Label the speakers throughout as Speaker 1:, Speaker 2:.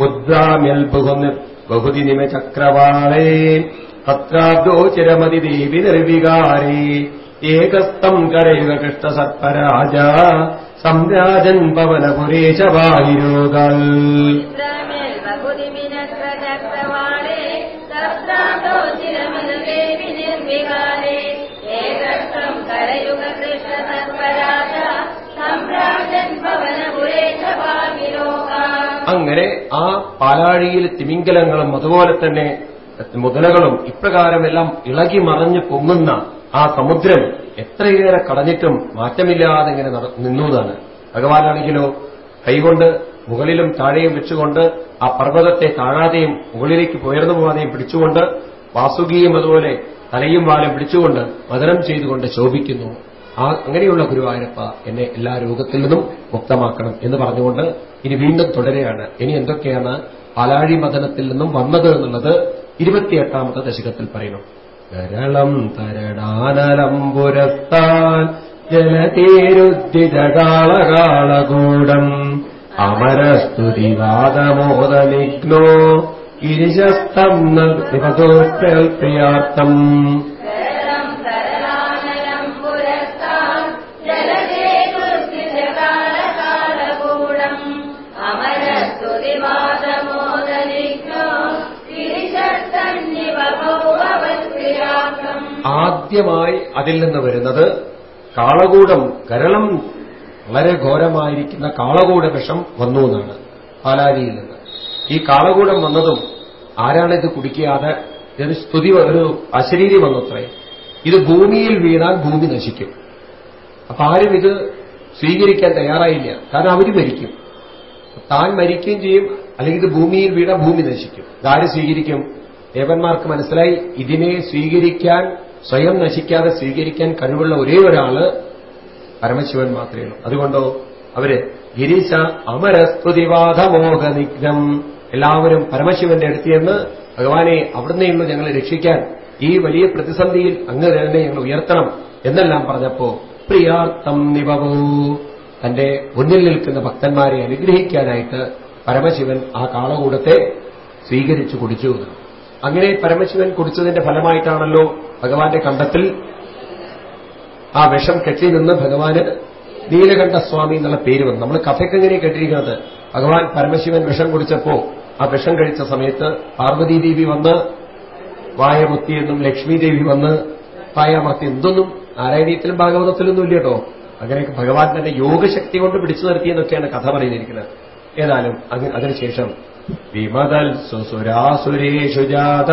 Speaker 1: ഉദ്രാമ്യൽ ബഹുന് ബഹുതി നിമചക്രവാളേ തത്രാബ്ദോ ചിരമതി ദേവി നിർവികാരേ. ഏകസ്തം കരയുക കൃഷ്ണസത്പരാജ സംരാജൻ പവനപുരേശ വായുരോഗൾ അങ്ങനെ ആ പാലാഴിയിൽ തിമിംഗലങ്ങളും അതുപോലെ തന്നെ മുതലകളും ഇപ്രകാരമെല്ലാം ഇളകി മറഞ്ഞു പൊങ്ങുന്ന ആ സമുദ്രം എത്രയേറെ കടഞ്ഞിട്ടും മാറ്റമില്ലാതെ ഇങ്ങനെ നിന്നൂതാണ്. ഭഗവാനാണെങ്കിലോ കൈകൊണ്ട് മുകളിലും താഴെയും വെച്ചുകൊണ്ട് ആ പർവതത്തെ താഴാതെയും മുകളിലേക്ക് ഉയർന്നു പോകാതെയും പിടിച്ചുകൊണ്ട് വാസുകിയും അതുപോലെ തലയും വാലും പിടിച്ചുകൊണ്ട് മദനം ചെയ്തുകൊണ്ട് ശോഭിക്കുന്നു. ആ അങ്ങനെയുള്ള ഗുരുവായൂരപ്പ എന്നെ എല്ലാ രോഗത്തിൽ നിന്നും മുക്തമാക്കണം എന്ന് പറഞ്ഞുകൊണ്ട് ഇനി വീണ്ടും തുടരുകയാണ്. ഇനി എന്തൊക്കെയാണ് പാലാഴി മദനത്തിൽ നിന്നും വന്നത് എന്നുള്ളത് ഇരുപത്തിയെട്ടാമത്തെ ദശകത്തിൽ പറയുന്നു. കരളം തരടാനലം ജലതീരുദ്ധിതകാളകാളകൂടം അമരസ്തുതിവാദമോദനിഗ്നോ ഗിരിശസ്തം നിപതോപ്രിയാർത്ഥം ആദ്യമായി അതിൽ നിന്ന് വരുന്നത് കാളകൂടം. കരളം വളരെ ഘോരമായിരിക്കുന്ന കാളകൂട വിഷം വന്നു എന്നാണ് പാലാരിയിൽ നിന്ന്. ഈ കാളകൂടം വന്നതും ആരാണിത് കുടിക്കാതെ? ഒരു സ്തുതി ഒരു അശരീരി വന്നത്രേ. ഇത് ഭൂമിയിൽ വീണാൽ ഭൂമി നശിക്കും. അപ്പൊ ആരും ഇത് സ്വീകരിക്കാൻ തയ്യാറായില്ല. കാരണം അവർ മരിക്കും. താൻ മരിക്കുകയും ചെയ്യും അല്ലെങ്കിൽ ഇത് ഭൂമിയിൽ വീണാൽ ഭൂമി നശിക്കും. ഇതാര് സ്വീകരിക്കും? ദേവന്മാർക്ക് മനസ്സിലായി. ഇതിനെ സ്വീകരിക്കാൻ സ്വയം നശിക്കാതെ സ്വീകരിക്കാൻ കഴിവുള്ള ഒരേ ഒരാൾ പരമശിവൻ മാത്രമേ ഉള്ളൂ. അതുകൊണ്ടോ? അവർ ഗിരീശ അമരസ്തുതിവാദമോഹനിഗ്നം എല്ലാവരും പരമശിവന്റെ അടുത്ത് ചെന്ന് ഭഗവാനെ അവിടുന്നേയുള്ളൂ ഞങ്ങളെ രക്ഷിക്കാൻ ഈ വലിയ പ്രതിസന്ധിയിൽ അങ്ങ് തന്നെ ഞങ്ങൾ ഉയർത്തണം എന്നെല്ലാം പറഞ്ഞപ്പോ പ്രിയാർത്ഥം നിവവൂ. തന്റെ മുന്നിൽ നിൽക്കുന്ന ഭക്തന്മാരെ അനുഗ്രഹിക്കാനായിട്ട് പരമശിവൻ ആ കാളകൂടത്തെ സ്വീകരിച്ചു കുടിച്ചു. അങ്ങനെ പരമശിവൻ കുടിച്ചതിന്റെ ഫലമായിട്ടാണല്ലോ ഭഗവാന്റെ കണ്ടത്തിൽ ആ വിഷം കെട്ടി നിന്ന് ഭഗവാന് നീലകണ്ഠസ്വാമി എന്നുള്ള പേര് വന്നു. നമ്മൾ കഥയ്ക്ക് എങ്ങനെ കേട്ടിരിക്കുന്നത്? ഭഗവാൻ പരമശിവൻ വിഷം കുടിച്ചപ്പോ ആ വിഷം കഴിച്ച സമയത്ത് പാർവതീദേവി വന്ന് വായമുത്തി എന്നും ലക്ഷ്മീദേവി വന്ന് പായാമത്തി എന്തൊന്നും നാരായണീയത്തിലും ഭാഗവതത്തിലൊന്നും ഇല്ല കേട്ടോ അങ്ങനെയൊക്കെ ഭഗവാൻ തന്നെ യോഗശക്തി കൊണ്ട് പിടിച്ചു നിർത്തിയെന്നൊക്കെയാണ് കഥ പറയുന്നിരിക്കുന്നത്. ഏതായാലും അതിനുശേഷം വിമതൽ സുസുരാസുരേഷു ജാത.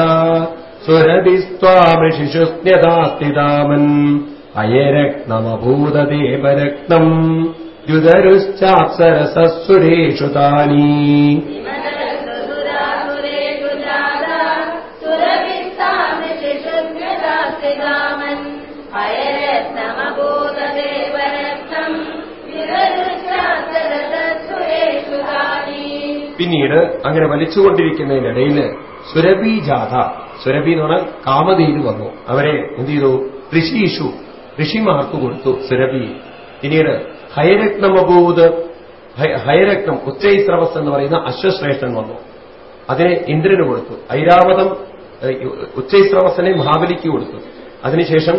Speaker 1: സുരഭിസ്വാമൃഷിഷുസ്ന്യതാസ്ഥിതാമൻ അയരത്നമഭൂതദേവരത്നം. ദ്യുതരുശ്ചാപ്സരസസുരേഷു താനീ. പിന്നീട് അങ്ങനെ വലിച്ചുകൊണ്ടിരിക്കുന്നതിനിടയിൽ സുരഭി ജാഥ സുരഭി എന്ന് പറഞ്ഞാൽ കാമധേനു വന്നു. അവരെ എന്ത് ചെയ്തു? ഋഷീഷു ഋഷിമാർക്ക് കൊടുത്തു സുരഭി പിന്നീട് ഹയരത്നം അഭൂത് ഹയരത്നം ഉച്ചൈസ്രവസ് എന്ന് പറയുന്ന അശ്വശ്രേഷ്ഠൻ വന്നു. അതിനെ ഇന്ദ്രന് കൊടുത്തു. ഐരാവതം ഉച്ചൈസ്രവസനെ മഹാബലിക്ക് കൊടുത്തു. അതിനുശേഷം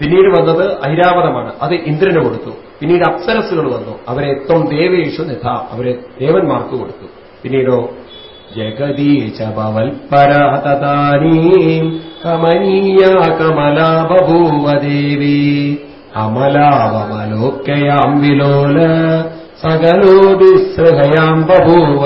Speaker 1: പിന്നീട് വന്നത് ഐരാവതമാണ്. അത് ഇന്ദ്രന് കൊടുത്തു. പിന്നീട് അപ്സരസുകൾ വന്നു. അവരെ ത്വം ദേവേഷു നിധ അവരെ ദേവന്മാർക്ക് കൊടുത്തു. പിന്നീടോ ജഗദീശ ഭവൽപരാതീം കമനീയ കമലാ ബഭൂവ ദേവി അമലാവമലോക്യയാം വിലോല സകലോഭിസൃഹയാം ബഭൂവ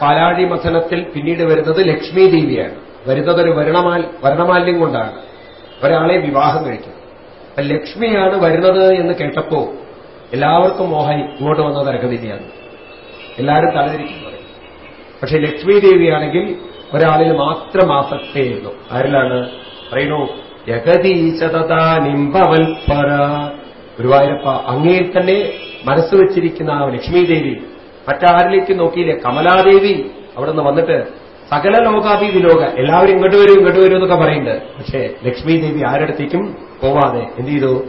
Speaker 1: പാലാഴി മഥനത്തിൽ പിന്നീട് വരുന്നത് ലക്ഷ്മി ദേവിയാണ് വരുന്നത് ഒരു വരണമാൽ വരണമാല്യം കൊണ്ടാണ്. ഒരാളെ വിവാഹം കഴിക്കുന്നത് അപ്പൊ ലക്ഷ്മിയാണ് വരുന്നത് എന്ന് കേട്ടപ്പോ എല്ലാവർക്കും മോഹൻ ഇങ്ങോട്ട് വന്ന തരകതിരിയാണ് എല്ലാവരും തലതിരിക്കും പറയും. പക്ഷെ ലക്ഷ്മി ദേവിയാണെങ്കിൽ ഒരാളിൽ മാത്രം ആസക്തിയായിരുന്നു ആരിലാണ്? പറയുന്നു ജഗതീശതഥാ നിംബവൽപര ഗുരുവായൂരപ്പ അങ്ങയിൽ തന്നെ മനസ്സ് വെച്ചിരിക്കുന്ന ആ ലക്ഷ്മി ദേവി മറ്റാരിലേക്ക് നോക്കിയില്ലേ കമലാദേവി അവിടെ വന്നിട്ട് സകല ലോകാഭി വിലോക എല്ലാവരും ഇങ്ങോട്ട് വരും ഇങ്ങോട്ട് വരും എന്നൊക്കെ പറയുന്നുണ്ട് പക്ഷേ ലക്ഷ്മി ദേവി ആരടുത്തേക്കും പോവാതെ എന്ത് ചെയ്തു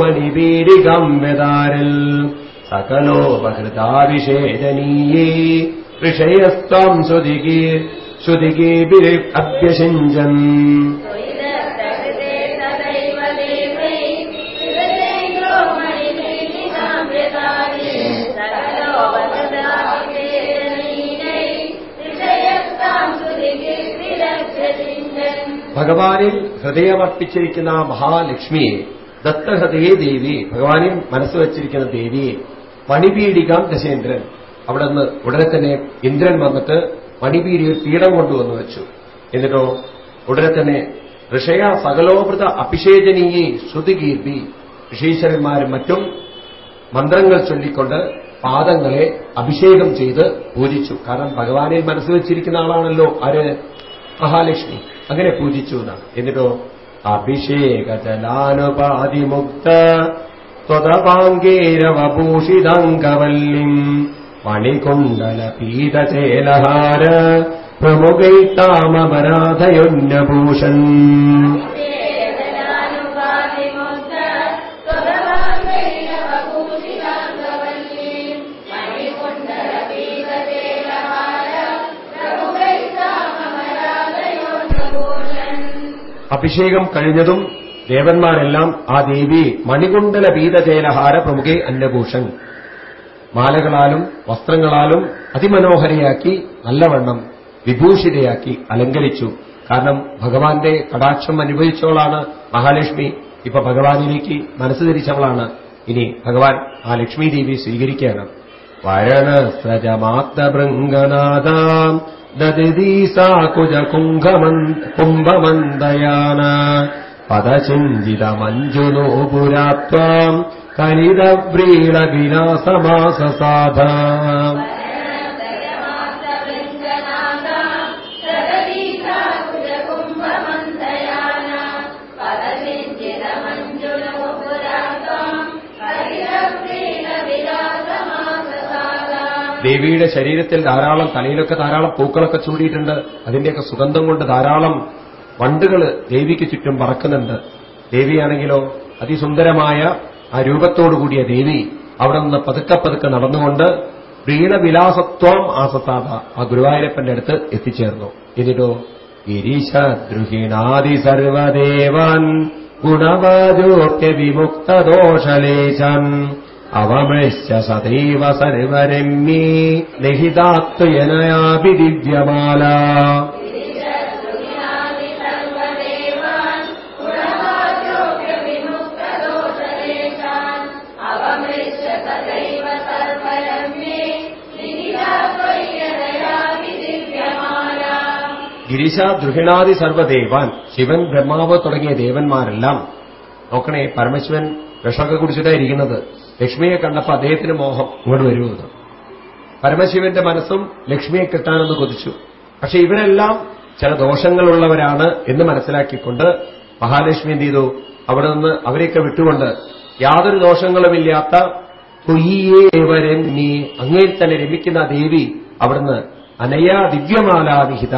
Speaker 1: മണിപീരികമ്യതാരൽ സകലോപഹൃതാവിഷേചനീയേ ഋഷയസ്താം ശ്രുതികേ ശ്രുതികേബിരി അഭ്യസിഞ്ചൻ ഭഗവാനിൽ ഹൃദയമർപ്പിച്ചിരിക്കുന്ന ആ മഹാലക്ഷ്മിയെ ദത്തഹൃദയേ ദേവി ഭഗവാനിൽ മനസ്സ് വച്ചിരിക്കുന്ന ദേവിയെ പണിപീഡികാം ദശേന്ദ്രൻ. അവിടെ നിന്ന് ഉടനെ തന്നെ ഇന്ദ്രൻ വന്നിട്ട് പണിപീഡിയിൽ പീഠം കൊണ്ടുവന്നു വെച്ചു. എന്നിട്ടോ ഉടനെ തന്നെ ഋഷയ സകലോപൃത അഭിഷേചനീയെ ശ്രുതികീർത്തി. ഋഷീശ്വരന്മാരും മറ്റും മന്ത്രങ്ങൾ ചൊല്ലിക്കൊണ്ട് പാദങ്ങളെ അഭിഷേകം ചെയ്ത് പൂജിച്ചു. കാരണം ഭഗവാനിൽ മനസ്സ് വെച്ചിരിക്കുന്ന ആളാണല്ലോ ആര്? മഹാലക്ഷ്മി. അങ്ങനെ പൂജിച്ചു എന്നാണ്. എന്നിട്ടോ അഭിഷേക ജലാനുപാതിമുക്ത ത്വതപാങ്കേരവഭൂഷിതാംഗവല്ലിം മണികുണ്ടല പീതചേലഹാര പ്രമുഖൈത്താമരാധയൊന്നഭൂഷൺ അഭിഷേകം കഴിഞ്ഞതും ദേവന്മാരെല്ലാം ആ ദേവി മണികുണ്ടല പീതചേലഹാര പ്രമുഖേ അന്നഭൂഷൺ. മാലകളാലും വസ്ത്രങ്ങളാലും അതിമനോഹരയാക്കി നല്ലവണ്ണം വിഭൂഷിതയാക്കി അലങ്കരിച്ചു. കാരണം ഭഗവാന്റെ കടാക്ഷം അനുഭവിച്ചവളാണ് മഹാലക്ഷ്മി. ഇപ്പൊ ഭഗവാനിലേക്ക് മനസ്സ് തിരിച്ചവളാണ്. ഇനി ഭഗവാൻ ആ ലക്ഷ്മി ददि साकुज कुम्भवन्दयान पदचिञ्जितमञ्जुनो पुरात्वा कलितव्रीडविलासमाससाधना ദേവിയുടെ ശരീരത്തിൽ ധാരാളം തലയിലൊക്കെ ധാരാളം പൂക്കളൊക്കെ ചൂടിയിട്ടുണ്ട്. അതിന്റെയൊക്കെ സുഗന്ധം കൊണ്ട് ധാരാളം വണ്ടുകൾ ദേവിക്ക് ചുറ്റും പറക്കുന്നുണ്ട്. ദേവിയാണെങ്കിലോ അതിസുന്ദരമായ ആ രൂപത്തോടുകൂടിയ ദേവി അവിടെ നിന്ന് പതുക്കെ പതുക്കെ നടന്നുകൊണ്ട് വീണവിലാസത്വം ആസത്താത ആ ഗുരുവായൂരപ്പന്റെ അടുത്ത് എത്തിച്ചേർന്നു. എന്നിട്ടോ ഗിരീശ ദ്രുഹിണാദി സർവദേവാൻ ഗുണവാജോപ്യ വിമുക്തദോഷലേശൻ അവമൃശ്യ സദൈവ സർവരമ്യേ ലഹിതാത്വയനയാപി ദിവ്യമാല ഗിരിശ ദ്രുഹിണാദി സർവദേവാൻ ശിവൻ ബ്രഹ്മാവ് തുടങ്ങിയ ദേവന്മാരെല്ലാം നോക്കണേ പരമശിവൻ വിഷമൊക്കെ കുടിച്ചിട്ടാ ഇരിക്കുന്നത്. ലക്ഷ്മിയെ കണ്ടപ്പോ അദ്ദേഹത്തിന് മോഹം ഇങ്ങോട്ട് വരുമെന്ന് പരമശിവന്റെ മനസ്സും ലക്ഷ്മിയെ കിട്ടാനെന്ന് കൊതിച്ചു. പക്ഷെ ഇവരെല്ലാം ചില ദോഷങ്ങളുള്ളവരാണ് എന്ന് മനസ്സിലാക്കിക്കൊണ്ട് മഹാലക്ഷ്മി എന്ത് ചെയ്തു? അവിടെ നിന്ന് അവരെയൊക്കെ വിട്ടുകൊണ്ട് യാതൊരു ദോഷങ്ങളുമില്ലാത്ത കൊയ്യേവരന്നി അങ്ങയിൽ തന്നെ രമിക്കുന്ന ദേവി അവിടുന്ന് അനയാ ദിവ്യമാല നിഹിത.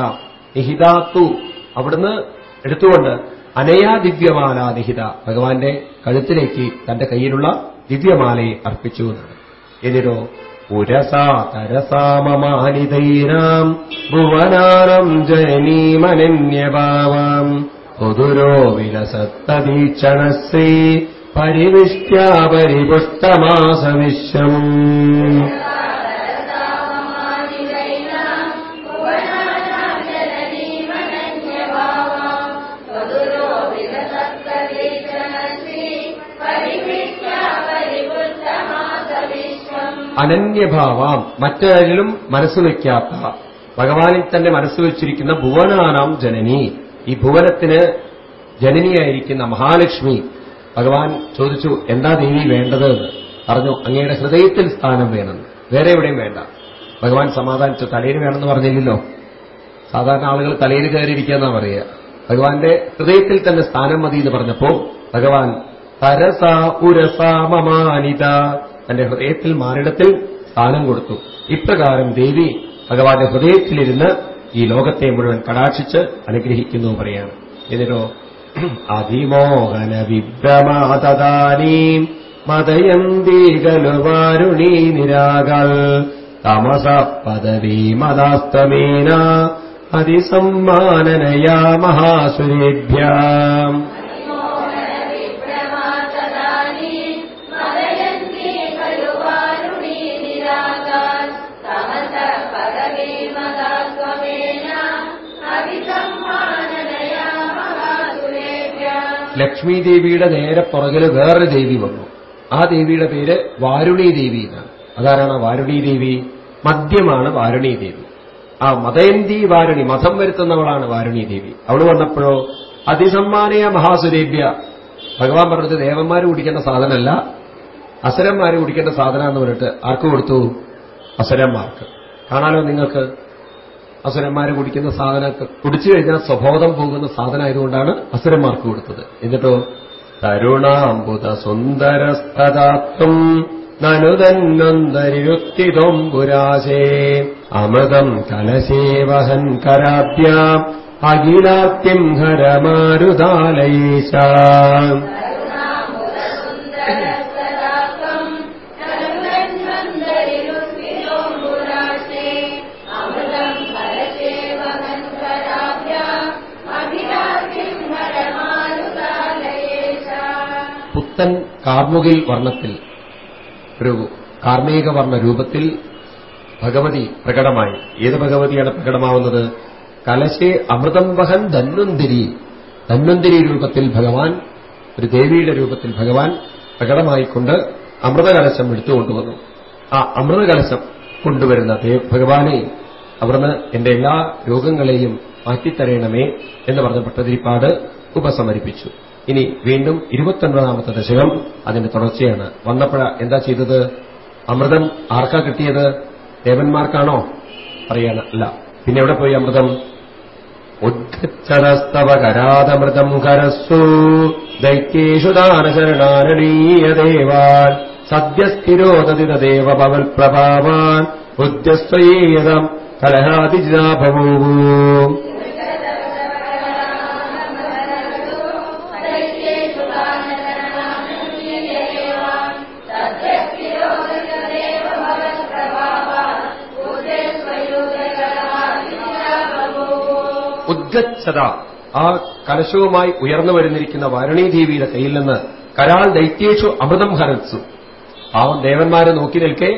Speaker 1: നിഹിതാത്തു അവിടുന്ന് എടുത്തുകൊണ്ട് അനയാ ദിവ്യമാല നിഹിത. ഭഗവാന്റെ കഴുത്തിലേക്ക് തന്റെ കയ്യിലുള്ള ദിവ്യമാലയെ അർപ്പിച്ചു. എന്നാണ് എന്നിട്ടോ പുരസാതരസാമമാനിതൈരാം ഭുവനാനം ജനീമനന്യഭാവാം പൊതുരോ വിലസത്തദീക്ഷണശ്രീ പരിവിഷ്ട്യാ പരിപുഷ്ടമാസ അനന്യഭാവാം മറ്റാരിലും മനസ്സ് വയ്ക്കാത്ത ഭഗവാനിൽ തന്നെ മനസ്സ് വെച്ചിരിക്കുന്ന ഭുവനാനാം ജനനി. ഈ ഭുവനത്തിന് ജനനിയായിരിക്കുന്ന മഹാലക്ഷ്മി. ഭഗവാൻ ചോദിച്ചു എന്താ ദേവി വേണ്ടത്? പറഞ്ഞു അങ്ങയുടെ ഹൃദയത്തിൽ സ്ഥാനം വേണം. വേറെ എവിടെയും വേണ്ട. ഭഗവാൻ സമാധാനിച്ചു തലയിൽ വേണമെന്ന് പറഞ്ഞില്ലല്ലോ. സാധാരണ ആളുകൾ തലയിൽ കയറിയിരിക്കുക പറയുക. ഭഗവാന്റെ ഹൃദയത്തിൽ തന്നെ സ്ഥാനം മതി എന്ന് പറഞ്ഞപ്പോ ഭഗവാൻ തരസ ഉരസ മമാനിത. തന്റെ ഹൃദയത്തിൽ മാറിടത്തിൽ സ്ഥാനം കൊടുത്തു. ഇപ്രകാരം ദേവി ഭഗവാന്റെ ഹൃദയത്തിലിരുന്ന് ഈ ലോകത്തെ മുഴുവൻ കടാക്ഷിച്ച് അനുഗ്രഹിക്കുന്നു പറയാണ് എന്നിട്ടോ അതിമോഹന വിഭ്രമാതദാനീം മതയന്തീകലുവാരുണീ നിരാകൾ തമസ പദവീ മതാസ്തമേന അതിസമ്മാനനയാ മഹാസുരേഭ്യാം. ലക്ഷ്മി ദേവിയുടെ നേരെ പുറകിൽ വേറൊരു ദേവി വന്നു. ആ ദേവിയുടെ പേര് വാരുണി ദേവി എന്നാണ്. അതാരാണ് വാരുണി ദേവി മദ്യമാണ് വാരുണി ദേവി ആ മതയന്തി വാരുണി മതം വരുത്തുന്നവളാണ് വാരുണി ദേവി അവൾ വന്നപ്പോഴോ അതിസമ്മാനയ മഹാസുരേബ്യ ഭഗവാൻ പറഞ്ഞത് ദേവന്മാര് കുടിക്കേണ്ട സാധനമല്ല. അസുരന്മാർ കുടിക്കേണ്ട സാധനം എന്ന് പറഞ്ഞിട്ട് ആർക്ക് കൊടുത്തു? അസുരന്മാർക്ക്. കാണാലോ നിങ്ങൾക്ക്. അസുരന്മാര് കുടിക്കുന്ന സാധനം കുടിച്ചു കഴിഞ്ഞാൽ സ്വബോധം പോകുന്ന സാധനമായതുകൊണ്ടാണ് അസുരന്മാർക്ക് കൊടുത്തത്. എന്നിട്ടോ? തരുണാംബുത സുന്ദരസ്തദാത്വം നനുതന്നൊന്തരിരുക്തിതൊം പുരാശേ അമൃതം കലശേവഹൻ കരാഭ്യാം അഖിലാത്യം ഹരമാരുതാലയേശ പുത്തൻ കാർമുകിൽ വർണത്തിൽ ഒരു കാർമിക വർണ രൂപത്തിൽ ഭഗവതി പ്രകടമായി. ഏത് ഭഗവതിയാണ് പ്രകടമാവുന്നത്? കലശേ അമൃതം വഹൻ ധന്വന്തിരി. ധന്വന്തിരി രൂപത്തിൽ ഭഗവാൻ ഒരു ദേവിയുടെ രൂപത്തിൽ ഭഗവാൻ പ്രകടമായിക്കൊണ്ട് അമൃതകലശം എടുത്തുകൊണ്ടുവന്നു. ആ അമൃതകലശം കൊണ്ടുവരുന്ന ഭഗവാനെ അവിടുന്ന് എന്റെ എല്ലാ രോഗങ്ങളെയും മാറ്റിത്തരയണമേ എന്ന് പറഞ്ഞ ഭട്ടതിരിപ്പാട് ഉപസമരിപ്പിച്ചു. ഇനി വീണ്ടും ഇരുപത്തൊൻപതാമത്തെ ദശകം അതിന്റെ തുടർച്ചയാണ്. വന്നപ്പോഴ എന്താ ചെയ്തത്? അമൃതം ആർക്കാ കിട്ടിയത്? ദേവന്മാർക്കാണോ? പറയാണ്. അല്ല. പിന്നെ എവിടെ പോയി അമൃതം? ഉദ്ഗച്ഛതസ്തവ കരാതമൃതം കരസ്സു ദൈത്യേഷു ദാനശരണാരണീയദേവാൻ. സദ്യസ്ഥിരോദതിത ദേവ ഭവൽ പ്രഭാവാൻ. ഉദ്യസ്വയേതം കലഹാതിജിതാഭവൂ ഉദ്ഗച്ഛത ആ കലശവുമായി ഉയർന്നു വരുന്നിരിക്കുന്ന വാരണീദേവിയുടെ കയ്യിൽ നിന്ന് കരാൾ ദൈത്യേഷു അമൃതം ഹരത്സു. പാവം ദേവന്മാരെ നോക്കി നിൽക്കെ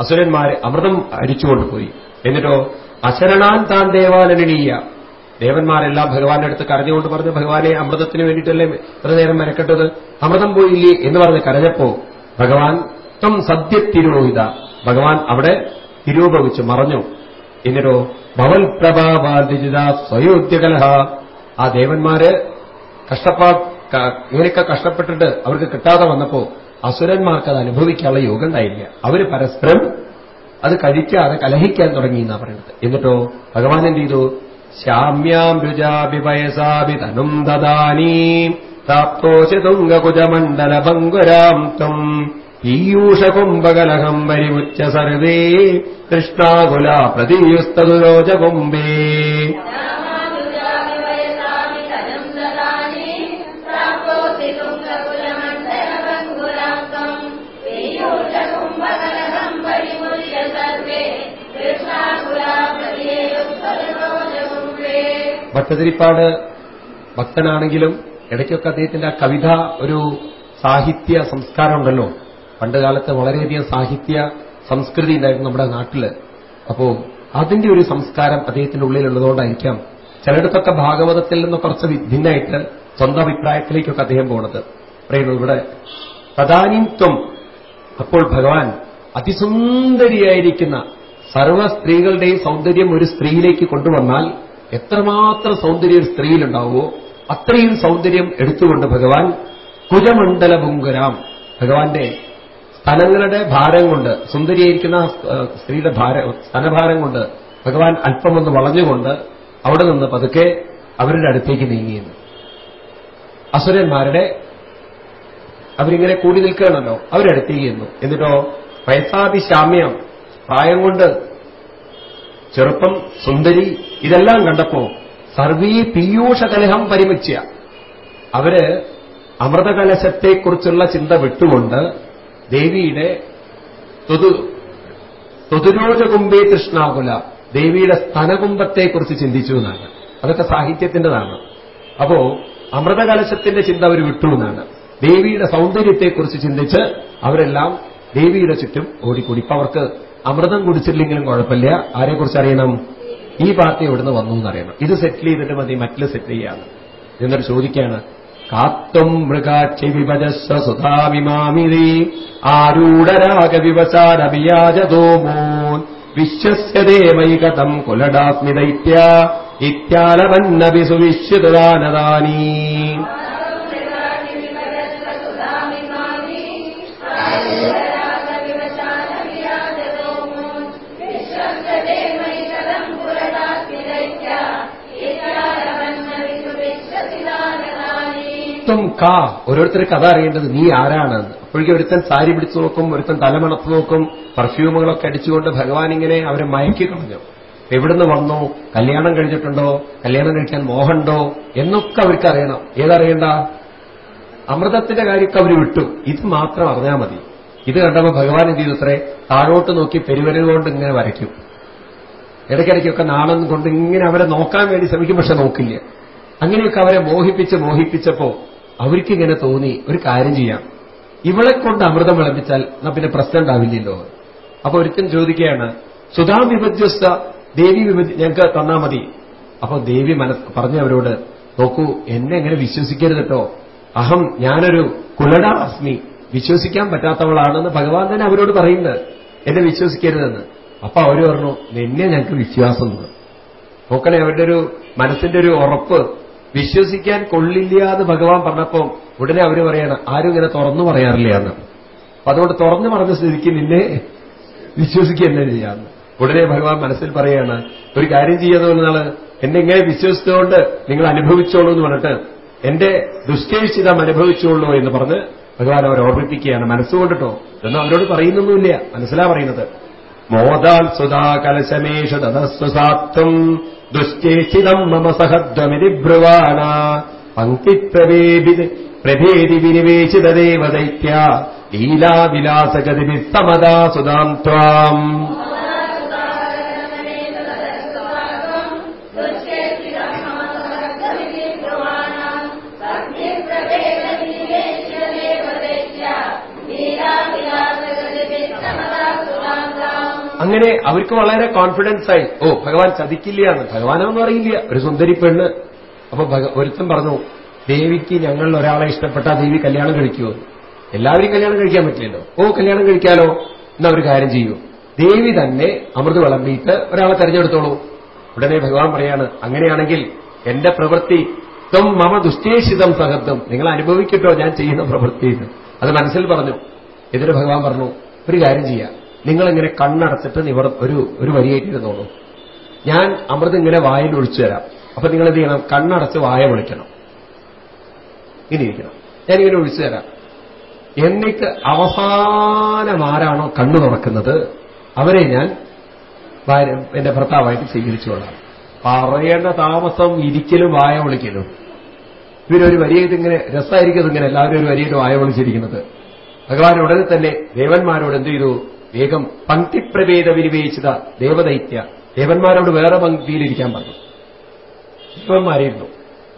Speaker 1: അസുരന്മാരെ അമൃതം അരിച്ചുകൊണ്ടുപോയി എന്നിട്ടോ അശരണാൻ താൻ ദേവാലനീയ ദേവന്മാരെല്ലാം ഭഗവാന്റെ അടുത്ത് കരഞ്ഞുകൊണ്ട് പറഞ്ഞു ഭഗവാനെ അമൃതത്തിന് വേണ്ടിയിട്ടല്ലേ ഇത്ര നേരം മെനക്കെട്ടത്? അമൃതം പോയില്ലേ? എന്ന് പറഞ്ഞ് കരഞ്ഞപ്പോ ഭഗവാൻ ത്വം സദ്യത്തിരോഹിത. ഭഗവാൻ അവിടെ തിരൂപവിച്ച് മറഞ്ഞു. എന്നിട്ടോ ഭവൽ പ്രഭാവാദിജിത സ്വയോദ്യകലഹ. ആ ദേവന്മാര് കഷ്ടപ്പാ ഇങ്ങനെയൊക്കെ കഷ്ടപ്പെട്ടിട്ട് അവർക്ക് കിട്ടാതെ വന്നപ്പോ അസുരന്മാർക്ക് അത് അനുഭവിക്കാനുള്ള യോഗം ഉണ്ടായില്ല. അവർ പരസ്പരം അത് കഴിക്കാതെ കലഹിക്കാൻ തുടങ്ങി എന്നാ പറയുന്നത്. എന്നിട്ടോ ഭഗവാൻ എന്ത് ചെയ്തു? ശ്യാമ്യാം രുചാപി വയസാപി തനും ദദാനീ. ഈയൂഷകുംഭകലഹം വരിമുച്ച സർവേ. കൃഷ്ണാകുല
Speaker 2: പ്രതിയുസ്തതുരോച കുംഭേ
Speaker 1: ഭട്ടതിരിപ്പാട് ഭക്തനാണെങ്കിലും ഇടയ്ക്കൊക്കെ അദ്ദേഹത്തിന്റെ ആ കവിത ഒരു സാഹിത്യ സംസ്കാരമുണ്ടല്ലോ. പണ്ടുകാലത്ത് വളരെയധികം സാഹിത്യ സംസ്കൃതി ഉണ്ടായിരുന്നു നമ്മുടെ നാട്ടിൽ. അപ്പോ അതിന്റെ ഒരു സംസ്കാരം അദ്ദേഹത്തിന്റെ ഉള്ളിലുള്ളതുകൊണ്ടായിരിക്കാം ചിലയിടത്തൊക്കെ ഭാഗവതത്തിൽ നിന്ന് കുറച്ച് ഭിന്നായിട്ട് സ്വന്തം അഭിപ്രായത്തിലേക്കൊക്കെ അദ്ദേഹം പോണത്. പറയുന്നു ഇവിടെ പ്രധാനിത്വം അപ്പോൾ ഭഗവാൻ അതിസുന്ദരിയായിരിക്കുന്ന സർവ സ്ത്രീകളുടെയും സൗന്ദര്യം ഒരു സ്ത്രീയിലേക്ക് കൊണ്ടുവന്നാൽ എത്രമാത്രം സൗന്ദര്യം ഒരു സ്ത്രീയിലുണ്ടാവുമോ അത്രയും സൗന്ദര്യം എടുത്തുകൊണ്ട് ഭഗവാൻ കുജമണ്ഡല ഭുങ്കരാം ഭഗവാന്റെ സ്ഥലങ്ങളുടെ ഭാരം കൊണ്ട് സുന്ദരിയായിരിക്കുന്ന സ്ത്രീയുടെ ഭാര സ്ഥലഭാരം കൊണ്ട് ഭഗവാൻ അല്പമൊന്ന് വളഞ്ഞുകൊണ്ട് അവിടെ നിന്ന് പതുക്കെ അവരുടെ അടുത്തേക്ക് നീങ്ങിയെന്ന്. അസുരന്മാരുടെ അവരിങ്ങനെ കൂടി നിൽക്കുകയാണല്ലോ അവരടുത്തേക്ക് ചെന്നു. എന്നിട്ടോ പൈസാതിശാമ്യം പ്രായം കൊണ്ട് ചെറുപ്പം സുന്ദരി ഇതെല്ലാം കണ്ടപ്പോ സർവീ പീയൂഷ കലഹം പരിമിച്ച അവർ അമൃതകലശത്തെക്കുറിച്ചുള്ള ചിന്ത വിട്ടുകൊണ്ട് ദേവിയുടെ തൊതു തൊതുരോജകുംബേ കൃഷ്ണാകുല. ദേവിയുടെ സ്തനകുംഭത്തെക്കുറിച്ച് ചിന്തിച്ചു എന്നാണ്. അതൊക്കെ സാഹിത്യത്തിന്റെതാണ് അപ്പോ അമൃതകലശത്തിന്റെ ചിന്ത അവർ വിട്ടു എന്നാണ്. ദേവിയുടെ സൗന്ദര്യത്തെക്കുറിച്ച് ചിന്തിച്ച് അവരെല്ലാം ദേവിയുടെ ചുറ്റും ഓടിക്കൂടി. ഇപ്പൊ അവർക്ക് അമൃതം കുടിച്ചില്ലെങ്കിലും കുഴപ്പമില്ല. ആരെക്കുറിച്ച് അറിയണം? ഈ പാർട്ടി എവിടുന്ന് വന്നു എന്നറിയണം. ഇത് സെറ്റിൽ ചെയ്തിട്ട് മതി. മറ്റിൽ സെറ്റിൽ ചെയ്യാണ് എന്നിട്ട് ചോദിക്കുകയാണ് കാത്വം മൃഗാക്ഷി വിഭജസ്വ സുധാമിമാമിതി ആരൂഢരാഗ വിവസാരഭിയാജതോമോൻ വിശ്വസ്യതേമൈകതം കുലടാസ്മിതൈത്യ. ഇത്യാലവന്നപി സുവിശ്വതാനദാനീ ത്വം കാ ഓരോരുത്തർ കഥ അറിയേണ്ടത് നീ ആരാണ് അപ്പോഴേക്കും ഒരുത്തൻ സാരി പിടിച്ചു നോക്കും ഒരുത്തൻ തലമണത്ത് നോക്കും പെർഫ്യൂമുകളൊക്കെ അടിച്ചുകൊണ്ട് ഭഗവാൻ ഇങ്ങനെ അവരെ മയക്കി കളഞ്ഞു. എവിടുന്ന് വന്നു? കല്യാണം കഴിഞ്ഞിട്ടുണ്ടോ? കല്യാണം കഴിക്കാൻ മോഹമുണ്ടോ? എന്നൊക്കെ അവർക്ക് അറിയണം. ഏതറിയണ്ട? അമൃതത്തിന്റെ കാര്യമൊക്കെ അവർ വിട്ടു. ഇത് മാത്രം അറിഞ്ഞാൽ മതി. ഇത് കണ്ടപ്പോൾ ഭഗവാൻ എന്ത് ചെയ്തു അത്രേ താഴോട്ട് നോക്കി പെരുവരുകൊണ്ട് ഇങ്ങനെ വരയ്ക്കും. ഇടയ്ക്കിടയ്ക്കൊക്കെ നാണം കൊണ്ട് ഇങ്ങനെ അവരെ നോക്കാൻ വേണ്ടി ശ്രമിക്കും പക്ഷെ നോക്കില്ല. അങ്ങനെയൊക്കെ അവരെ മോഹിപ്പിച്ച് മോഹിപ്പിച്ചപ്പോ അവർക്കിങ്ങനെ തോന്നി ഒരു കാര്യം ചെയ്യാം. ഇവളെ കൊണ്ട് അമൃതം വിളമ്പിച്ചാൽ എന്നാ പിന്നെ പ്രശ്നം ഉണ്ടാവില്ലല്ലോ. അപ്പൊ ഒരിക്കലും ചോദിക്കുകയാണ് സുധാ വിഭജ്യസ്ഥ ദേവി വിഭജ ഞങ്ങൾക്ക് തന്നാ മതി. അപ്പൊ ദേവി മനസ് പറഞ്ഞവരോട് നോക്കൂ എന്നെ എങ്ങനെ വിശ്വസിക്കരുത് കേട്ടോ അഹം ഞാനൊരു കുലട അസ്മി. വിശ്വസിക്കാൻ പറ്റാത്തവളാണെന്ന് ഭഗവാൻ തന്നെ അവരോട് പറയുന്നത് എന്നെ വിശ്വസിക്കരുതെന്ന്. അപ്പൊ അവർ പറഞ്ഞു നിന്നെ ഞങ്ങൾക്ക് വിശ്വാസം നോക്കണേ അവരുടെ ഒരു മനസ്സിന്റെ ഒരു ഉറപ്പ് വിശ്വസിക്കാൻ കൊള്ളില്ല എന്ന് ഭഗവാൻ പറഞ്ഞപ്പോ ഉടനെ അവർ പറയാണ് ആരും ഇങ്ങനെ തുറന്നു പറയാറില്ല എന്ന്. അപ്പൊ അതുകൊണ്ട് തുറന്നു പറഞ്ഞ സ്ഥിതിക്ക് നിന്നെ വിശ്വസിക്കുക തന്നെ ചെയ്യാന്ന് ഉടനെ ഭഗവാൻ മനസ്സിൽ പറയാണ് ഒരു കാര്യം ചെയ്യാതെ നാൾ എന്നെ ഇങ്ങനെ വിശ്വസിച്ചുകൊണ്ട് നിങ്ങൾ അനുഭവിച്ചോളൂ എന്ന് പറഞ്ഞിട്ട് എന്റെ ദുഷ്കേഷിതം അനുഭവിച്ചോളൂ എന്ന് പറഞ്ഞ് ഭഗവാൻ അവരെ ഓർമ്മിപ്പിക്കുകയാണ് മനസ്സുകൊണ്ടിട്ടോ. എന്ന് അവരോട് പറയുന്നൊന്നുമില്ല. മനസ്സിലാ പറയുന്നത്. മോദാൽ സുധാ കലശമേഷ ദതസ്വസാത്വം ദുശ്ചേച്ചിതം മമ സഹദ്വമിതി ബ്രുവാണ പങ്ക്തിപ്രവേദി പ്രഭേദി വിനിവേശിതദേവദൈത്യ ലീലാവിലാസഗതി സമദാ സുതാം ത്വാം. അങ്ങനെ അവർക്ക് വളരെ കോൺഫിഡൻസ് ആയി. ഓ ഭഗവാൻ ചതിക്കില്ല എന്ന്. ഭഗവാനൊന്നും അറിയില്ല. ഒരു സുന്ദരി പെണ്ണ്. അപ്പൊ ഒരുത്തം ഒരുത്തൻ പറഞ്ഞു ദേവിക്ക് ഞങ്ങളിൽ ഒരാളെ ഇഷ്ടപ്പെട്ട ദേവി കല്യാണം കഴിക്കുമോ എല്ലാവരും കല്യാണം കഴിക്കാൻ പറ്റില്ലല്ലോ. ഓ കല്യാണം കഴിക്കാലോ. എന്നാ ഒരു കാര്യം ചെയ്യൂ. ദേവി തന്നെ അമൃത് വിളമ്പിയിട്ട് ഒരാളെ തെരഞ്ഞെടുത്തോളൂ. ഉടനെ ഭഗവാൻ പറയാണ് അങ്ങനെയാണെങ്കിൽ എന്റെ പ്രവൃത്തി ത്വം മമ ദുഷ്ടേഷിതം സഹത്വം നിങ്ങൾ അനുഭവിക്കട്ടോ ഞാൻ ചെയ്യുന്ന പ്രവൃത്തി എന്ന്. അത് മനസ്സിൽ പറഞ്ഞു. എന്നിട്ട് ഭഗവാൻ പറഞ്ഞു ഒരു കാര്യം ചെയ്യാം. നിങ്ങളിങ്ങനെ കണ്ണടച്ചിട്ട് നിവർ ഒരു ഒരു വരിയേറ്റിരുന്നോളൂ ഞാൻ അമൃത് ഇങ്ങനെ വായിൽ ഒഴിച്ചു തരാം. അപ്പൊ നിങ്ങൾ എന്ത് ചെയ്യണം? കണ്ണടച്ച് വായ വിളിക്കണം. ഇനി ഇരിക്കണം. ഞാനിങ്ങനെ ഒഴിച്ചു തരാം. എന്നിട്ട് അവസാനം ആരാണോ കണ്ണു തുറക്കുന്നത് അവരെ ഞാൻ എന്റെ ഭർത്താവായിട്ട് സ്വീകരിച്ചുകൊള്ളാം പറയേണ്ട താമസം ഇരിക്കലും വായ വിളിക്കലും. ഇവരൊരു വരിയായിട്ട് ഇങ്ങനെ രസമായിരിക്കും ഇങ്ങനെ എല്ലാവരും ഒരു വരിയായിട്ട് വായ വിളിച്ചിരിക്കുന്നത്. ഭഗവാൻ ഉടനെ തന്നെ ദേവന്മാരോട് എന്ത് ചെയ്തു? വേഗം പങ്ക്തിപ്രഭേദ വിനിവേശിത ദേവദൈത്യ. ദേവന്മാരോട് വേറെ പങ്ക്തിയിലിരിക്കാൻ പറഞ്ഞു. ദേവന്മാരെയിരുന്നു.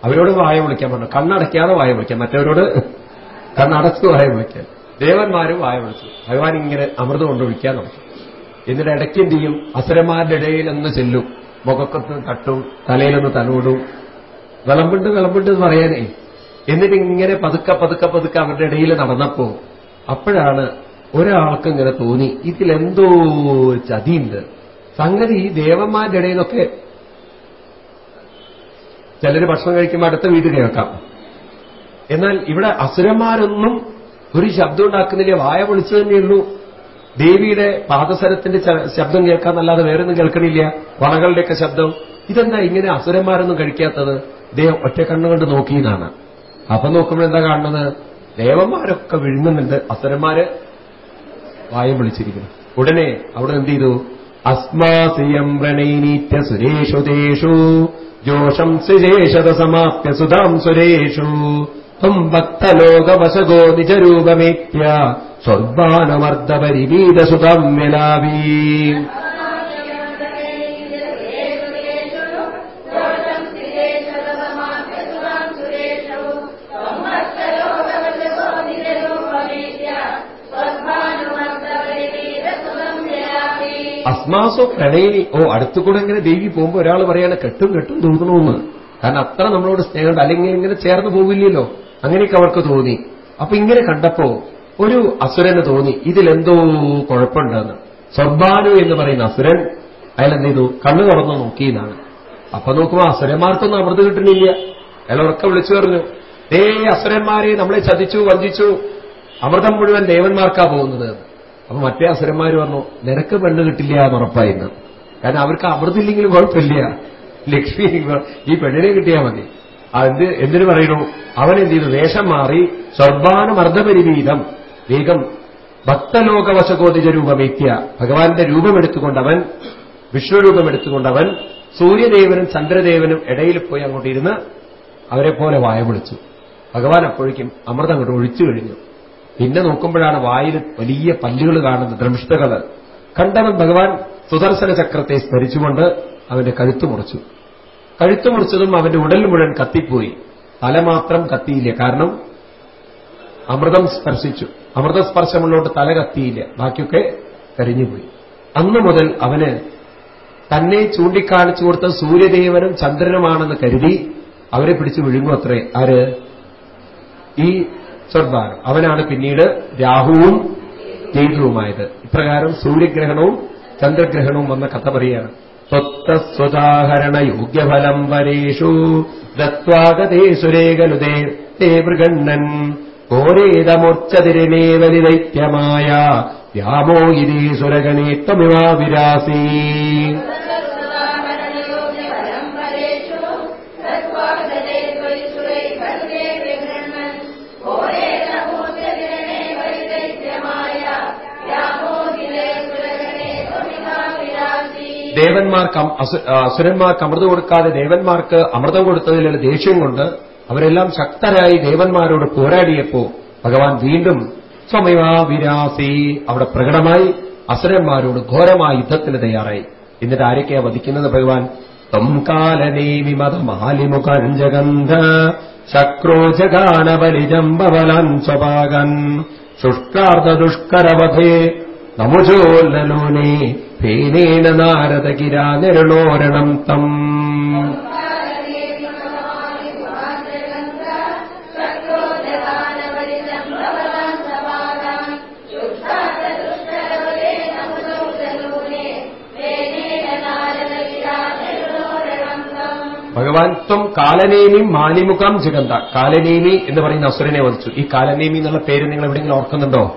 Speaker 1: അവരോട് വായ വിളിക്കാൻ പറഞ്ഞു. കണ്ണടയ്ക്കാതെ വായ വിളിക്കാം മറ്റവരോട് കണ്ണടച്ചു വായ വിളിക്കാൻ. ദേവന്മാരും വായ വിളിച്ചു. ഭഗവാൻ ഇങ്ങനെ അമൃതം കൊണ്ട് വിളിക്കാൻ തുടങ്ങി. എന്നിട്ട് ഇടയ്ക്ക് എന്ത് ചെയ്യും? അസുരന്മാരുടെ ഇടയിൽ ഒന്ന് ചെല്ലും. മുഖക്കത്ത് തട്ടും തലയിലൊന്ന് തലോടും. വിളമ്പുണ്ട് വിളമ്പുണ്ട് എന്ന് പറയാനേ. എന്നിട്ട് ഇങ്ങനെ പതുക്കെ പതുക്കെ പതുക്കെ അവരുടെ ഇടയിൽ നടന്നപ്പോ അപ്പോഴാണ് ഒരാൾക്ക് ഇങ്ങനെ തോന്നി. ഇതിലെന്തോ ചതിയുണ്ട്. സംഗതി ദേവന്മാരുടെ ഇടയിലൊക്കെ ചിലർ ഭക്ഷണം കഴിക്കുമ്പോൾ അടുത്ത വീട്ടിൽ കേൾക്കാം. എന്നാൽ ഇവിടെ അസുരന്മാരൊന്നും ഒരു ശബ്ദം ഉണ്ടാക്കുന്നില്ല. വായ വിളിച്ചു തന്നെയുള്ളൂ. ദേവിയുടെ പാദസരത്തിന്റെ ശബ്ദം കേൾക്കാന്നല്ലാതെ വേറൊന്നും കേൾക്കണില്ല. വളകളുടെയൊക്കെ ശബ്ദം. ഇതെന്താ ഇങ്ങനെ അസുരന്മാരൊന്നും കഴിക്കാത്തത്? ദേവം ഒറ്റ കണ്ണുകൊണ്ട് നോക്കിയതാണ്. അപ്പൊ നോക്കുമ്പോൾ എന്താ കാണുന്നത്? ദേവന്മാരൊക്കെ വിഴുങ്ങുന്നുണ്ട്. അസുരന്മാര് വായം വിളിച്ചിരിക്കുന്നു. ഉടനെ അവിടെ എന്ത് ചെയ്തു? അസ്മാസിയം സുരേഷു തേഷു. ജോഷം സുരേഷത സമാപ്യ സുധാം സുരേഷു. ത്വം ഭക്തലോകവശകോ നിജരൂപമേത്യ. സ്വർഗാനമർദ്ദപരിവീതസുതം വിലാവീ അസ്മാസോ പ്രണയിനി ഓ അടുത്തുകൂടെ ഇങ്ങനെ ദേവി പോകുമ്പോ ഒരാൾ പറയാണ് കെട്ടും കെട്ടും തോന്നണമെന്ന് കാരണം അത്ര നമ്മളോട് സ്നേഹമുണ്ട്. അല്ലെങ്കിൽ ഇങ്ങനെ ചേർന്ന് പോവില്ലല്ലോ. അങ്ങനെയൊക്കെ അവർക്ക് തോന്നി. അപ്പൊ ഇങ്ങനെ കണ്ടപ്പോ ഒരു അസുരന് തോന്നി ഇതിലെന്തോ കുഴപ്പമുണ്ടെന്ന്. സ്വർബാനു എന്ന് പറയുന്ന അസുരൻ അയാൾ എന്ത് ചെയ്തു കണ്ണു തുറന്നു നോക്കിയെന്നാണ്. അപ്പൊ നോക്കുമ്പോ അസുരന്മാർക്കൊന്നും അമൃത് കിട്ടുന്നില്ല. അയാൾ ഉറക്കെ വിളിച്ചു പറഞ്ഞു ഏ അസുരന്മാരെ നമ്മളെ ചതിച്ചു വഞ്ചിച്ചു. അമൃതം മുഴുവൻ ദേവന്മാർക്കാ പോകുന്നത്. അപ്പൊ മറ്റേ അസുരന്മാർ പറഞ്ഞു നിനക്ക് പെണ്ണ് കിട്ടില്ല എന്ന് ഉറപ്പായിരുന്നു. കാരണം അവർക്ക് അമൃതില്ലെങ്കിലും കുഴപ്പമില്ല. ലക്ഷ്മി ഈ പെണ്ണിനെ കിട്ടിയാൽ മതി. അത് എന്തിനു പറയുന്നു? അവൻ എന്ത് ചെയ്തു? വേഷം മാറി സ്വർബാനുമർദ്ദപരിവീതം വേഗം ഭക്തലോകവശകോതിജ രൂപമേത്യ ഭഗവാന്റെ രൂപമെടുത്തുകൊണ്ടവൻ വിഷ്ണുരൂപം എടുത്തുകൊണ്ടവൻ സൂര്യദേവനും ചന്ദ്രദേവനും ഇടയിൽ പോയി അങ്ങോട്ടിരുന്ന് അവരെ പോലെ വായ വിളിച്ചു ഭഗവാൻ അപ്പോഴേക്കും അമൃതം അങ്ങോട്ട് ഒഴിച്ചു കഴിഞ്ഞു. പിന്നെ നോക്കുമ്പോഴാണ് വായിൽ വലിയ പല്ലുകൾ കാണുന്നത് ദ്രംഷ്ടകൾ കണ്ടവൻ ഭഗവാൻ സുദർശന ചക്രത്തെ സ്മരിച്ചുകൊണ്ട് അവന്റെ കഴുത്തു മുറിച്ചു. കഴുത്തു മുറിച്ചതും അവന്റെ ഉടൽ മുഴുവൻ കത്തിപ്പോയി. തല മാത്രം കത്തിയില്ല കാരണം അമൃതം സ്പർശിച്ചു. അമൃതസ്പർശമുള്ളോട്ട് തല കത്തിയില്ല ബാക്കിയൊക്കെ കരിഞ്ഞുപോയി. അന്നു മുതൽ അവന് തന്നെ ചൂണ്ടിക്കാണിച്ചു കൊടുത്ത സൂര്യദേവനും ചന്ദ്രനുമാണെന്ന് കരുതി അവരെ പിടിച്ചു വിഴുങ്ങും അത്രേ. ആര്? ഈ സ്വർബാനം അവനാണ് പിന്നീട് രാഹുവും കേതുവുമായത് ഇപ്രകാരം സൂര്യഗ്രഹണവും ചന്ദ്രഗ്രഹണവും വന്ന കഥ പറയാണ് സ്വത്തസ്വതാഹരണ യോഗ്യഫലം വരേഷു. ദത്വാഗതേ സുരേഖലുദേ തേ മൃഗണ്ണൻ. ഘോരേതമൂർച്ചതിരമേവലി ദൈത്യമായ വ്യാമോഹിതേ സുരഗണേ ത്വമിവാ വിരാസീ. ദേവന്മാർക്ക് അസുരന്മാർക്ക് അമൃതം കൊടുക്കാതെ ദേവന്മാർക്ക് അമൃതം കൊടുത്തതിലുള്ള ദേഷ്യം കൊണ്ട് അവരെല്ലാം ശക്തരായി ദേവന്മാരോട് പോരാടിയപ്പോ ഭഗവാൻ വീണ്ടും സ്വമയാ വിരാസി അവിടെ പ്രകടമായി അസുരന്മാരോട് ഘോരമായ യുദ്ധത്തിന് തയ്യാറായി. എന്നിട്ട് ആരൊക്കെയാ വധിക്കുന്നത് ഭഗവാൻ? മതമാലിമുഖഞ്ജഗന്ധ ശക്രോജഗാനബലിജംബലാൻ സ്വപാകൻ ശുഷ്കാർദ്ദുഷ്കരവധേ നമുജോല്ലലോനെ ഫേനേന നാരദ നിരണോരണം തം. ഭഗവാൻ ത്വം കാലനേമിയും ജഗന്ത കാലനേമി എന്ന് പറയുന്ന അസുരനെ വധിച്ചു. ഈ കാലനേമി എന്നുള്ള പേര് നിങ്ങൾ എവിടെയെങ്കിലും ഓർക്കുന്നുണ്ടോ?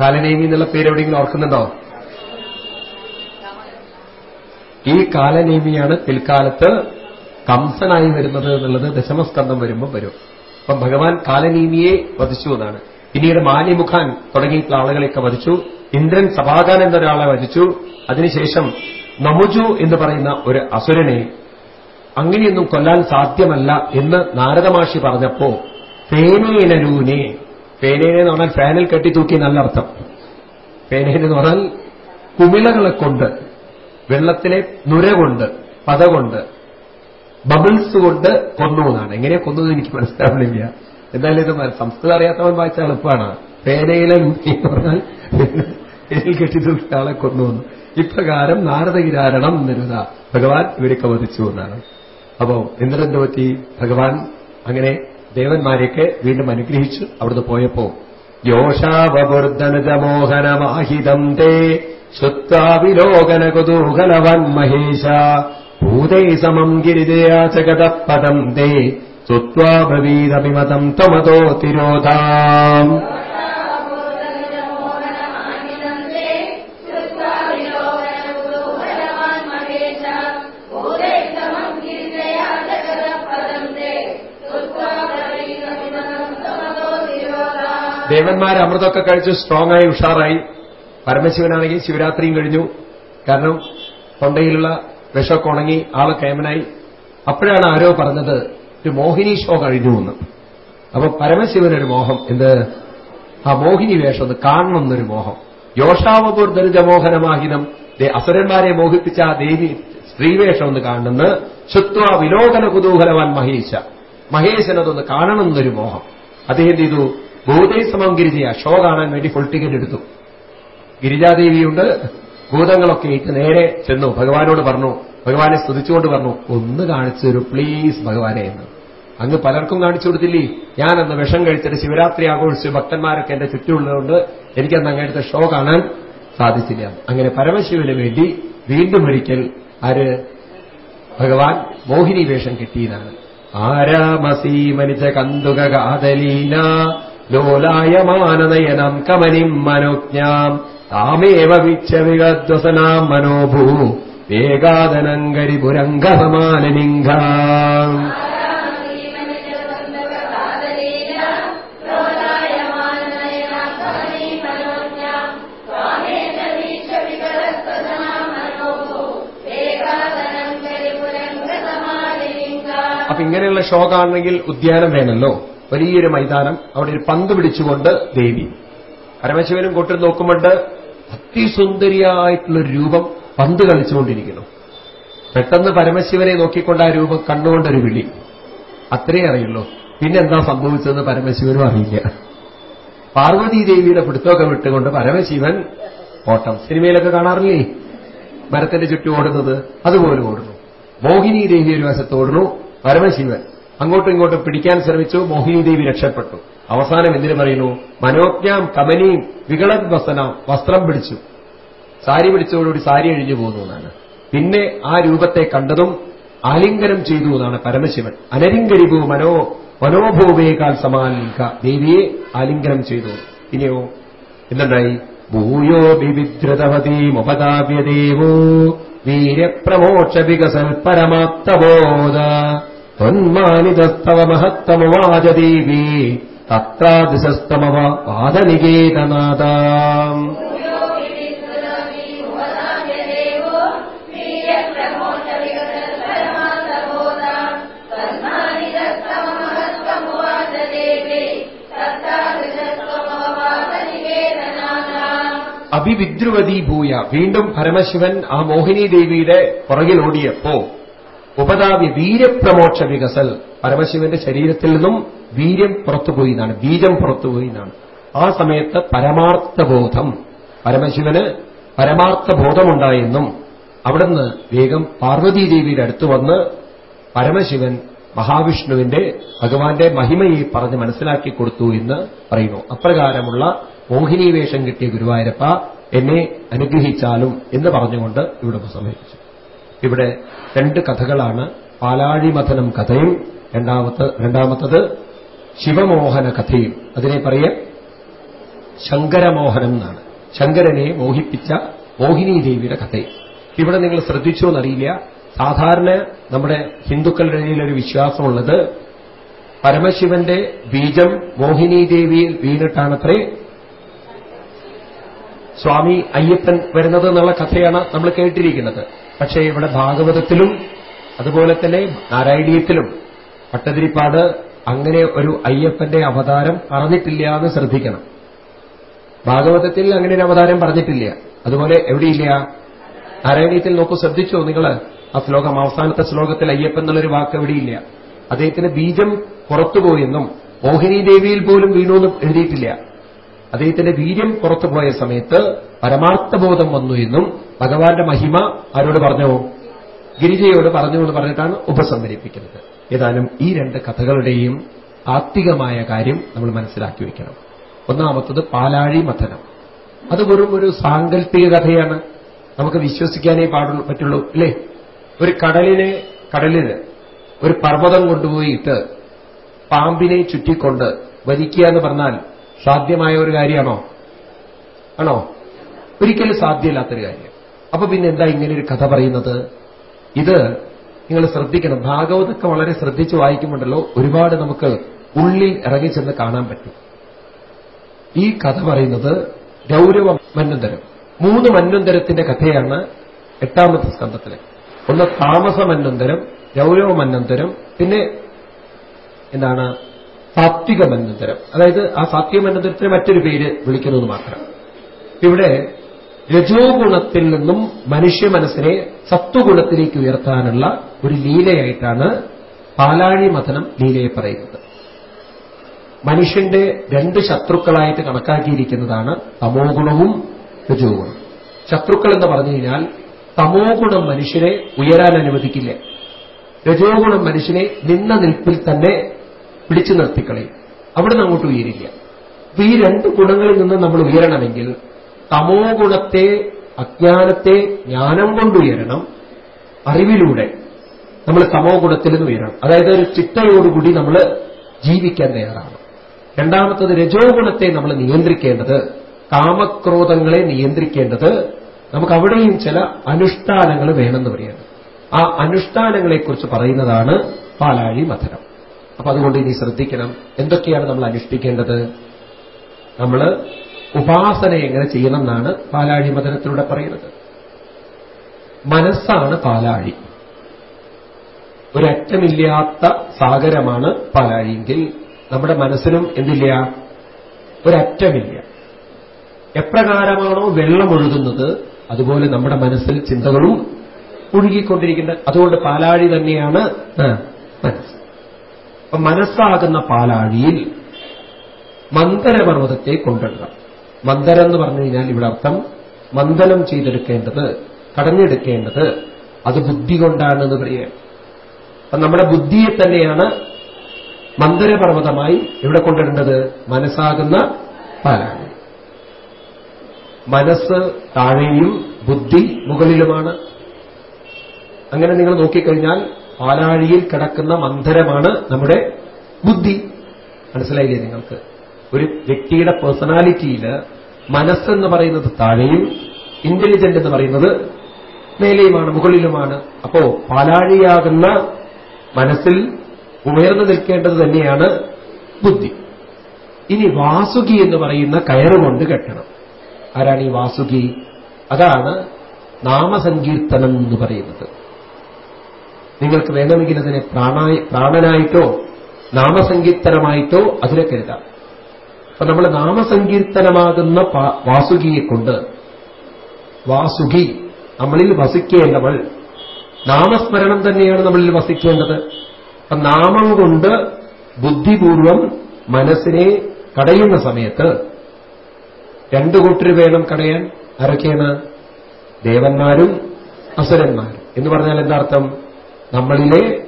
Speaker 1: കാലനേമി എന്നുള്ള പേര് എവിടെയെങ്കിലും ഓർക്കുന്നുണ്ടോ? ഈ കാലനേമിയാണ് പിൽക്കാലത്ത് കംസനായി വരുന്നത് എന്നുള്ളത് ദശമസ്കന്ധം വരുമ്പോൾ വരും. അപ്പം ഭഗവാൻ കാലനീമിയെ വധിച്ചു എന്നാണ്. പിന്നീട് മാലിമുഖാൻ തുടങ്ങിയിട്ടുള്ള ആളുകളെയൊക്കെ വധിച്ചു. ഇന്ദ്രൻ സഭാകാൻ എന്നൊരാളെ വധിച്ചു. അതിനുശേഷം നമുജു എന്ന് പറയുന്ന ഒരു അസുരനെ അങ്ങനെയൊന്നും കൊല്ലാൻ സാധ്യമല്ല എന്ന് നാരദമാഷി പറഞ്ഞപ്പോ ഫേനേനരൂനെ ഫേനേനെ എന്ന് പറഞ്ഞാൽ ഫാനിൽ കെട്ടിത്തൂക്കി നല്ല അർത്ഥം. പേനേനെന്ന് പറഞ്ഞാൽ കുമിളകളെ കൊണ്ട് വെള്ളത്തിലെ നുര കൊണ്ട് പത കൊണ്ട് ബബിൾസ് കൊണ്ട് കൊന്നു എന്നാണ്. എങ്ങനെയാ കൊന്നത് എനിക്ക് മനസ്സിലാവുന്നില്ല. എന്നാലും ഇത് സംസ്കൃതം അറിയാത്തവൻ വായിച്ച എളുപ്പമാണ്. പേനയിലെ പറഞ്ഞാൽ പേനയിൽ കെട്ടിത്തൂക്കിയ ആളെ കൊന്നു എന്ന്. ഇപ്രകാരം നാരദകിരാരണം നിരുത ഭഗവാൻ ഇവരെ കവതിച്ചു എന്നാണ്. അപ്പോ ഇന്ദ്രന്റെ പറ്റി ഭഗവാൻ അങ്ങനെ ദേവന്മാരെയൊക്കെ വീണ്ടും അനുഗ്രഹിച്ച് അവിടുന്ന് പോയപ്പോ യോഷാവബുർദ്ധനജമോഹനമാഹിതം തേ ശ്രുത്വാവിലോകന കുതൂഹലവൻ മഹേശ ഭൂതൈ സമം ഗിരിജയാചകതപദം തേ ശ്രുത്വാ ബ്രവീതമിമതം ത്വമതോ തിരോധാം. ദേവന്മാർ അമൃതമൊക്കെ കഴിച്ച് സ്ട്രോങ് ആയി ഉഷാറായി. പരമശിവനാണെങ്കിൽ ശിവരാത്രിയും കഴിഞ്ഞു. കാരണം തൊണ്ടയിലുള്ള വിഷമൊക്കെ ഉണങ്ങി ആളെ കേമനായി. അപ്പോഴാണ് ആരോ പറഞ്ഞത് ഒരു മോഹിനി ഷോ കഴിഞ്ഞു എന്ന്. അപ്പൊ പരമശിവനൊരു മോഹം. എന്ത്? ആ മോഹിനി വേഷം ഒന്ന് കാണണം എന്നൊരു മോഹം. യോഷാവപൂർ ദരിദ്രമോഹനമാഹിതം അസുരന്മാരെ മോഹിപ്പിച്ച ആ ദേവി സ്ത്രീവേഷം ഒന്ന് കാണുന്നത് ശുത്വ വിലോകന കുതൂഹലവാൻ മഹേശ. മഹേശനതൊന്ന് കാണണം എന്നൊരു മോഹം. അദ്ദേഹം എന്ത് ചെയ്തു സമം ഗിരിജയ ഷോ കാണാൻ വേണ്ടി ഫുൾ ടിക്കറ്റ് എടുത്തു. ഗിരിജാദേവിയുണ്ട്. ഭൂതങ്ങളൊക്കെ ഇട്ട് നേരെ ചെന്നു. ഭഗവാനോട് പറഞ്ഞു. ഭഗവാനെ സ്തുതിച്ചുകൊണ്ട് പറഞ്ഞു ഒന്ന് കാണിച്ചു തരൂ പ്ലീസ് ഭഗവാനെ എന്ന്. അങ്ങ് പലർക്കും കാണിച്ചു കൊടുത്തില്ലേ? ഞാനന്ന് വിഷം കഴിച്ചിട്ട് ശിവരാത്രി ആഘോഷിച്ച് ഭക്തന്മാരൊക്കെ എന്റെ ചുറ്റുമുള്ളതുകൊണ്ട് എനിക്കന്ന് അങ്ങനത്തെ ഷോ കാണാൻ സാധിച്ചില്ല. അങ്ങനെ പരമശിവന് വേണ്ടി വീണ്ടും ഒരിക്കൽ ആര്? ഭഗവാൻ മോഹിനി വേഷം കിട്ടിയതാണ്. ആരാമസീ മനിജ കന്തുക കാതലീന ലോലായമാനനയനം കമനിം മനോജ്ഞാം. താമേവ വീക്ഷ വിഗദ്വസനാം മനോഭൂ. വേഗാദനങ്കരി പുരംഗസമാനലിംഗ അപ്പൊ ഇങ്ങനെയുള്ള ഷോ കാണണമെങ്കിൽ ഉദ്യാനം വേണമല്ലോ വലിയൊരു മൈതാനം അവിടെ ഒരു പന്ത് പിടിച്ചുകൊണ്ട് ദേവി. പരമശിവനും കൊട്ടിൽ നോക്കുമ്പോണ്ട് അതിസുന്ദരിയായിട്ടുള്ളൊരു രൂപം പന്ത് കളിച്ചുകൊണ്ടിരിക്കുന്നു. പെട്ടെന്ന് പരമശിവനെ നോക്കിക്കൊണ്ട് ആ രൂപം കണ്ണുകൊണ്ടൊരു വിളി. അത്രേ അറിയുള്ളൂ. പിന്നെന്താ സംഭവിച്ചതെന്ന് പരമശിവനും അറിയില്ല. പാർവതീദേവിയുടെ പിടുത്തമൊക്കെ വിട്ടുകൊണ്ട് പരമശിവൻ ഓട്ടം. സിനിമയിലൊക്കെ കാണാറില്ലേ? മരത്തിന്റെ ചുറ്റും ഓടുന്നത്. അതുപോലെ ഓടുന്നു. മോഹിനി ദേവി ഒരു വശത്ത് ഓടുന്നു. പരമശിവൻ അങ്ങോട്ടും ഇങ്ങോട്ടും പിടിക്കാൻ ശ്രമിച്ചു. മോഹിനി ദേവി രക്ഷപ്പെട്ടു. അവസാനം എന്തിനു പറയുന്നു? മനോജ്ഞാം കമനിയും വികളത് വസ്ത്രം പിടിച്ചു. സാരി പിടിച്ചതോടുകൂടി സാരി അഴിഞ്ഞു പോകുന്നു എന്നാണ്. പിന്നെ ആ രൂപത്തെ കണ്ടതും ആലിംഗനം ചെയ്തു എന്നാണ് പരമശിവൻ. അനരിങ്കരിഭൂ മനോ മനോഭൂവേകാൽ സമാലിക ദേവിയെ ആലിംഗനം ചെയ്തു. ഇനിയോ എന്തുണ്ടായി? ഭൂയോ വിവിധൃതവതീമുപതാപ്യദേവോ വീര്യപ്രമോക്ഷ വികസൽ പരമാത്തബോധ ത്വന്മാനിതസ്തവ മഹത്തമവാച ദേവി തത്രാദിശസ്തമവ വാദനികേതനാഥ അഭിവിദ്രുവതി ഭൂയ വീണ്ടും പരമശിവൻ ആ മോഹിനി ദേവിയുടെ പുറകിൽ ഉപതാവ്യ വീര്യപ്രമോക്ഷ വികസൽ പരമശിവന്റെ ശരീരത്തിൽ നിന്നും വീര്യം പുറത്തുപോയി എന്നാണ്. ബീജം പുറത്തുപോയി എന്നാണ്. ആ സമയത്ത് പരമാർത്ഥബോധം. പരമശിവന് പരമാർത്ഥബോധമുണ്ടായെന്നും അവിടുന്ന് വേഗം പാർവതീദേവിയുടെ അടുത്ത് വന്ന് പരമശിവൻ മഹാവിഷ്ണുവിന്റെ ഭഗവാന്റെ മഹിമയെ പറഞ്ഞ് മനസ്സിലാക്കി കൊടുത്തു എന്ന് പറയുന്നു. അപ്രകാരമുള്ള മോഹിനീവേഷം കിട്ടിയ ഗുരുവായൂരപ്പ എന്നെ അനുഗ്രഹിച്ചാലും എന്ന് പറഞ്ഞുകൊണ്ട് ഇവിടെ ഉപസംഹരിച്ചു. ഇവിടെ രണ്ട് കഥകളാണ്. പാലാഴിമഥനം കഥയും രണ്ടാമത്തെ രണ്ടാമത്തത് ശിവമോഹന കഥയും. അതിനെ പറയ ശങ്കരമോഹനം എന്നാണ്. ശങ്കരനെ മോഹിപ്പിച്ച മോഹിനി ദേവിയുടെ കഥയും. ഇവിടെ നിങ്ങൾ ശ്രദ്ധിച്ചോ എന്നറിയില്ല. സാധാരണ നമ്മുടെ ഹിന്ദുക്കളുടെ ഇടയിൽ ഒരു വിശ്വാസമുള്ളത് പരമശിവന്റെ ബീജം മോഹിനി ദേവിയിൽ വീണിട്ടാണത്രേ സ്വാമി അയ്യപ്പൻ വരുന്നത് എന്നുള്ള കഥയാണ് നമ്മൾ കേട്ടിരിക്കുന്നത്. പക്ഷേ ഇവിടെ ഭാഗവതത്തിലും അതുപോലെ തന്നെ നാരായണീയത്തിലും പട്ടതിരിപ്പാട് അങ്ങനെ ഒരു അയ്യപ്പന്റെ അവതാരം പറഞ്ഞിട്ടില്ല എന്ന് ശ്രദ്ധിക്കണം. ഭാഗവതത്തിൽ അങ്ങനെ ഒരു അവതാരം പറഞ്ഞിട്ടില്ല. അതുപോലെ എവിടെയില്ല? നാരായണീയത്തിൽ നോക്കൂ ശ്രദ്ധിച്ചോ നിങ്ങൾ ആ ശ്ലോകം അവസാനത്തെ ശ്ലോകത്തിൽ അയ്യപ്പൻ എന്നുള്ളൊരു വാക്ക് എവിടെയില്ല? അദ്ദേഹത്തിന് ബീജം പുറത്തുപോയെന്നും മോഹിനി ദേവിയിൽ പോലും വീണു എന്നും എഴുതിയിട്ടില്ല. അദ്ദേഹത്തിന്റെ വീര്യം പുറത്തുപോയ സമയത്ത് പരമാർത്ഥബോധം വന്നു എന്നും ഭഗവാന്റെ മഹിമ ആരോട് പറഞ്ഞു? ഗിരിജയോട് പറഞ്ഞു എന്ന് പറഞ്ഞിട്ടാണ് ഉപസംഹരിപ്പിക്കുന്നത്. ഏതായാലും ഈ രണ്ട് കഥകളുടെയും ആത്മികമായ കാര്യം നമ്മൾ മനസ്സിലാക്കി വയ്ക്കണം. ഒന്നാമത്തത് പാലാഴി മഥനം. അത് വെറും ഒരു സാങ്കല്പിക കഥയാണ്. നമുക്ക് വിശ്വസിക്കാനേ പാടുള്ളൂ പറ്റുള്ളൂ അല്ലേ? ഒരു കടലിനെ കടലിന് ഒരു പർവതം കൊണ്ടുപോയിട്ട് പാമ്പിനെ ചുറ്റിക്കൊണ്ട് വലിക്കുക എന്ന് പറഞ്ഞാൽ സാധ്യമായ ഒരു കാര്യമാണോ? ആണോ? ഒരിക്കലും സാധ്യമല്ലാത്തൊരു കാര്യം. അപ്പൊ പിന്നെ എന്താ ഇങ്ങനെ ഒരു കഥ പറയുന്നത്? ഇത് നിങ്ങൾ ശ്രദ്ധിക്കണം. ഭാഗവതൊക്കെ വളരെ ശ്രദ്ധിച്ച് വായിക്കുമ്പോണ്ടല്ലോ ഒരുപാട് നമുക്ക് ഉള്ളിൽ ഇറങ്ങി ഇറങ്ങിച്ചെന്ന് കാണാൻ പറ്റും. ഈ കഥ പറയുന്നത് ഗൗരവ മന്വന്തരം. മൂന്ന് മന്വന്തരത്തിന്റെ കഥയാണ് എട്ടാമത്തെ സ്കന്ധത്തിലെ. ഒന്ന് താമസ മന്വന്തരം ഗൗരവ മന്വന്തരം പിന്നെ എന്താണ്? സാത്വിക മന്വന്തരം അതായത് ആ സാത്വിക മന്വന്തരത്തിന് മറ്റൊരു പേര് വിളിക്കുന്നത് മാത്രം. ഇവിടെ രജോ ഗുണത്തിൽ നിന്നും മനുഷ്യ മനസ്സിനെ സത്വഗുണത്തിലേക്ക് ഉയർത്താനുള്ള ഒരു ലീലയായിട്ടാണ് പാലാഴി മഥനം ലീലയെ പറയുന്നത്. മനുഷ്യന്റെ രണ്ട് ശത്രുക്കളായിട്ട് കണക്കാക്കിയിരിക്കുന്നതാണ് തമോ ഗുണവും രജോ ഗുണം ശത്രുക്കൾ എന്ന് പറഞ്ഞു കഴിഞ്ഞാൽ തമോ ഗുണം മനുഷ്യനെ ഉയരാൻ അനുവദിക്കില്ല. രജോ ഗുണം മനുഷ്യനെ നിന്ന നിൽപ്പിൽ തന്നെ പിടിച്ചു നിർത്തിക്കളയും. അവിടെ അങ്ങോട്ട് ഉയരില്ല. അപ്പൊ ഈ രണ്ട് ഗുണങ്ങളിൽ നിന്ന് നമ്മൾ ഉയരണമെങ്കിൽ തമോ ഗുണത്തെ അജ്ഞാനത്തെ ജ്ഞാനം കൊണ്ട് ഉയരണം അറിവിലൂടെ നമ്മൾ തമോ ഗുണത്തിൽ നിന്ന് ഉയരണം. അതായത് ഒരു ചിട്ടയോടുകൂടി നമ്മൾ ജീവിക്കാൻ തയ്യാറാണ്. രണ്ടാമത്തത് രജോ ഗുണത്തെ നമ്മൾ നിയന്ത്രിക്കേണ്ടത് കാമക്രോധങ്ങളെ നിയന്ത്രിക്കേണ്ടത് നമുക്ക് അവിടെയും ചില അനുഷ്ഠാനങ്ങൾ വേണമെന്ന് പറയാം ആ അനുഷ്ഠാനങ്ങളെക്കുറിച്ച് പറയുന്നതാണ് പാലാഴി മഥനം. അപ്പൊ അതുകൊണ്ട് ഇനി ശ്രദ്ധിക്കണം. എന്തൊക്കെയാണ് നമ്മൾ അനുഷ്ഠിക്കേണ്ടത്? നമ്മൾ ഉപാസന എങ്ങനെ ചെയ്യണം എന്നാണ് പാലാഴി മതനത്തിലൂടെ പറയുന്നത്. മനസ്സാണ് പാലാഴി. ഒരറ്റമില്ലാത്ത സാഗരമാണ് പാലാഴിയെങ്കിൽ നമ്മുടെ മനസ്സിനും എന്തില്ല? ഒരറ്റമില്ല. എപ്രകാരമാണോ വെള്ളം ഒഴുകുന്നത് അതുപോലെ നമ്മുടെ മനസ്സിൽ ചിന്തകളും ഒഴുകിക്കൊണ്ടിരിക്കുന്നത്. അതുകൊണ്ട് പാലാഴി തന്നെയാണ് മനസ്സ്. അപ്പൊ മനസ്സാകുന്ന പാലാഴിയിൽ മന്ദരപർവതത്തെ കൊണ്ടുവരണം. മന്ദരം എന്ന് പറഞ്ഞു കഴിഞ്ഞാൽ ഇവിടെ അർത്ഥം മന്ദനം ചെയ്തെടുക്കേണ്ടത് കടഞ്ഞെടുക്കേണ്ടത് അത് ബുദ്ധി കൊണ്ടാണെന്ന് പറയുക. അപ്പൊ നമ്മുടെ ബുദ്ധിയെ തന്നെയാണ് മന്ദരപർവതമായി ഇവിടെ കൊണ്ടിടേണ്ടത് മനസ്സാകുന്ന പാലാഴി. മനസ്സ് താഴെയും ബുദ്ധി മുകളിലുമാണ്. അങ്ങനെ നിങ്ങൾ നോക്കിക്കഴിഞ്ഞാൽ പാലാഴിയിൽ കിടക്കുന്ന മന്ധരമാണ് നമ്മുടെ ബുദ്ധി. മനസ്സിലായില്ലേ നിങ്ങൾക്ക്? ഒരു വ്യക്തിയുടെ പേഴ്സണാലിറ്റിയിൽ മനസ്സെന്ന് പറയുന്നത് താഴെയും ഇന്റലിജന്റ് എന്ന് പറയുന്നത് മേലെയുമാണ് മുകളിലുമാണ്. അപ്പോ പാലാഴിയാകുന്ന മനസ്സിൽ ഉയർന്നു നിൽക്കേണ്ടത് തന്നെയാണ് ബുദ്ധി. ഇനി വാസുകി എന്ന് പറയുന്ന കയറുകൊണ്ട് കെട്ടണം. ആരാണ് ഈ വാസുകി? അതാണ് നാമസങ്കീർത്തനം എന്ന് പറയുന്നത്. നിങ്ങൾക്ക് വേണമെങ്കിൽ അതിനെ പ്രാണനായിട്ടോ നാമസങ്കീർത്തനമായിട്ടോ അതിനെ കരുതാം അപ്പൊ നമ്മൾ നാമസങ്കീർത്തനമാകുന്ന വാസുകിയെക്കൊണ്ട് വാസുകിയെ കൊണ്ട് വാസുകി നമ്മളിൽ വസിക്കേണ്ടവൾ നാമസ്മരണം തന്നെയാണ് നമ്മളിൽ വസിക്കേണ്ടത്. അപ്പൊ നാമം കൊണ്ട് ബുദ്ധിപൂർവം മനസ്സിനെ കടയുന്ന സമയത്ത് രണ്ടു കൂട്ടർ വേണം കടയാൻ. ആരൊക്കെയാണ്? ദേവന്മാരും അസുരന്മാരും. എന്ന് പറഞ്ഞാൽ എന്താർത്ഥം? നമ്മളിലെ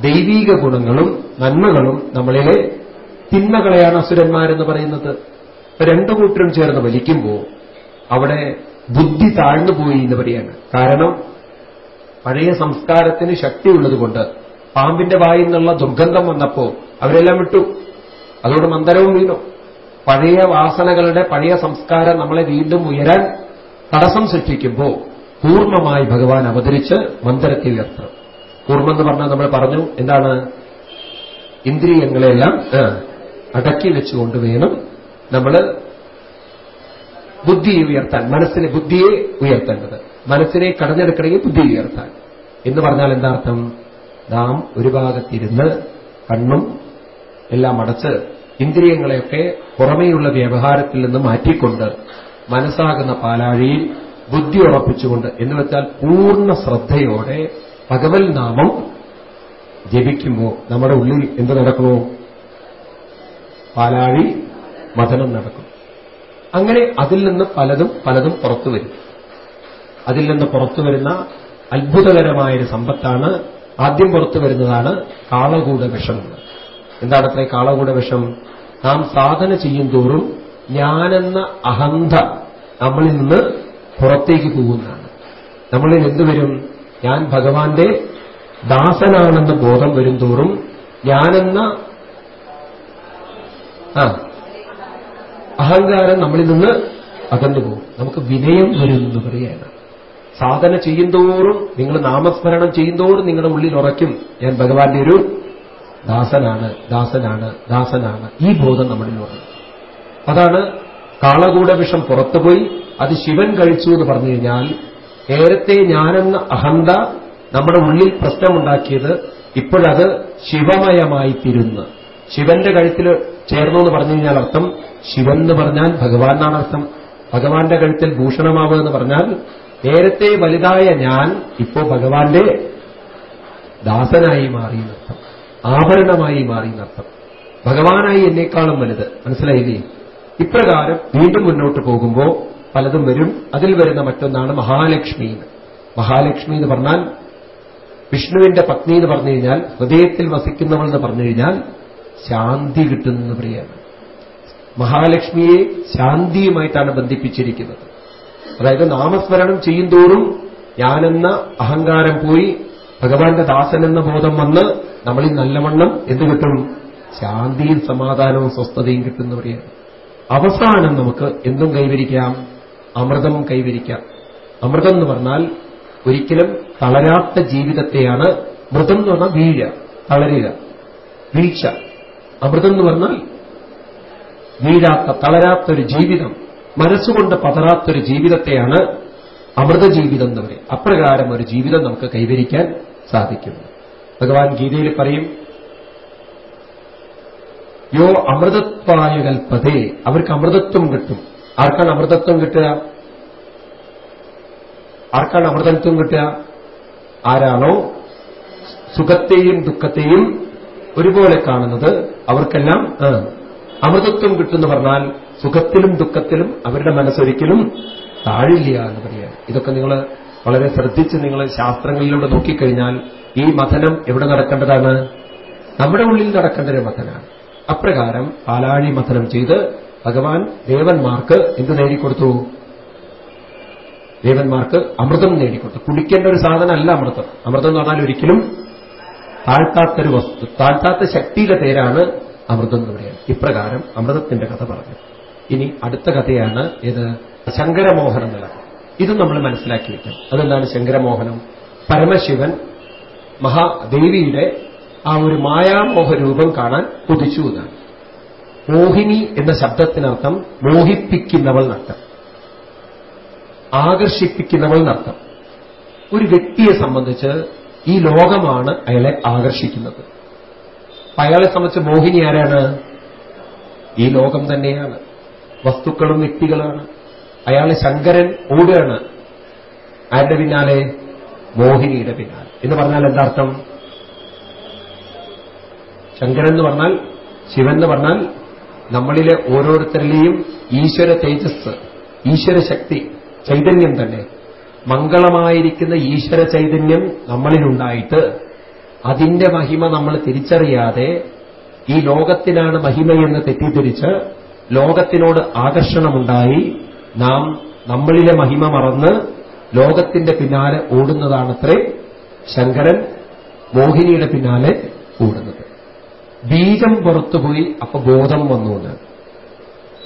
Speaker 1: ദൈവീക ഗുണങ്ങളും നന്മകളും നമ്മളിലെ തിന്മകളെയാണ് അസുരന്മാരെന്ന് പറയുന്നത്. രണ്ടു കൂട്ടരും ചേർന്ന് വലിക്കുമ്പോൾ അവിടെ ബുദ്ധി താഴ്ന്നുപോയി എന്ന് പറയാണ്. കാരണം പഴയ സംസ്കാരത്തിന് ശക്തിയുള്ളതുകൊണ്ട് പാമ്പിന്റെ വായിൽ നിന്നുള്ള ദുർഗന്ധം വന്നപ്പോ അവരെല്ലാം വിട്ടു. അതോട് മന്ദരവും വീണു. പഴയ വാസനകളുടെ പഴയ സംസ്കാരം നമ്മളെ വീണ്ടും ഉയരാൻ തടസ്സം സൃഷ്ടിക്കുമ്പോൾ പൂർണമായി ഭഗവാൻ അവതരിച്ച് മന്ദരത്തെ ഉയർത്തണം കൂർമെന്ന് പറഞ്ഞാൽ നമ്മൾ പറഞ്ഞു. എന്താണ്? ഇന്ദ്രിയങ്ങളെല്ലാം അടക്കി വെച്ചുകൊണ്ട് വേണം നമ്മൾ ബുദ്ധിയെ ഉയർത്താൻ മനസ്സിനെ ബുദ്ധിയെ ഉയർത്തേണ്ടത്. മനസ്സിനെ കടഞ്ഞെടുക്കണമെങ്കിൽ ബുദ്ധി ഉയർത്താൻ. എന്ന് പറഞ്ഞാൽ എന്താർത്ഥം? നാം ഒരു ഭാഗത്തിരുന്ന് കണ്ണും എല്ലാം അടച്ച് ഇന്ദ്രിയങ്ങളെയൊക്കെ പുറമേയുള്ള വ്യവഹാരത്തിൽ നിന്ന് മാറ്റിക്കൊണ്ട് മനസ്സാകുന്ന പാലാഴിയിൽ ബുദ്ധി ഉറപ്പിച്ചുകൊണ്ട് എന്ന് വെച്ചാൽ പൂർണ ശ്രദ്ധയോടെ ഭഗവൽ നാമം ജപിക്കുമ്പോൾ നമ്മുടെ ഉള്ളിൽ എന്ത് നടക്കുമോ പാലാഴി മഥനം നടക്കും. അങ്ങനെ അതിൽ നിന്ന് പലതും പലതും പുറത്തു വരും. അതിൽ നിന്ന് പുറത്തു വരുന്ന അത്ഭുതകരമായൊരു സമ്പത്താണ് ആദ്യം പുറത്തു വരുന്നതാണ് കാളകൂട വിഷം. എന്താണ് അത്രേ കാളകൂട വിഷം? നാം സാധന ചെയ്യും തോറും ഞാനെന്ന അഹന്ത നമ്മളിൽ നിന്ന് പുറത്തേക്ക് പോകുന്നതാണ്. നമ്മളിൽ എന്തുവരും ഞാൻ ഭഗവാന്റെ ദാസനാണെന്ന് ബോധം വരും തോറും ഞാനെന്ന അഹങ്കാരം നമ്മളിൽ നിന്ന് അകന്നു പോകും. നമുക്ക് വിനയം വരും എന്ന് പറയുകയാണ്. സാധന ചെയ്യുന്തോറും നിങ്ങൾ നാമസ്മരണം ചെയ്യുന്തോറും നിങ്ങളുടെ ഉള്ളിൽ ഉറയ്ക്കും. ഞാൻ ഭഗവാന്റെ ഒരു ദാസനാണ് ദാസനാണ് ദാസനാണ്. ഈ ബോധം നമ്മളിൽ ഉറങ്ങും. അതാണ് കാളകൂട വിഷം പുറത്തുപോയി അത് ശിവൻ കഴിച്ചു എന്ന് പറഞ്ഞു കഴിഞ്ഞാൽ നേരത്തെ ഞാനെന്ന അഹന്ത നമ്മുടെ ഉള്ളിൽ പ്രശ്നമുണ്ടാക്കിയത് ഇപ്പോഴത് ശിവമയമായി തിരുന്ന് ശിവന്റെ കഴുത്തിൽ ചേർന്നു എന്ന് പറഞ്ഞു കഴിഞ്ഞാൽ അർത്ഥം ശിവൻ എന്ന് പറഞ്ഞാൽ ഭഗവാൻ എന്നാണ് അർത്ഥം. ഭഗവാന്റെ കഴുത്തിൽ ഭൂഷണമാവുക എന്ന് പറഞ്ഞാൽ നേരത്തെ വലുതായ ഞാൻ ഇപ്പോ ഭഗവാന്റെ ദാസനായി മാറി എന്നർത്ഥം ആഭരണമായി മാറി എന്നർത്ഥം ഭഗവാനായി എന്നേക്കാളും വലുത്. മനസ്സിലായില്ലേ? ഇപ്രകാരം വീണ്ടും മുന്നോട്ട് പോകുമ്പോൾ പലതും വരും. അതിൽ വരുന്ന മറ്റൊന്നാണ് മഹാലക്ഷ്മി എന്ന്. മഹാലക്ഷ്മി എന്ന് പറഞ്ഞാൽ വിഷ്ണുവിന്റെ പത്നി എന്ന് പറഞ്ഞു കഴിഞ്ഞാൽ ഹൃദയത്തിൽ വസിക്കുന്നവൾ എന്ന് പറഞ്ഞു കഴിഞ്ഞാൽ ശാന്തി കിട്ടുന്നെന്ന് പറയാണ് മഹാലക്ഷ്മിയെ ശാന്തിയുമായിട്ടാണ് ബന്ധിപ്പിച്ചിരിക്കുന്നത്. അതായത് നാമസ്മരണം ചെയ്യുന്തോറും ഞാനെന്ന അഹങ്കാരം പോയി ഭഗവാന്റെ ദാസൻ എന്ന ബോധം വന്ന് നമ്മളിൽ നല്ലവണ്ണം എന്ത് കിട്ടും? ശാന്തിയും സമാധാനവും സ്വസ്ഥതയും കിട്ടുന്നവരെയാണ് അവസാനം നമുക്ക് എന്തും കൈവരിക്കാം? അമൃതം കൈവരിക്കാം. അമൃതം എന്ന് പറഞ്ഞാൽ ഒരിക്കലും തളരാത്ത ജീവിതത്തെയാണ് മൃതം എന്ന് പറഞ്ഞാൽ വീഴ തളരുക വീഴ്ച. അമൃതം എന്ന് പറഞ്ഞാൽ വീഴാത്ത തളരാത്തൊരു ജീവിതം മനസ്സുകൊണ്ട് പതറാത്തൊരു ജീവിതത്തെയാണ് അമൃത ജീവിതം എന്ന് പറയും. അപ്രകാരം ഒരു ജീവിതം നമുക്ക് കൈവരിക്കാൻ സാധിക്കുന്നു ഭഗവാൻ ഗീതയിൽ പറയും യോ അമൃതത്വായ കൽപ്പതേ അവർക്ക് അമൃതത്വം കിട്ടും. ആർക്കാണ് അമൃതത്വം കിട്ടുക? ആർക്കാണ് അമൃതത്വം കിട്ടുക? ആരാണോ സുഖത്തെയും ദുഃഖത്തെയും ഒരുപോലെ കാണുന്നത് അവർക്കെല്ലാം അമൃതത്വം കിട്ടുമെന്ന് പറഞ്ഞാൽ സുഖത്തിലും ദുഃഖത്തിലും അവരുടെ മനസ്സൊരിക്കലും താഴില്ല എന്ന് പറയാം ഇതൊക്കെ നിങ്ങൾ വളരെ ശ്രദ്ധിച്ച് നിങ്ങൾ ശാസ്ത്രങ്ങളിലൂടെ നോക്കിക്കഴിഞ്ഞാൽ ഈ മഥനം എവിടെ നടക്കേണ്ടതാണ്? നമ്മുടെ ഉള്ളിൽ നടക്കേണ്ട ഒരു മഥനാണ്. അപ്രകാരം പാലാഴി മഥനം ചെയ്ത് ഭഗവാൻ ദേവന്മാർക്ക് എന്ത് നേടിക്കൊടുത്തു? ദേവന്മാർക്ക് അമൃതം നേടിക്കൊടുത്തു. കുടിക്കേണ്ട ഒരു സാധനമല്ല അമൃതം. അമൃതം എന്ന് പറഞ്ഞാൽ ഒരിക്കലും താഴ്ത്താത്തൊരു വസ്തു. താഴ്ത്താത്ത ശക്തിയുടെ പേരാണ് അമൃതം എന്ന് പറയുന്നത്. ഇപ്രകാരം അമൃതത്തിന്റെ കഥ പറഞ്ഞു. ഇനി അടുത്ത കഥയാണ് ഇത് ശങ്കരമോഹനം എന്നുള്ള ഇത് നമ്മൾ മനസ്സിലാക്കി വെക്കാം അതെന്താണ് ശങ്കരമോഹനം? പരമശിവൻ മഹാദേവിയുടെ ആ ഒരു മായാമോഹ രൂപം കാണാൻ കുതിച്ചു എന്നാണ്. മോഹിനി എന്ന ശബ്ദത്തിനർത്ഥം മോഹിപ്പിക്കുന്നവൾ നർത്ഥം ആകർഷിപ്പിക്കുന്നവൾ നർത്ഥം ഒരു വ്യക്തിയെ സംബന്ധിച്ച് ഈ ലോകമാണ് അയാളെ ആകർഷിക്കുന്നത്. അയാളെ സംബന്ധിച്ച് മോഹിനി ആരാണ്? ഈ ലോകം തന്നെയാണ്. വസ്തുക്കളും വ്യക്തികളാണ്. അയാൾ ശങ്കരൻ ഓടുകയാണ്. ആരുടെ പിന്നാലെ? മോഹിനിയുടെ പിന്നാലെ. എന്ന് പറഞ്ഞാൽ എന്താർത്ഥം ശങ്കരൻ എന്ന് പറഞ്ഞാൽ ശിവൻ എന്ന് പറഞ്ഞാൽ നമ്മളിലെ ഓരോരുത്തരിലെയും ഈശ്വര തേജസ് ഈശ്വര ശക്തി ചൈതന്യം തന്നെ. മംഗളമായിരിക്കുന്ന ഈശ്വര ചൈതന്യം നമ്മളിലുണ്ടായിട്ട് അതിന്റെ മഹിമ നമ്മൾ തിരിച്ചറിയാതെ ഈ ലോകത്തിനാണ് മഹിമയെന്ന് തെറ്റിദ്ധരിച്ച് ലോകത്തിനോട് ആകർഷണമുണ്ടായി നാം നമ്മളിലെ മഹിമ മറന്ന് ലോകത്തിന്റെ പിന്നാലെ ഓടുന്നതാണത്രേ ശങ്കരൻ മോഹിനിയുടെ പിന്നാലെ ഓടുന്നത്. ബീജം പുറത്തുപോയി അപ്പൊ ബോധം വന്നു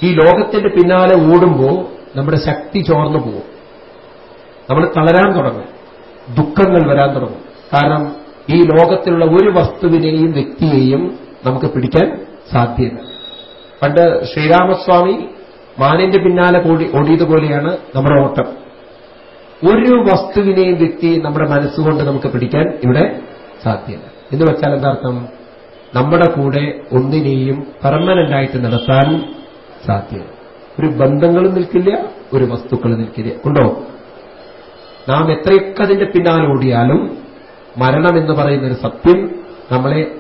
Speaker 1: ഈ ലോകത്തിന്റെ പിന്നാലെ ഓടുമ്പോൾ നമ്മുടെ ശക്തി ചോർന്നു പോകും. നമ്മൾ തളരാൻ തുടങ്ങും. ദുഃഖങ്ങൾ വരാൻ തുടങ്ങും. കാരണം ഈ ലോകത്തിലുള്ള ഒരു വസ്തുവിനെയും വ്യക്തിയെയും നമുക്ക് പിടിക്കാൻ സാധ്യമല്ല പണ്ട് ശ്രീരാമസ്വാമി മാനിന്റെ പിന്നാലെ കൂടി ഓടിയതുപോലെയാണ് നമ്മുടെ ഓട്ടം. ഒരു വസ്തുവിനെയും വ്യക്തിയെയും നമ്മുടെ മനസ്സുകൊണ്ട് നമുക്ക് പിടിക്കാൻ ഇവിടെ സാധ്യമല്ല എന്ന് വെച്ചാൽ എന്താർത്ഥം? നമ്മുടെ കൂടെ ഒന്നിനെയും പെർമനന്റായിട്ട് നടത്താൻ സാധ്യമല്ല ഒരു ബന്ധങ്ങളും നിൽക്കില്ല ഒരു വസ്തുക്കൾ നിൽക്കില്ല. ഉണ്ടോ? നാം എത്രയൊക്കെ അതിന്റെ പിന്നാലെ ഓടിയാലും മരണം എന്ന് പറയുന്ന ഒരു സത്യം നമ്മളെ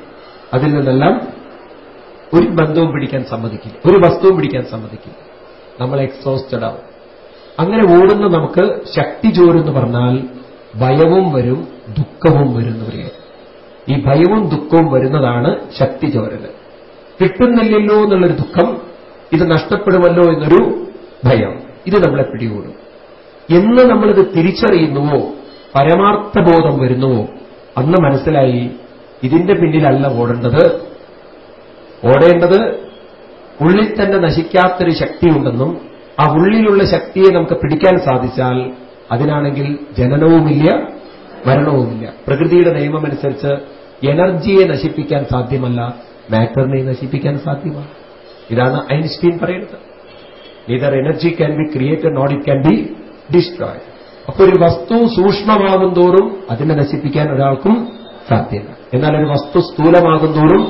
Speaker 1: അതിൽ നിന്നെല്ലാം ഒരു ബന്ധവും പിടിക്കാൻ സമ്മതിക്കില്ല. ഒരു വസ്തുവും പിടിക്കാൻ സമ്മതിക്കില്ല. നമ്മൾ എക്സോസ്റ്റഡ് ആവും. അങ്ങനെ ഓടുന്ന നമുക്ക് ശക്തി ചോരെന്ന് പറഞ്ഞാൽ ഭയവും വരും ദുഃഖവും വരും എന്ന് പറയാം. ഈ ഭയവും ദുഃഖവും വരുന്നതാണ് ശക്തി ചോരൽ കിട്ടുന്നില്ലല്ലോ എന്നുള്ളൊരു ദുഃഖം ഇത് നഷ്ടപ്പെടുമല്ലോ എന്നൊരു ഭയം. ഇത് നമ്മളെ പിടികൂടും. എന്ന് നമ്മളിത് തിരിച്ചറിയുന്നുവോ പരമാർത്ഥബോധം വരുന്നുവോ അന്ന് മനസ്സിലായി ഇതിന്റെ പിന്നിലല്ല ഓടേണ്ടത്. ഓടേണ്ടത് ഉള്ളിൽ തന്നെ നശിക്കാത്തൊരു ശക്തിയുണ്ടെന്നും ആ ഉള്ളിലുള്ള ശക്തിയെ നമുക്ക് പിടിക്കാൻ സാധിച്ചാൽ അതിനാണെങ്കിൽ ജനനവുമില്ല മരണവുമില്ല. പ്രകൃതിയുടെ നിയമമനുസരിച്ച് എനർജിയെ നശിപ്പിക്കാൻ സാധ്യമല്ല മാറ്ററിനെ നശിപ്പിക്കാൻ സാധ്യമാണ് ഇതാണ് ഐൻസ്റ്റീൻ പറയുന്നത്. Either energy can be created not it can be destroy അപ്പൊ ഒരു വസ്തു സൂക്ഷ്മമാകും തോറും അതിനെ നശിപ്പിക്കാൻ ഒരാൾക്കും സാധ്യമല്ല. എന്നാൽ ഒരു വസ്തു സ്ഥൂലമാകും തോറും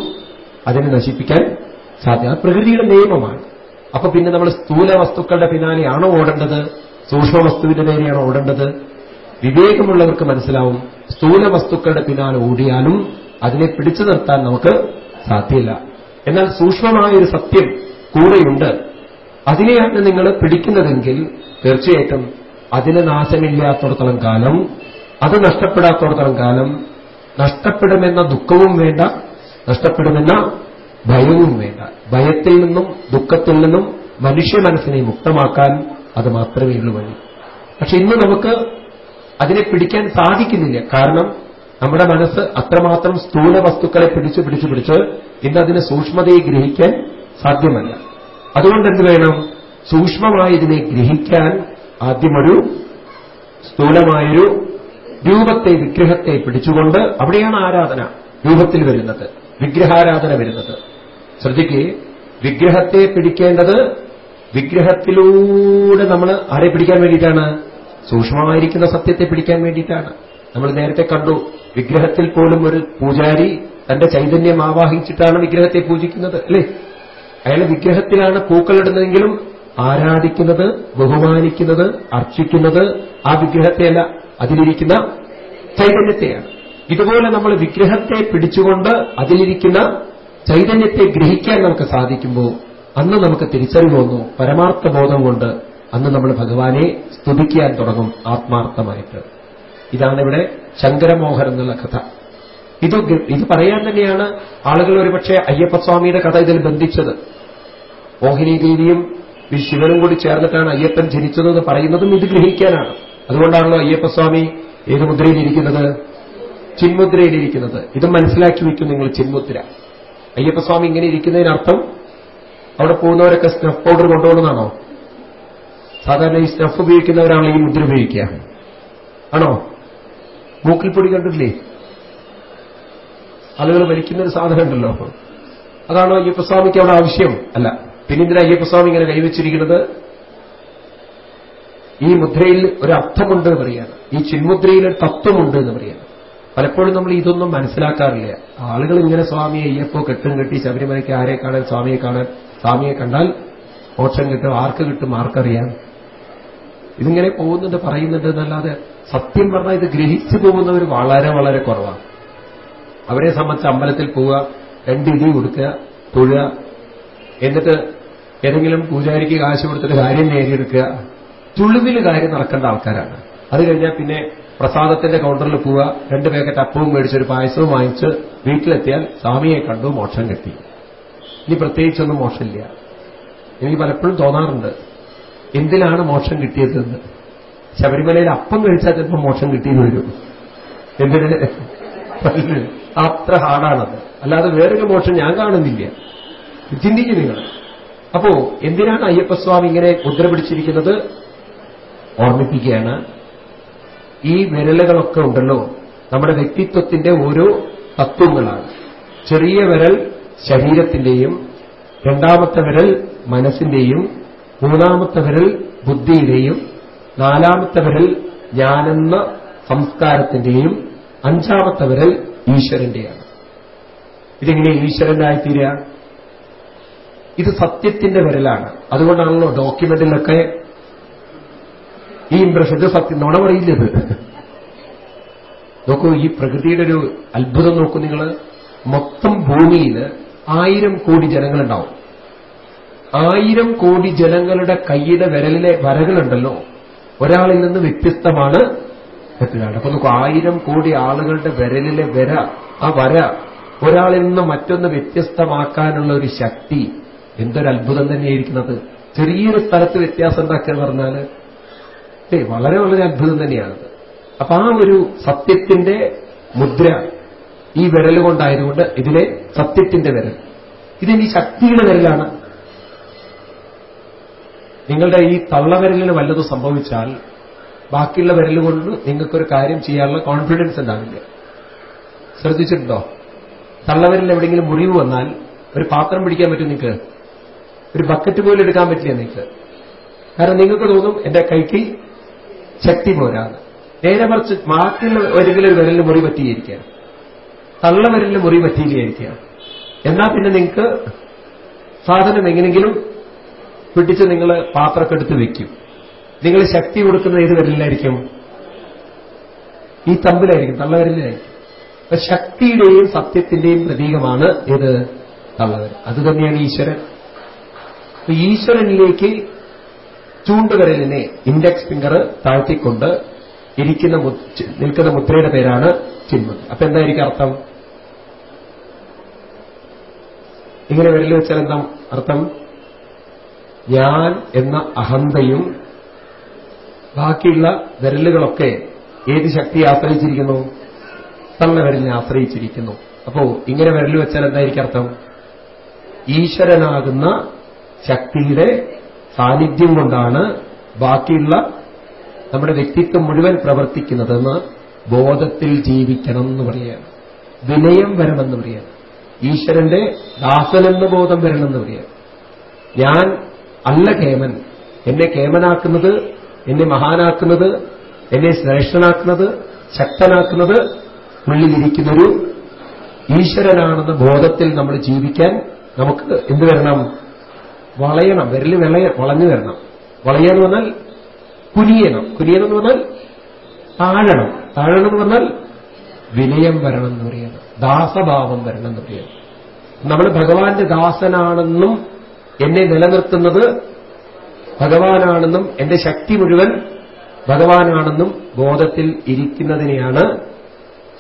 Speaker 1: അതിനെ നശിപ്പിക്കാൻ സാധ്യത പ്രകൃതിയുടെ നിയമമാണ്. അപ്പൊ പിന്നെ നമ്മൾ സ്ഥൂല വസ്തുക്കളുടെ പിന്നാലെയാണോ ഓടേണ്ടത്? സൂക്ഷ്മ വസ്തുവിന്റെ നേരെയാണോ ഓടേണ്ടത്? വിവേകമുള്ളവർക്ക് മനസ്സിലാവും സ്ഥൂല വസ്തുക്കളുടെ പിന്നാലെ ഓടിയാലും അതിനെ പിടിച്ചു നിർത്താൻ നമുക്ക് സാധ്യമില്ല എന്നാൽ സൂക്ഷ്മമായ ഒരു സത്യം കൂടെയുണ്ട്. അതിനെയാണ് നിങ്ങൾ പിടിക്കുന്നതെങ്കിൽ തീർച്ചയായിട്ടും അതിന് നാശമില്ലാത്തടത്തോളം കാലം അത് നഷ്ടപ്പെടാത്തടത്തോളം കാലം നഷ്ടപ്പെടുമെന്ന ദുഃഖവും വേണ്ട നഷ്ടപ്പെടുമെന്ന ഭയവും വേണ്ട. ഭയത്തിൽ നിന്നും ദുഃഖത്തിൽ നിന്നും മനുഷ്യ മനസ്സിനെ മുക്തമാക്കാൻ അത് മാത്രമേ ഉള്ളൂ വഴി. പക്ഷെ ഇന്ന് നമുക്ക് അതിനെ പിടിക്കാൻ സാധിക്കുന്നില്ല. കാരണം നമ്മുടെ മനസ്സ് അത്രമാത്രം സ്ഥൂല വസ്തുക്കളെ പിടിച്ച് പിടിച്ച് പിടിച്ച് ഇന്ന് അതിന് സൂക്ഷ്മതയെ ഗ്രഹിക്കാൻ സാധ്യമല്ല. അതുകൊണ്ട് എന്ത് വേണം? സൂക്ഷ്മമായതിനെ ഗ്രഹിക്കാൻ ആദ്യമൊരു സ്ഥൂലമായൊരു രൂപത്തെ വിഗ്രഹത്തെ പിടിച്ചുകൊണ്ട് അവിടെയാണ് ആരാധന രൂപത്തിൽ വരുന്നത്. വിഗ്രഹാരാധന വരുന്നത്. ശ്രദ്ധിക്കേ വിഗ്രഹത്തെ പിടിക്കേണ്ടത് വിഗ്രഹത്തിലൂടെ നമ്മൾ ആരെ പിടിക്കാൻ വേണ്ടിയിട്ടാണ്? സൂക്ഷ്മമായിരിക്കുന്ന സത്യത്തെ പിടിക്കാൻ വേണ്ടിയിട്ടാണ്. നമ്മൾ നേരത്തെ കണ്ടു വിഗ്രഹത്തിൽ പോലും ഒരു പൂജാരി തന്റെ ചൈതന്യം ആവാഹിച്ചിട്ടാണ് വിഗ്രഹത്തെ പൂജിക്കുന്നത് അല്ലേ? അയാൾ വിഗ്രഹത്തിലാണ് പൂക്കളിടുന്നതെങ്കിലും ആരാധിക്കുന്നത് ബഹുമാനിക്കുന്നത് അർച്ചിക്കുന്നത് ആ വിഗ്രഹത്തെയല്ല അതിലിരിക്കുന്ന ചൈതന്യത്തെയാണ്. ഇതുപോലെ നമ്മൾ വിഗ്രഹത്തെ പിടിച്ചുകൊണ്ട് അതിലിരിക്കുന്ന ചൈതന്യത്തെ ഗ്രഹിക്കാൻ നമുക്ക് സാധിക്കുമ്പോൾ അന്ന് നമുക്ക് തിരിച്ചറിവ് വന്നു പരമാർത്ഥ ബോധം കൊണ്ട് അന്ന് നമ്മൾ ഭഗവാനെ സ്തുതിക്കാൻ തുടങ്ങും ആത്മാർത്ഥമായിട്ട്. ഇതാണ് ഇവിടെ ശങ്കരമോഹൻ എന്നുള്ള കഥ. ഇത് ഇത് പറയാൻ തന്നെയാണ് ആളുകൾ ഒരുപക്ഷെ അയ്യപ്പസ്വാമിയുടെ കഥ ഇതിൽ ബന്ധിച്ചത്. മോഹിനി ദേവിയും ശിവനും കൂടി ചേർന്നിട്ടാണ് അയ്യപ്പൻ ജനിച്ചതെന്ന് പറയുന്നതും ഇത് ഗ്രഹിക്കാനാണ്. അതുകൊണ്ടാണല്ലോ അയ്യപ്പസ്വാമി ഏത് മുദ്രയിലിരിക്കുന്നത് ചിന്മുദ്രയിലിരിക്കുന്നത്. ഇത് മനസ്സിലാക്കി വയ്ക്കും നിങ്ങൾ ചിന്മുദ്ര. അയ്യപ്പസ്വാമി ഇങ്ങനെ ഇരിക്കുന്നതിനർത്ഥം അവിടെ പോകുന്നവരൊക്കെ സ്നഫ് പൗഡർ കൊണ്ടുപോകുന്നതാണോ സാധാരണ ഈ സ്റ്റഫ് ഉപയോഗിക്കുന്നവരാണല്ലോ ഈ മുദ്ര ഉപയോഗിക്കുക. ആണോ? മൂക്കിൽ പൊടി കണ്ടിട്ടില്ലേ? ആളുകൾ വലിക്കുന്ന ഒരു സാധനം ഉണ്ടല്ലോ അതാണോ അയ്യപ്പസ്വാമിക്ക് അവിടെ ആവശ്യം. അല്ല പിന്നെ എന്തിനാ അയ്യപ്പസ്വാമി ഇങ്ങനെ കൈവച്ചിരിക്കുന്നത്? ഈ മുദ്രയിൽ ഒരു അർത്ഥമുണ്ട് എന്ന് പറയാണ് ഈ ചിന്മുദ്രയിൽ ഒരു തത്വമുണ്ട് എന്ന് പറയാണ് പലപ്പോഴും നമ്മൾ ഇതൊന്നും മനസ്സിലാക്കാറില്ല. ആളുകൾ ഇങ്ങനെ സ്വാമിയെ അയ്യപ്പോ കെട്ടും കെട്ടി ശബരിമലയ്ക്ക് ആരെ കാണാൻ സ്വാമിയെ കാണാൻ സ്വാമിയെ കണ്ടാൽ മോക്ഷം കിട്ടും ആർക്ക് കിട്ടും ആർക്കറിയാം? ഇതിങ്ങനെ പോകുന്നുണ്ട് പറയുന്നുണ്ട് എന്നല്ലാതെ സത്യം പറഞ്ഞാൽ ഇത് ഗ്രഹിച്ചു പോകുന്നവർ വളരെ വളരെ കുറവാണ്. അവരെ സംബന്ധിച്ച് അമ്പലത്തിൽ പോവുക രണ്ട് ഇടി കൊടുക്കുക തൊഴുക എന്നിട്ട് ഏതെങ്കിലും പൂജാരിക്ക് കാശ് കൊടുത്തിട്ട് കാര്യം നേടിയെടുക്കുക. ചുളിവിൽ കാര്യം നടക്കേണ്ട ആൾക്കാരാണ്. അത് കഴിഞ്ഞാൽ പിന്നെ പ്രസാദത്തിന്റെ കൗണ്ടറിൽ പോവുക രണ്ട് പാക്കറ്റ് അപ്പവും മേടിച്ചൊരു പായസവും വാങ്ങിച്ച് വീട്ടിലെത്തിയാൽ സ്വാമിയെ കണ്ടു മോക്ഷം കിട്ടി. ഇനി പ്രത്യേകിച്ചൊന്നും മോക്ഷമില്ല. എനിക്ക് പലപ്പോഴും തോന്നാറുണ്ട് എന്തിനാണ് മോക്ഷം കിട്ടിയതെന്ന് ശബരിമലയിൽ അപ്പം കഴിച്ചാൽ ചിലപ്പോൾ മോക്ഷം കിട്ടിയെന്ന് വരും. എന്തിന്? അത്ര ഹാർഡാണത്. അല്ലാതെ വേറൊരു മോക്ഷം ഞാൻ കാണുന്നില്ല. ചിന്തിക്കും നിങ്ങൾ. അപ്പോ എന്തിനാണ് അയ്യപ്പസ്വാമി ഇങ്ങനെ മുദ്ര പിടിച്ചിരിക്കുന്നത്? ഓർമ്മിപ്പിക്കുകയാണ്. ഈ വിരലുകളൊക്കെ ഉണ്ടല്ലോ. നമ്മുടെ വ്യക്തിത്വത്തിന്റെ ഓരോ തത്വങ്ങളാണ്. ചെറിയ വിരൽ ശരീരത്തിന്റെയും രണ്ടാമത്തെ വിരൽ മനസ്സിന്റെയും മൂന്നാമത്തെ വിരൽ ബുദ്ധിയുടെയും നാലാമത്തെ വിരൽ ഞാനെന്ന സംസ്കാരത്തിന്റെയും അഞ്ചാമത്തെ വിരൽ ഈശ്വരന്റെയാണ്. ഇതെങ്ങനെ ഈശ്വരനായിത്തീരുക ഇത് സത്യത്തിന്റെ വിരലാണ്. അതുകൊണ്ടാണല്ലോ ഡോക്യുമെന്റിലൊക്കെ ഈ ഇംപ്രഷൻ ഇത് സത്യം നോണ പറയില്ലത് നോക്കൂ ഈ പ്രകൃതിയുടെ ഒരു അത്ഭുതം നോക്കൂ നിങ്ങൾ മൊത്തം ഭൂമിയിൽ ആയിരം കോടി ജനങ്ങളുണ്ടാവും. ആയിരം കോടി ജനങ്ങളുടെ കൈയുടെ വിരലിലെ വരകളുണ്ടല്ലോ. ഒരാളിൽ നിന്ന് വ്യത്യസ്തമാണ് മറ്റൊരാൾ അപ്പൊ നോക്കൂ ആയിരം കോടി ആളുകളുടെ വിരലിലെ വര ആ വര ഒരാളിൽ നിന്ന് മറ്റൊന്ന് വ്യത്യസ്തമാക്കാനുള്ള ഒരു ശക്തി എന്തൊരു അത്ഭുതം തന്നെയായിരിക്കുന്നത്. ചെറിയൊരു സ്ഥലത്ത് വ്യത്യാസം ഉണ്ടാക്കുക എന്ന് പറഞ്ഞാൽ ഏ വളരെ വളരെ അത്ഭുതം തന്നെയാണത് അപ്പൊ ആ ഒരു സത്യത്തിന്റെ മുദ്ര ഈ വിരൽ കൊണ്ടായതുകൊണ്ട് ഇതിലെ സത്യത്തിന്റെ വിരൽ. ഇതിന്റെ ശക്തിയുടെ വിരലാണ് നിങ്ങളുടെ ഈ തള്ളവിരലിന് വല്ലതും സംഭവിച്ചാൽ ബാക്കിയുള്ള വിരൽ നിങ്ങൾക്കൊരു കാര്യം ചെയ്യാനുള്ള കോൺഫിഡൻസ് ഉണ്ടാവില്ല. ശ്രദ്ധിച്ചിട്ടുണ്ടോ? തള്ളവിരലിൽ എവിടെയെങ്കിലും മുറിവ് വന്നാൽ ഒരു പാത്രം പിടിക്കാൻ പറ്റും നിങ്ങൾക്ക് ഒരു ബക്കറ്റ് പോലും എടുക്കാൻ പറ്റില്ല നിങ്ങൾക്ക് കാരണം നിങ്ങൾക്ക് തോന്നും എന്റെ കൈക്ക് ശക്തി പോരാന്ന്. നേരെ മറിച്ച് ബാക്കിയുള്ള ഒരിക്കലും വിരലിൽ മുറി പറ്റിയിരിക്കുക തള്ളവരലിൽ മുറി പറ്റിയിരിക്കുക എന്നാൽ പിന്നെ നിങ്ങൾക്ക് സാധനം എങ്ങനെങ്കിലും പിടിച്ച് നിങ്ങൾ പാത്രമൊക്കെ എടുത്ത് വെക്കും. നിങ്ങൾ ശക്തി കൊടുക്കുന്നത് ഏത് വിരലിലായിരിക്കും? ഈ തമ്പിലായിരിക്കും തള്ളവിരലിലായിരിക്കും. അപ്പൊ ശക്തിയുടെയും സത്യത്തിന്റെയും പ്രതീകമാണ് ഏത്? തള്ളവർ അത് തന്നെയാണ് ഈശ്വരൻ. അപ്പൊ ഈശ്വരനിലേക്ക് ചൂണ്ടുവിരലിനെ ഇൻഡെക്സ് ഫിംഗർ താഴ്ത്തിക്കൊണ്ട് ഇരിക്കുന്ന നിൽക്കുന്ന മുദ്രയുടെ പേരാണ് ചിന്മതി അപ്പൊ എന്തായിരിക്കും അർത്ഥം? ഇങ്ങനെ വിരൽ വെച്ചാൽ എന്താ അർത്ഥം? ഞാൻ എന്ന അഹന്തയും ബാക്കിയുള്ള വിരലുകളൊക്കെ ഏത് ശക്തിയെ ആശ്രയിച്ചിരിക്കുന്നു? തന്നെ വിരലിനെ ആശ്രയിച്ചിരിക്കുന്നു. അപ്പോ ഇങ്ങനെ വിരൽ വെച്ചാൽ എന്തായിരിക്കും അർത്ഥം? ഈശ്വരനാകുന്ന ശക്തിയുടെ സാന്നിധ്യം കൊണ്ടാണ് ബാക്കിയുള്ള നമ്മുടെ വ്യക്തിത്വം മുഴുവൻ പ്രവർത്തിക്കുന്നതെന്ന് ബോധത്തിൽ ജീവിക്കണം എന്ന് പറയുകയാണ്. വിനയം വരണമെന്ന് പറയുകയാണ്. ഈശ്വരന്റെ ദാസനെന്ന് ബോധം വരണമെന്ന് പറയുകയാണ്. ഞാൻ അല്ല കേമൻ. എന്നെ കേമനാക്കുന്നത് എന്നെ മഹാനാക്കുന്നത് എന്നെ ശ്രേഷ്ഠനാക്കുന്നത് ശക്തനാക്കുന്നത് ഉള്ളിലിരിക്കുന്നൊരു ഈശ്വരനാണെന്ന ബോധത്തിൽ നമ്മൾ ജീവിക്കാൻ നമുക്ക് എന്ത് വരണം? വളയണം വിരൽ വിളയ വളഞ്ഞു വരണം. വളയെന്ന് പറഞ്ഞാൽ കുനിയണം. കുനിയണം എന്ന് പറഞ്ഞാൽ താഴണം. താഴണം എന്ന് പറഞ്ഞാൽ വിനയം വരണം എന്ന് പറയണം. ദാസഭാവം വരണം എന്ന് പറയണം. നമ്മൾ ഭഗവാന്റെ ദാസനാണെന്നും എന്നെ നിലനിർത്തുന്നത് ഭഗവാനാണെന്നും എന്റെ ശക്തി മുഴുവൻ ഭഗവാനാണെന്നും ബോധത്തിൽ ഇരിക്കുന്നതിനെയാണ്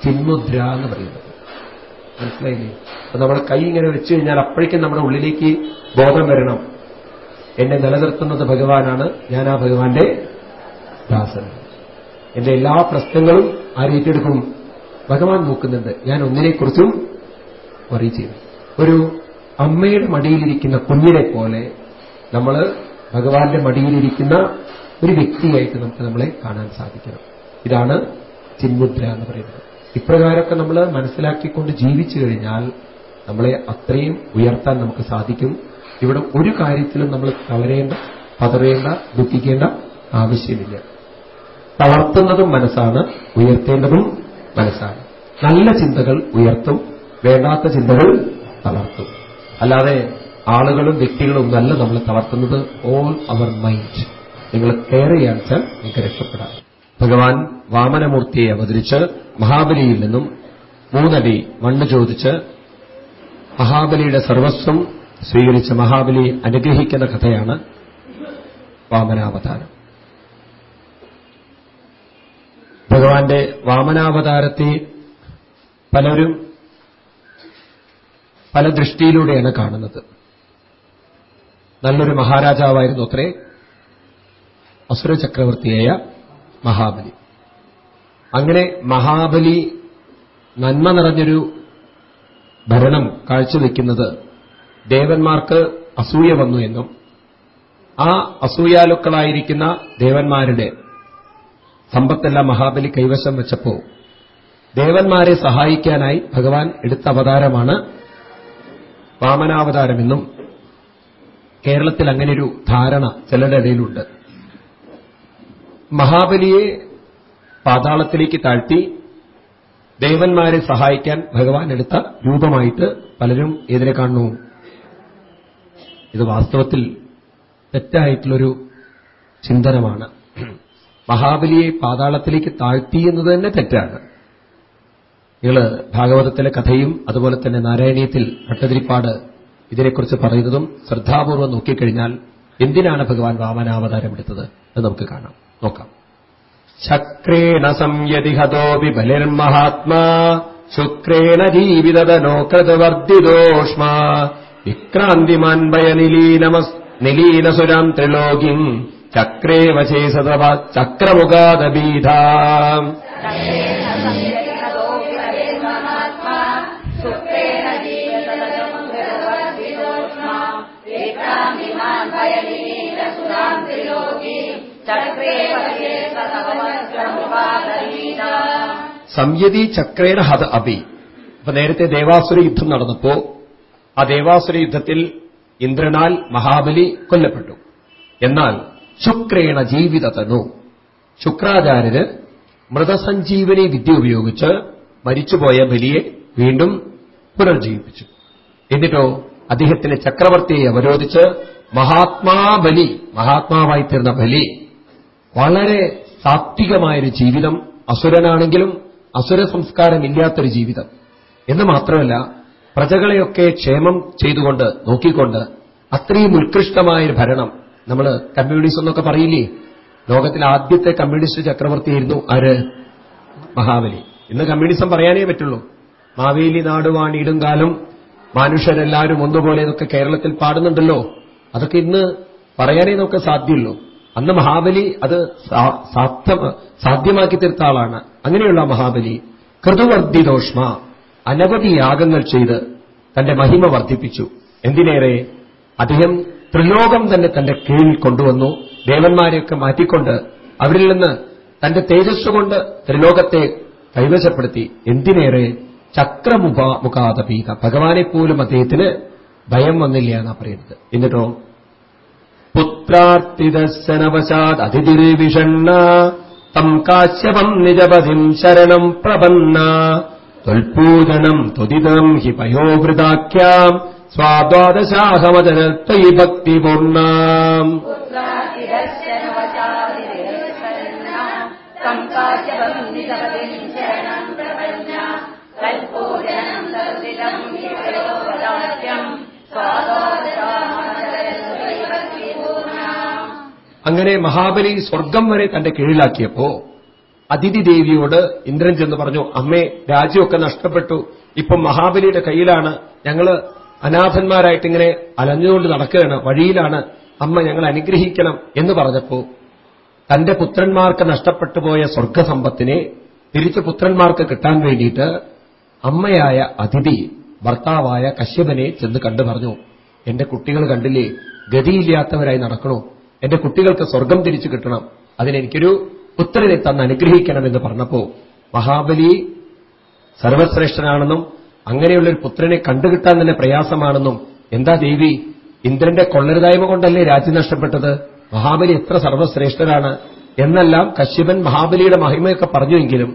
Speaker 1: ചിന്മുദ്ര എന്ന് പറയുന്നത്. മനസ്സിലായില്ലേ? അപ്പൊ നമ്മുടെ കൈ ഇങ്ങനെ വെച്ചു കഴിഞ്ഞാൽ അപ്പോഴേക്കും നമ്മുടെ ഉള്ളിലേക്ക് ബോധം വരണം. എന്നെ നിലനിർത്തുന്നത് ഭഗവാനാണ് ഞാൻ ആ ഭഗവാന്റെ ദാസൻ. എന്റെ എല്ലാ പ്രശ്നങ്ങളും ആരേറ്റെടുക്കും ഭഗവാൻ നോക്കുന്നുണ്ട്. ഞാൻ ഒന്നിനെക്കുറിച്ചും ചെയ്തു ഒരു അമ്മയുടെ മടിയിലിരിക്കുന്ന കുഞ്ഞിനെ പോലെ നമ്മൾ ഭഗവാന്റെ മടിയിലിരിക്കുന്ന ഒരു വ്യക്തിയായിട്ട് നമുക്ക് നമ്മളെ കാണാൻ സാധിക്കണം. ഇതാണ് ചിന്മുദ്ര എന്ന് പറയുന്നത്. ഇപ്രകാരമൊക്കെ നമ്മൾ മനസ്സിലാക്കിക്കൊണ്ട് ജീവിച്ചു കഴിഞ്ഞാൽ നമ്മളെ അത്രയും ഉയർത്താൻ നമുക്ക് സാധിക്കും. ഇവിടെ ഒരു കാര്യത്തിലും നമ്മൾ തളരേണ്ട പതറേണ്ട ദുഃഖിക്കേണ്ട ആവശ്യമില്ല. തളർത്തുന്നതും മനസ്സാണ് ഉയർത്തേണ്ടതും മനസ്സാണ്. നല്ല ചിന്തകൾ ഉയർത്തും വേണ്ടാത്ത ചിന്തകൾ തളർത്തും. അല്ലാതെ ആളുകളും വ്യക്തികളും ഒന്നല്ല നമ്മൾ തളർത്തുന്നത് ഓൾ അവർ മൈൻഡ് നിങ്ങൾ കെയർ വെച്ചാൽ നിങ്ങൾക്ക് രക്ഷപ്പെടാം. ഭഗവാൻ വാമനമൂർത്തിയെ അവതരിച്ച് മഹാബലിയിൽ നിന്നും മൂന്നടി മണ്ണ് ചോദിച്ച് മഹാബലിയുടെ സർവസ്വം സ്വീകരിച്ച് മഹാബലി അനുഗ്രഹിക്കുന്ന കഥയാണ് വാമനാവതാരം. ഭഗവാന്റെ വാമനാവതാരത്തെ പലരും പല ദൃഷ്ടിയിലൂടെയാണ് കാണുന്നത്. നല്ലൊരു മഹാരാജാവായിരുന്നു അത്രേ. അസുര ചക്രവർത്തിയായ മഹാബലി. അങ്ങനെ മഹാബലി നന്മ നിറഞ്ഞൊരു ഭരണം കാഴ്ചവെക്കുന്നത് ദേവന്മാർക്ക് അസൂയ വന്നു എന്നും ആ അസൂയാലുക്കളായിരിക്കുന്ന ദേവന്മാരുടെ സമ്പത്തെല്ലാം മഹാബലി കൈവശം വെച്ചപ്പോ ദേവന്മാരെ സഹായിക്കാനായി ഭഗവാൻ എടുത്ത അവതാരമാണ് വാമനാവതാരമെന്നും കേരളത്തിൽ അങ്ങനെയൊരു ധാരണ ചിലരുടെ ഇടയിലുണ്ട്. മഹാബലിയെ പാതാളത്തിലേക്ക് താഴ്ത്തി ദേവന്മാരെ സഹായിക്കാൻ ഭഗവാൻ എടുത്ത രൂപമായിട്ട് പലരും എതിരെ കാണുന്നു. ഇത് വാസ്തവത്തിൽ തെറ്റായിട്ടുള്ളൊരു ചിന്തനമാണ്. മഹാബലിയെ പാതാളത്തിലേക്ക് താഴ്ത്തി എന്നത് തന്നെ തെറ്റാണ്. നിങ്ങൾ ഭാഗവതത്തിലെ കഥയും അതുപോലെ തന്നെ നാരായണീയത്തിൽ ഭട്ടതിരിപ്പാട് ഇതിനെക്കുറിച്ച് പറയുന്നതും ശ്രദ്ധാപൂർവം നോക്കിക്കഴിഞ്ഞാൽ എന്തിനാണ് ഭഗവാൻ വാമനാവതാരം എടുത്തത് എന്ന് നമുക്ക് കാണാം. നോക്കാം. ശക്രേണ സംയതിഹതോപി ബലിർമഹാത്മാ ശുക്രേണ ജീവിതനോകൃതവർദ്ധിതോഷ്മ വിക്രാന്തിമാൻ ത്രിലോകിം ചക്രേ വശേ സദ ചക്രമുഖാദബീധാ സംയതി ചക്രേണ ഹത അഭി. അപ്പൊ നേരത്തെ ദേവാസുര യുദ്ധം നടന്നപ്പോ ആ ദേവാസുര യുദ്ധത്തിൽ ഇന്ദ്രനാൽ മഹാബലി കൊല്ലപ്പെട്ടു. എന്നാൽ ശുക്രേണ ജീവിതതനു. ശുക്രാചാര്യന് മൃതസഞ്ജീവനി വിദ്യ ഉപയോഗിച്ച് മരിച്ചുപോയ ബലിയെ വീണ്ടും പുനർജീവിപ്പിച്ചു. എന്നിട്ടോ അദ്ദേഹത്തിന് ചക്രവർത്തിയെ അവരോധിച്ച് മഹാത്മാബലി മഹാത്മാവായി തീർന്ന ബലി വളരെ സാത്വികമായൊരു ജീവിതം അസുരനാണെങ്കിലും അസുര സംസ്കാരമില്ലാത്തൊരു ജീവിതം. എന്ന് മാത്രമല്ല പ്രജകളെയൊക്കെ ക്ഷേമം ചെയ്തുകൊണ്ട് നോക്കിക്കൊണ്ട് അത്രയും ഉത്കൃഷ്ടമായൊരു ഭരണം നമ്മൾ കമ്മ്യൂണിസം എന്നൊക്കെ പറയില്ലേ? ലോകത്തിലെ ആദ്യത്തെ കമ്മ്യൂണിസ്റ്റ് ചക്രവർത്തിയായിരുന്നു ആര്? മഹാബലി. ഇന്ന് കമ്മ്യൂണിസം പറയാനേ പറ്റുള്ളൂ. മാവേലി നാടുവാണിടും കാലം മനുഷ്യരെല്ലാവരും ഒന്നുപോലെ എന്നൊക്കെ കേരളത്തിൽ പാടുന്നുണ്ടല്ലോ. അതൊക്കെ ഇന്ന് പറയാനേ നമുക്ക് സാധ്യമുള്ളൂ അന്ന് മഹാബലി അത് സാധ്യമാക്കി തീർത്ത ആളാണ് അങ്ങനെയുള്ള മഹാബലി കൃതുവർദ്ധിതോഷ്മ അനവധി യാഗങ്ങൾ ചെയ്ത് തന്റെ മഹിമ വർദ്ധിപ്പിച്ചു. എന്തിനേറെ? അദ്ദേഹം ത്രിലോകം തന്നെ തന്റെ കീഴിൽ കൊണ്ടുവന്നു. ദേവന്മാരെയൊക്കെ മാറ്റിക്കൊണ്ട് അവരിൽ നിന്ന് തന്റെ തേജസ് കൊണ്ട് ത്രിലോകത്തെ കൈവശപ്പെടുത്തി. എന്തിനേറെ? ചക്രമുഖ ഭഗവാനെപ്പോലും ഭഗവാനെ പോലും അദ്ദേഹത്തിന് ഭയം വന്നില്ല എന്നാ പറയുന്നത്. എന്നിട്ടോ? പുത്രാർത്തിദർശനവശാത് അതിഥിർവിഷണ്ണ തം കാശ്യപം നിജപതിം ശരണം പ്രപന്ന. ത്വൽപൂജനം ത്വതിതം ഹി പയോവൃതാഖ്യാം സ്വാദ്വാദശാഹമജനത്വയി ഭക്തിപൂർണാം. അങ്ങനെ മഹാബലി സ്വർഗം വരെ തന്റെ കീഴിലാക്കിയപ്പോ അതിഥി ദേവിയോട് ഇന്ദ്രൻ ചെന്ന് പറഞ്ഞു അമ്മേ രാജ്യമൊക്കെ നഷ്ടപ്പെട്ടു. ഇപ്പം മഹാബലിയുടെ കയ്യിലാണ്. ഞങ്ങൾ അനാഥന്മാരായിട്ട് ഇങ്ങനെ അലഞ്ഞുകൊണ്ട് നടക്കുകയാണ്. വഴിയിലാണ്. അമ്മ ഞങ്ങൾ അനുഗ്രഹിക്കണം. എന്ന് പറഞ്ഞപ്പോ തന്റെ പുത്രന്മാർക്ക് നഷ്ടപ്പെട്ടു പോയ സ്വർഗസമ്പത്തിനെ തിരിച്ചു പുത്രന്മാർക്ക് കിട്ടാൻ വേണ്ടിയിട്ട് അമ്മയായ അതിഥി ഭർത്താവായ കശ്യപനെ ചെന്ന് കണ്ടു പറഞ്ഞു എന്റെ കുട്ടികൾ കണ്ടില്ലേ? ഗതിയില്ലാത്തവരായി നടക്കണു? എന്റെ കുട്ടികൾക്ക് സ്വർഗം തിരിച്ചു കിട്ടണം. അതിനെനിക്കൊരു പുത്രനെ തന്ന് അനുഗ്രഹിക്കണമെന്ന് പറഞ്ഞപ്പോ മഹാബലി സർവശ്രേഷ്ഠനാണെന്നും അങ്ങനെയുള്ള ഒരു പുത്രനെ കണ്ടുകിട്ടാൻ തന്നെ പ്രയാസമാണെന്നും എന്താ ദേവി? ഇന്ദ്രന്റെ കൊള്ളരുതായ്മ കൊണ്ടല്ലേ രാജ്യം നഷ്ടപ്പെട്ടത്? മഹാബലി എത്ര സർവശ്രേഷ്ഠനാണ്? എന്നെല്ലാം കശ്യപൻ മഹാബലിയുടെ മഹിമയൊക്കെ പറഞ്ഞുവെങ്കിലും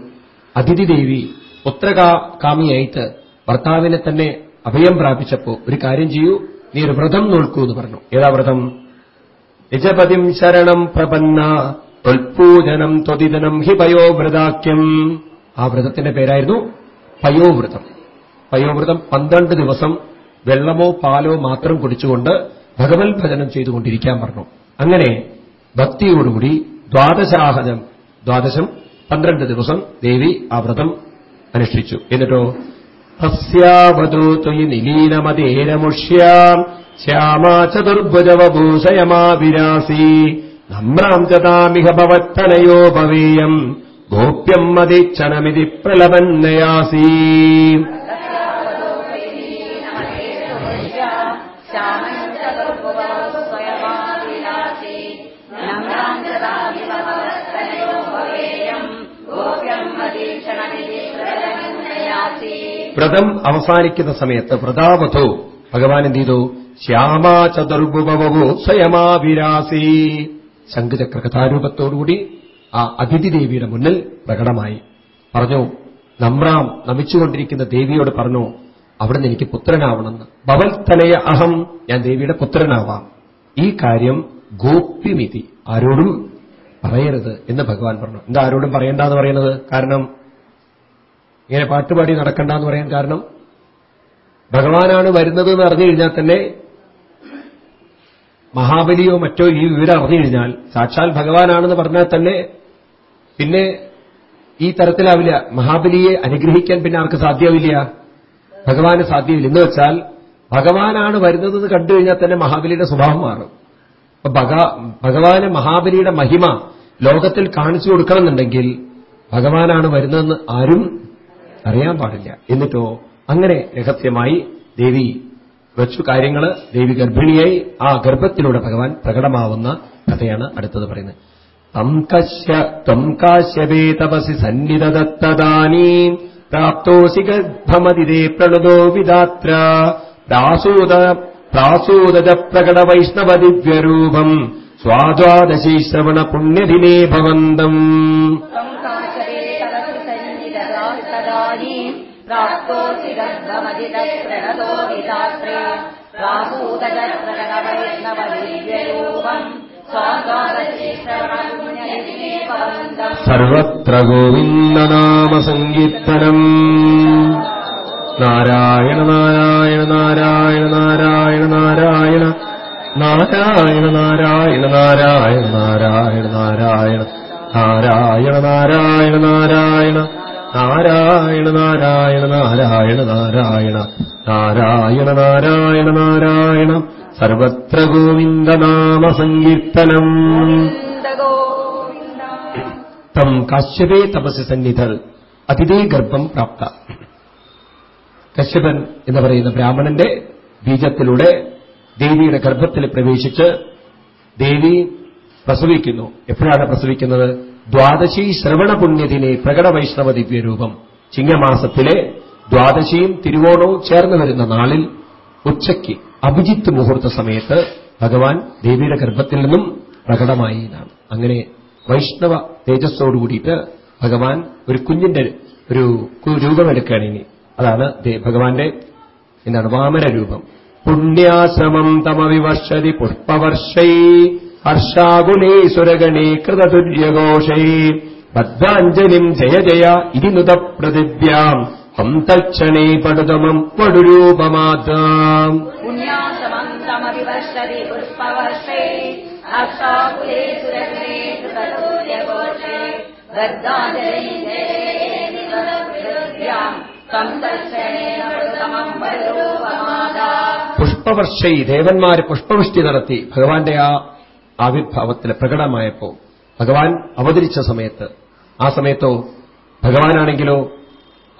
Speaker 1: അതിഥി ദേവി പുത്രകാമിയായിട്ട് ഭർത്താവിനെ തന്നെ അഭയം പ്രാപിച്ചപ്പോ ഒരു കാര്യം ചെയ്യൂ നീ ഒരു വ്രതം നോൽക്കൂ എന്ന് പറഞ്ഞു. ഏതാ വ്രതം? നിജപതിം ശരണം പ്രപന്ന. തൊൽപൂജനം ത്വതിതനം ഹി പയോവ്രതാക്യം ആ വ്രതത്തിന്റെ പേരായിരുന്നു പയോവ്രതം. പയോവ്രതം പന്ത്രണ്ട് ദിവസം വെള്ളമോ പാലോ മാത്രം കുടിച്ചുകൊണ്ട് ഭഗവത് ഭജനം ചെയ്തുകൊണ്ടിരിക്കാൻ പറഞ്ഞു. അങ്ങനെ ഭക്തിയോടുകൂടി ദ്വാദശാഹനം ദ്വാദശം പന്ത്രണ്ട് ദിവസം ദേവി ആ വ്രതം അനുഷ്ഠിച്ചു. എന്നിട്ടോ തസ്യാവതോ ത്വയി നിലീനമതേരമുഷ്യാം. ശ്യാമാ ചതുർഭുജവഭൂഷയമാ വിരാസി നമ്രാം ചതാമിഹ ഭവത്തനയോ ഭവീയം. ഗോപ്യം മതിക്ഷണമിതി പ്രലപന്നയാസീ. വ്രതം അവസാനിക്കുന്ന സമയത്ത് വ്രതാവധോ ഭഗവാൻ എന്ത് ചെയ്തു? ശ്യാമാ ചതുർഭുവവോ സ്വയമാ വിരാസി ശംഖുചക്ര കഥാരൂപത്തോടുകൂടി ആ അതിഥി ദേവിയുടെ മുന്നിൽ പ്രകടമായി. പറഞ്ഞു നമ്രാം നമിച്ചുകൊണ്ടിരിക്കുന്ന ദേവിയോട് പറഞ്ഞു അവിടുന്ന് എനിക്ക് പുത്രനാവണമെന്ന്. ഭവൽ തലയ അഹം ഞാൻ ദേവിയുടെ പുത്രനാവാം. ഈ കാര്യം ഗോപ്യമിതി. ആരോടും പറയരുത് എന്ന് ഭഗവാൻ പറഞ്ഞു. എന്താ ആരോടും പറയണ്ടെന്ന് പറയുന്നത്? കാരണം ഇങ്ങനെ പാട്ടുപാടി നടക്കണ്ടെന്ന് പറയാൻ കാരണം? ഭഗവാനാണ് വരുന്നത് എന്ന് അറിഞ്ഞു കഴിഞ്ഞാൽ തന്നെ മഹാബലിയോ മറ്റോ ഈ വിവരം അറിഞ്ഞു കഴിഞ്ഞാൽ സാക്ഷാൽ ഭഗവാനാണെന്ന് പറഞ്ഞാൽ തന്നെ പിന്നെ ഈ തരത്തിലാവില്ല. മഹാബലിയെ അനുഗ്രഹിക്കാൻ പിന്നെ ആർക്ക് സാധ്യമില്ല ഭഗവാന് സാധ്യമില്ല എന്ന് വെച്ചാൽ ഭഗവാനാണ് വരുന്നതെന്ന് കണ്ടു കഴിഞ്ഞാൽ തന്നെ മഹാബലിയുടെ സ്വഭാവം മാറും. അപ്പൊ ഭഗവാന് മഹാബലിയുടെ മഹിമ ലോകത്തിൽ കാണിച്ചു കൊടുക്കണമെന്നുണ്ടെങ്കിൽ ഭഗവാനാണ് വരുന്നതെന്ന് ആരും അറിയാൻ പാടില്ല. എന്നിട്ടോ അങ്ങനെ രഹസ്യമായി ദേവി വെച്ചു കാര്യങ്ങൾ ദേവി ഗർഭിണിയായി ആ ഗർഭത്തിലൂടെ ഭഗവാൻ പ്രകടമാവുന്ന കഥയാണ് അടുത്തത് പറയുന്നത്. തം കാശ്യപേ തപസി സന്നിധദത്തദാനീ. പ്രാപ്തോസി ഗർഭമതിരേ പ്രണുതോ വിദാത്ര. പ്രാസൂത പ്രാസൂതജ പ്രകട വൈഷ്ണവ ദിവ്യരൂപം സ്വാദ്വാദശീ ശ്രവണ പുണ്യദിനേ ഭവന്തം
Speaker 2: सन्निधरास्तदानीम् प्राप्तोऽसि गर्भमदितप्रणतो विधात्रे राहूतजप्रकटवैष्णवदिव्यरूपम् स्वागादश्रीश्रवणपुण्यदिने भवन्तम्
Speaker 1: സർവത്ര ഗോവിന്ദനാമസങ്കീർത്തനം നാരായണ നാരായണ നാരായണ നാരായണ നാരായണ നാരായണ നാരായണ നാരായണ നാരായണ നാരായണ നാരായണ നാരായണ നാരായണ നാരായണ നാരായണ നാരായണ നാരായണ. നാരായണ നാരായണ നാരായണ. സർവത്ര ഗോവിന്ദനാമസങ്കീർത്തനം തം കാശ്യപേ തപസ് സന്നിധർ. അതിഥേ ഗർഭം പ്രാപ്ത. കശ്യപൻ എന്ന് പറയുന്ന ബ്രാഹ്മണന്റെ ബീജത്തിലൂടെ ദേവിയുടെ ഗർഭത്തിൽ പ്രവേശിച്ച് ദേവി പ്രസവിക്കുന്നു. എപ്പോഴാണ് പ്രസവിക്കുന്നത്? ദ്വാദശി ശ്രവണ പുണ്യദിനെ പ്രകട വൈഷ്ണവ ദിവ്യരൂപം ചിങ്ങമാസത്തിലെ ദ്വാദശിയും തിരുവോണവും ചേർന്ന് വരുന്ന നാളിൽ ഉച്ചയ്ക്ക് അഭിജിത്ത് മുഹൂർത്ത സമയത്ത് ഭഗവാൻ ദേവിയുടെ ഗർഭത്തിൽ നിന്നും പ്രകടമായി എന്നാണ്. അങ്ങനെ വൈഷ്ണവ തേജസ്സോട് കൂടിയിട്ട് ഭഗവാൻ ഒരു കുഞ്ഞിന്റെ ഒരു രൂപമെടുക്കുകയാണ് ഇനി. അതാണ് ഭഗവാന്റെ എന്താണ് വാമന രൂപം പുണ്യാശ്രമം തമവിവർഷതി പുഷ്പവർഷൈ ഹർഷാകുലീസുരഗണീ കൃതതുര്യഘോഷൈ ബദ്ധാഞ്ജലിം ജയ ജയ ഇതി നുത ഹം ഹംതക്ഷണേ പടുതമം
Speaker 2: പടുരൂപമാതാം.
Speaker 1: പുഷ്പവർഷൈ ദേവന്മാര് പുഷ്പവൃഷ്ടി നടത്തി. ഭഗവാന്റെ ആ ആവിർഭാവത്തിൽ പ്രകടമായപ്പോ ഭഗവാൻ അവതരിച്ച സമയത്ത് ആ സമയത്തോ ഭഗവാനാണെങ്കിലോ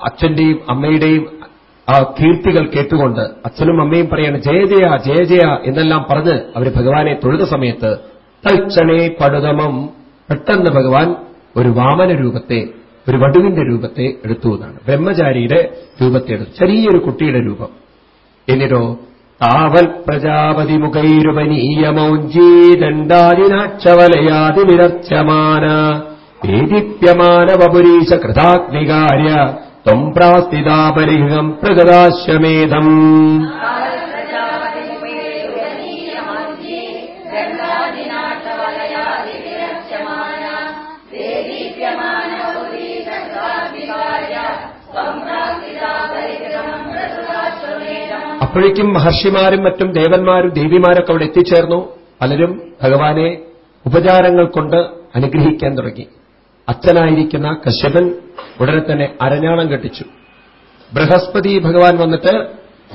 Speaker 1: അച്ഛന്റെയും അമ്മയുടെയും ആ കീർത്തികൾ കേട്ടുകൊണ്ട് അച്ഛനും അമ്മയും പറയാണ് ജയ ജയ ജയ ജയ എന്നെല്ലാം പറഞ്ഞ് അവർ ഭഗവാനെ തൊഴുത സമയത്ത് തൽക്ഷണേ പടുതമം പെട്ടെന്ന് ഭഗവാൻ ഒരു വാമന രൂപത്തെ ഒരു വടുവിന്റെ രൂപത്തെ എടുത്തു എന്നാണ്. ബ്രഹ്മചാരിയുടെ രൂപത്തെ എടുത്തു. ചെറിയൊരു കുട്ടിയുടെ രൂപം. എന്നിട്ടോ താവൽ പ്രജാപതിമുഖൈരുപനീയമൗഞ്ചീദണ്ഡാദിനാക്ഷവലയാതിവിരർച്ചമാന വേദിപ്യമാനവപുരീശ കൃതാഗ്നികാര്യ ത്വം
Speaker 2: പ്രാസ്തിതാപരിഹം പ്രഗദാശ്വമേധം
Speaker 1: അപ്പോഴേക്കും മഹർഷിമാരും മറ്റും ദേവന്മാരും ദേവിമാരൊക്കെ അവിടെ എത്തിച്ചേർന്നു. പലരും ഭഗവാനെ ഉപചാരങ്ങൾ കൊണ്ട് അനുഗ്രഹിക്കാൻ തുടങ്ങി. അച്ഛനായിരിക്കുന്ന കശ്യപൻ ഉടനെ തന്നെ അരഞ്ഞാണം കെട്ടിച്ചു. ബൃഹസ്പതി ഭഗവാൻ വന്നിട്ട്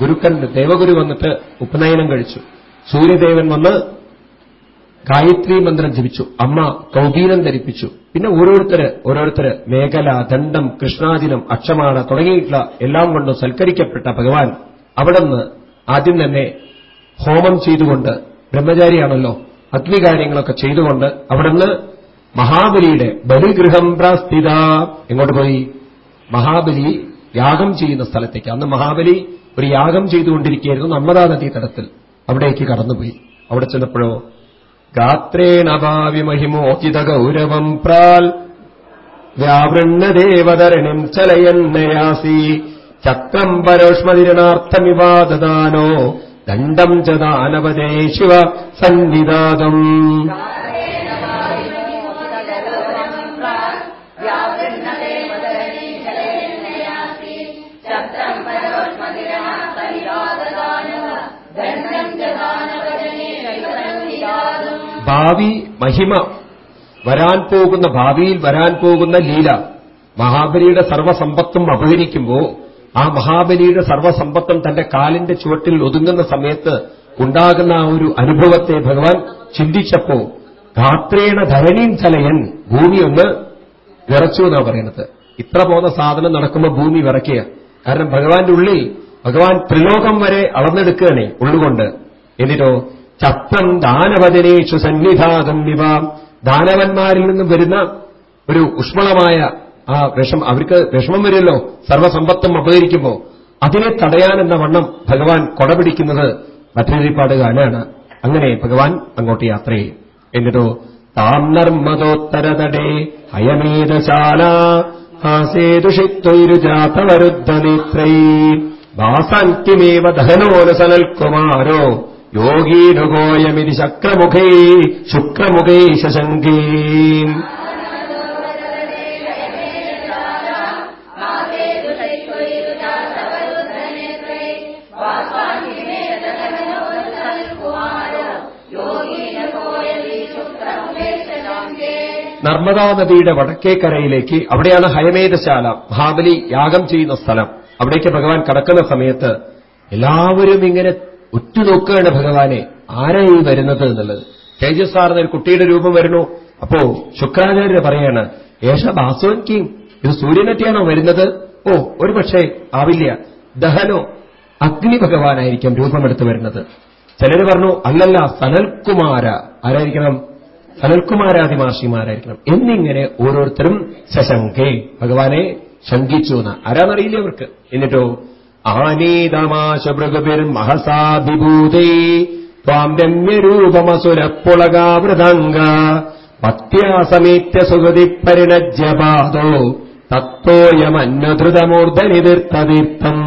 Speaker 1: ഗുരുക്കൻ ദേവഗുരു വന്നിട്ട് ഉപനയനം കഴിച്ചു. സൂര്യദേവൻ വന്ന് ഗായത്രി മന്ത്രം ജപിച്ചു. അമ്മ കൗബീനം ധരിപ്പിച്ചു. പിന്നെ ഓരോരുത്തര് ഓരോരുത്തര് മേഖല ദണ്ഡം കൃഷ്ണാദിനം അക്ഷമാണ തുടങ്ങിയിട്ടുള്ള എല്ലാം കൊണ്ടും സൽക്കരിക്കപ്പെട്ട ഭഗവാൻ അവിടുന്ന് ആദ്യം തന്നെ ഹോമം ചെയ്തുകൊണ്ട് ബ്രഹ്മചാരിയാണല്ലോ അഗ്നികാര്യങ്ങളൊക്കെ ചെയ്തുകൊണ്ട് അവിടുന്ന് മഹാബലിയുടെ ബലിഗൃഹം പ്രാസ്ഥിത എങ്ങോട്ട് പോയി? മഹാബലി യാഗം ചെയ്യുന്ന സ്ഥലത്തേക്ക്. അന്ന് മഹാബലി ഒരു യാഗം ചെയ്തുകൊണ്ടിരിക്കുകയായിരുന്നു നർമ്മദാ നദീ തടത്തിൽ അവിടേക്ക് കടന്നുപോയി. അവിടെ ചെന്നപ്പോഴോ ഗാത്രേണഭാവിമഹിമോചിത ഭാവി ഗൗരവം പ്രാൽ. വ്യാവൃണ്ണദേവതരണിം ചലയന്നയാസി. ചക്രം പരോഷ്മതിരണാർത്ഥമിവാദദാനോ ദണ്ഡം ച ദാനവതേ ശിവ സന്നിധാതം. ഭാവി മഹിമ വരാൻ പോകുന്ന ഭാവിയിൽ വരാൻ പോകുന്ന ലീല മഹാബലിയുടെ സർവസമ്പത്തും അപഹരിക്കുമ്പോൾ ആ മഹാബലിയുടെ സർവസമ്പത്തും തന്റെ കാലിന്റെ ചുവട്ടിൽ ഒതുങ്ങുന്ന സമയത്ത് ഉണ്ടാകുന്ന ആ ഒരു അനുഭവത്തെ ഭഗവാൻ ചിന്തിച്ചപ്പോ ഗാത്രേണ ധരണീം ചലയൻ ഭൂമി ഒന്ന് വിറച്ചു എന്നാണ് പറയുന്നത് ഇത്ര പോകുന്ന സാധനം നടക്കുമ്പോൾ ഭൂമി വിറയ്ക്കുക. കാരണം ഭഗവാന്റെ ഉള്ളിൽ ഭഗവാൻ ത്രിലോകം വരെ അളന്നെടുക്കുകയാണ് ഉള്ളുകൊണ്ട്. എന്നിട്ടോ ചത്തം ദാനവചനേഷു സന്നിധാതം ദാനവന്മാരിൽ നിന്നും വരുന്ന ഒരു ഉഷ്മളമായ ആ വിഷം അവർക്ക് വിഷമം വരുമല്ലോ. സർവസമ്പത്തും അപഹരിക്കുമ്പോൾ അതിനെ തടയാൻ എന്ന വണ്ണം ഭഗവാൻ കൊടപിടിക്കുന്നത് ഭദ്രതിപ്പാട് കാലാണ് അങ്ങനെ ഭഗവാൻ അങ്ങോട്ട് യാത്ര ചെയ്യും. എന്നിട്ടോ താം നർമ്മദോത്തരതടേ അയമേതശാല ഹാസേതുഷിത്വരുജാതവരുദ്ധനേത്രൈ ഭാസാന്തിമേവ ദഹനോലസനൽകുമാരോ യോഗീനുഗോയമിതി ശക്രമുഖേ ശുക്രമുഖേ ശശങ്കേ. നർമ്മദാ നദിയുടെ വടക്കേക്കരയിലേക്ക് അവിടെയാണ് ഹയമേധശാല മഹാബലി യാഗം ചെയ്യുന്ന സ്ഥലം. അവിടേക്ക് ഭഗവാൻ കടക്കുന്ന സമയത്ത് എല്ലാവരും ഇങ്ങനെ ഉറ്റുനോക്കുകയാണ് ഭഗവാനെ ആരായി വരുന്നത് എന്നുള്ളത്? തേജസ്സാർന്ന ഒരു കുട്ടിയുടെ രൂപം വരുന്നു. അപ്പോ ശുക്രാചാര്യർ പറയാണ് ഏഷ ബാസുവൻ കിങ് ഇത് സൂര്യനെറ്റിയാണോ വരുന്നത്? ഓ ഒരു പക്ഷേ ആവില്ല. ദഹനോ അഗ്നി ഭഗവാനായിരിക്കും രൂപമെടുത്ത് വരുന്നത്. ചിലര് പറഞ്ഞു അല്ലല്ല സനൽകുമാര. ആരായിരിക്കണം? സനൽകുമാരാദി മഹർഷിമാരായിരിക്കണം എന്നിങ്ങനെ ഓരോരുത്തരും ശശങ്കേ ഭഗവാനെ ശങ്കിച്ചു എന്ന്. ആരാന്നറിയില്ല അവർക്ക് എന്നിട്ടോ ആനീതമാശഭൃഗുബിർ മഹസാഭിഭൂതേ ത്വാം രമ്യരൂപമസുരപ്പുളകാവൃതംഗ പത്യാസമേത്യ സുഗതി പരിണജ്യപാദോ തത്തോയമന്വധൃതമൂർധനിതീർത്ഥതീർത്ഥം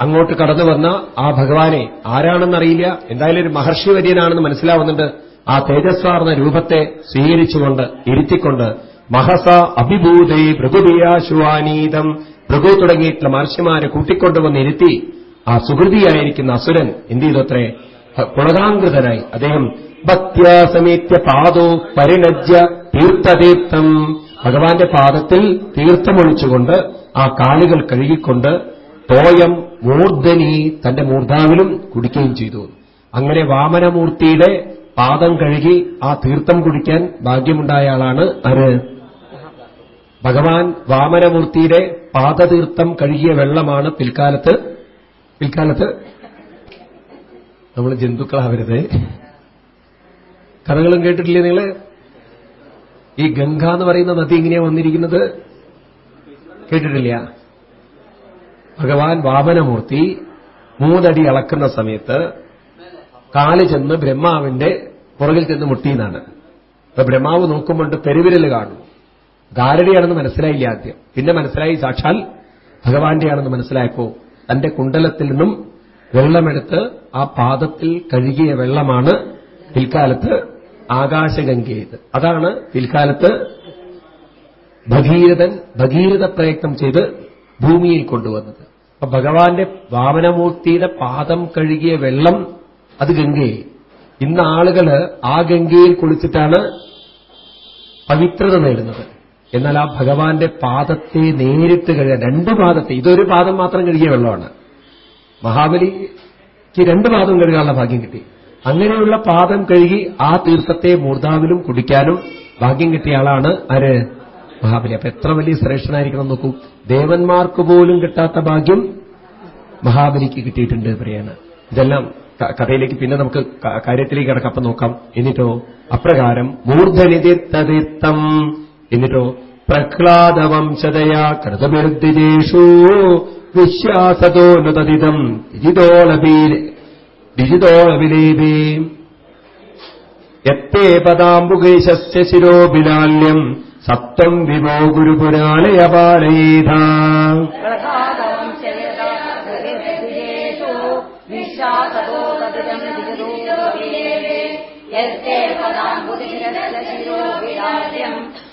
Speaker 1: അങ്ങോട്ട് കടന്നു വന്ന ആ ഭഗവാനെ ആരാണെന്നറിയില്ല. എന്തായാലും ഒരു മഹർഷി വര്യനാണെന്ന് മനസ്സിലാവുന്നുണ്ട്. ആ തേജസ്വാർന്ന രൂപത്തെ സ്വീകരിച്ചുകൊണ്ട് ഇരുത്തിക്കൊണ്ട് മഹസ അഭിഭൂതൈ ഭൃഗുബിയാശുവാനീതം ഭൃഗു തുടങ്ങിയിട്ടുള്ള മഹർഷിമാരെ കൂട്ടിക്കൊണ്ടുവന്ന് ഇരുത്തി ആ സുഹൃതിയായിരിക്കുന്ന അസുരൻ എന്ത് ചെയ്തത്രേ? പുളകാങ്കൃതനായി അദ്ദേഹം ഭക്ത്യാസമേത്യ പാദോ പരിണജ്യ തീർത്ഥതീർത്ഥം. ഭഗവാന്റെ പാദത്തിൽ തീർത്ഥമൊഴിച്ചുകൊണ്ട് ആ കാലുകൾ കഴുകിക്കൊണ്ട് തോയം മൂർധനി തന്റെ മൂർധാവിലും കുടിക്കുകയും ചെയ്തു. അങ്ങനെ വാമനമൂർത്തിയുടെ പാദം കഴുകി ആ തീർത്ഥം കുടിക്കാൻ ഭാഗ്യമുണ്ടായ ആളാണ് ആര്? ഭഗവാൻ വാമനമൂർത്തിയുടെ പാദതീർത്ഥം കഴുകിയ വെള്ളമാണ് പിൽക്കാലത്ത്. പിൽക്കാലത്ത് നമ്മൾ ജന്തുക്കളാവരുത് കഥകളും കേട്ടിട്ടില്ലേ നിങ്ങൾ? ഈ ഗംഗ എന്ന് പറയുന്ന നദി ഇങ്ങനെയാ വന്നിരിക്കുന്നത്? കേട്ടിട്ടില്ല. ഭഗവാൻ വാമനമൂർത്തി മൂന്നടി അളക്കുന്ന സമയത്ത് കാൽ ചെന്ന് ബ്രഹ്മാവിന്റെ പുറകിൽ ചെന്ന് മുട്ടിയെന്നാണ്. അപ്പൊ ബ്രഹ്മാവ് നോക്കുമ്പോണ്ട് പെരുവിരൽ കാണും. ധാരടിയാണെന്ന് മനസ്സിലായില്ല ആദ്യം. പിന്നെ മനസ്സിലായി സാക്ഷാൽ ഭഗവാന്റെയാണെന്ന് മനസ്സിലായപ്പോ തന്റെ കുണ്ടലത്തിൽ നിന്നും വെള്ളമെടുത്ത് ആ പാദത്തിൽ കഴുകിയ വെള്ളമാണ് പിൽക്കാലത്ത് ആകാശഗംഗയത്. അതാണ് പിൽക്കാലത്ത് ഭഗീരഥൻ ഭഗീരഥ പ്രയത്നം ചെയ്ത് ഭൂമിയിൽ കൊണ്ടുവന്നത്. അപ്പൊ ഭഗവാന്റെ വാമനമൂർത്തിയുടെ പാദം കഴുകിയ വെള്ളം അത് ഗംഗയെ. ഇന്ന് ആളുകൾ ആ ഗംഗയിൽ കുളിച്ചിട്ടാണ് പവിത്രത നേടുന്നത്. എന്നാൽ ആ ഭഗവാന്റെ പാദത്തെ നേരിട്ട് കഴുകാൻ രണ്ട് പാദത്തെ ഇതൊരു പാദം മാത്രം കഴുകിയ വെള്ളമാണ്. മഹാബലിക്ക് രണ്ട് പാദം കഴുകാനുള്ള ഭാഗ്യം കിട്ടി. അങ്ങനെയുള്ള പാദം കഴുകി ആ തീർത്ഥത്തെ മൂർധാവിലും കുടിക്കാനും ഭാഗ്യം കിട്ടിയ ആളാണ് ആര്? മഹാബലി. അപ്പൊ എത്ര വലിയ ശ്രേഷ്ഠനായിരിക്കണം നോക്കൂ. ദേവന്മാർക്ക് പോലും കിട്ടാത്ത ഭാഗ്യം മഹാബലിക്ക് കിട്ടിയിട്ടുണ്ട് പറയാണ് ഇതെല്ലാം കഥയിലേക്ക് പിന്നെ നമുക്ക് കാര്യത്തിലേക്ക് കിടക്കാം. അപ്പൊ നോക്കാം. എന്നിട്ടോ അപ്രകാരം മൂർധനിതീർത്ഥതീർത്ഥം എന്നിട്ടോ പ്രഹ്ലാദവംശതയാ കൃതവിരുദ്ധിജേഷു വിശ്വാസതോനുതതിതം ഡിജിതോളവിലേബേ യത്തേ പദാംബുകേശസ്യ ശിരോബിലാല്യം സത്വം വിമോ ഗുരുപുരാലയപാലയേധാ.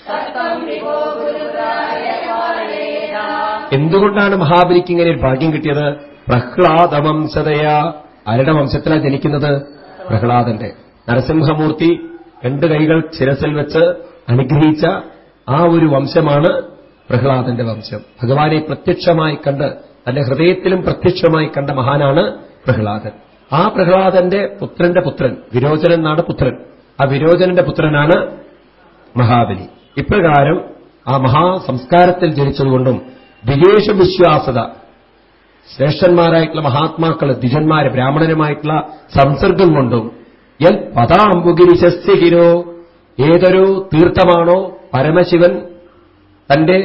Speaker 2: സത്വം
Speaker 1: എന്തുകൊണ്ടാണ് മഹാബലിക്ക് ഇങ്ങനെ ഒരു ഭാഗ്യം കിട്ടിയത്? പ്രഹ്ലാദ വംശതയാ ആരുടെ വംശത്തിലാണ് ജനിക്കുന്നത് പ്രഹ്ലാദന്റെ. നരസിംഹമൂർത്തി രണ്ട് കൈകൾ ശിരസിൽ വെച്ച് അനുഗ്രഹിച്ച ആ ഒരു വംശമാണ് പ്രഹ്ലാദന്റെ വംശം. ഭഗവാനെ പ്രത്യക്ഷമായി കണ്ട് തന്റെ ഹൃദയത്തിലും പ്രത്യക്ഷമായി കണ്ട മഹാനാണ് പ്രഹ്ലാദൻ. ആ പ്രഹ്ലാദന്റെ പുത്രന്റെ പുത്രൻ വിരോചനൻ എന്നാണ് പുത്രൻ. ആ വിരോചനന്റെ പുത്രനാണ് മഹാബലി. ഇപ്രകാരം ആ മഹാസംസ്കാരത്തിൽ ജനിച്ചതുകൊണ്ടും വിദേശ വിശ്വാസത ശ്രേഷ്ഠന്മാരായിട്ടുള്ള മഹാത്മാക്കൾ ദ്വിജന്മാര് ബ്രാഹ്മണരുമായിട്ടുള്ള സംസർഗം കൊണ്ടും യൽ പതാംബുഗിരിശസ്യഹിരോ ഏതൊരു തീർത്ഥമാണോ പരമശിവൻ തന്റെ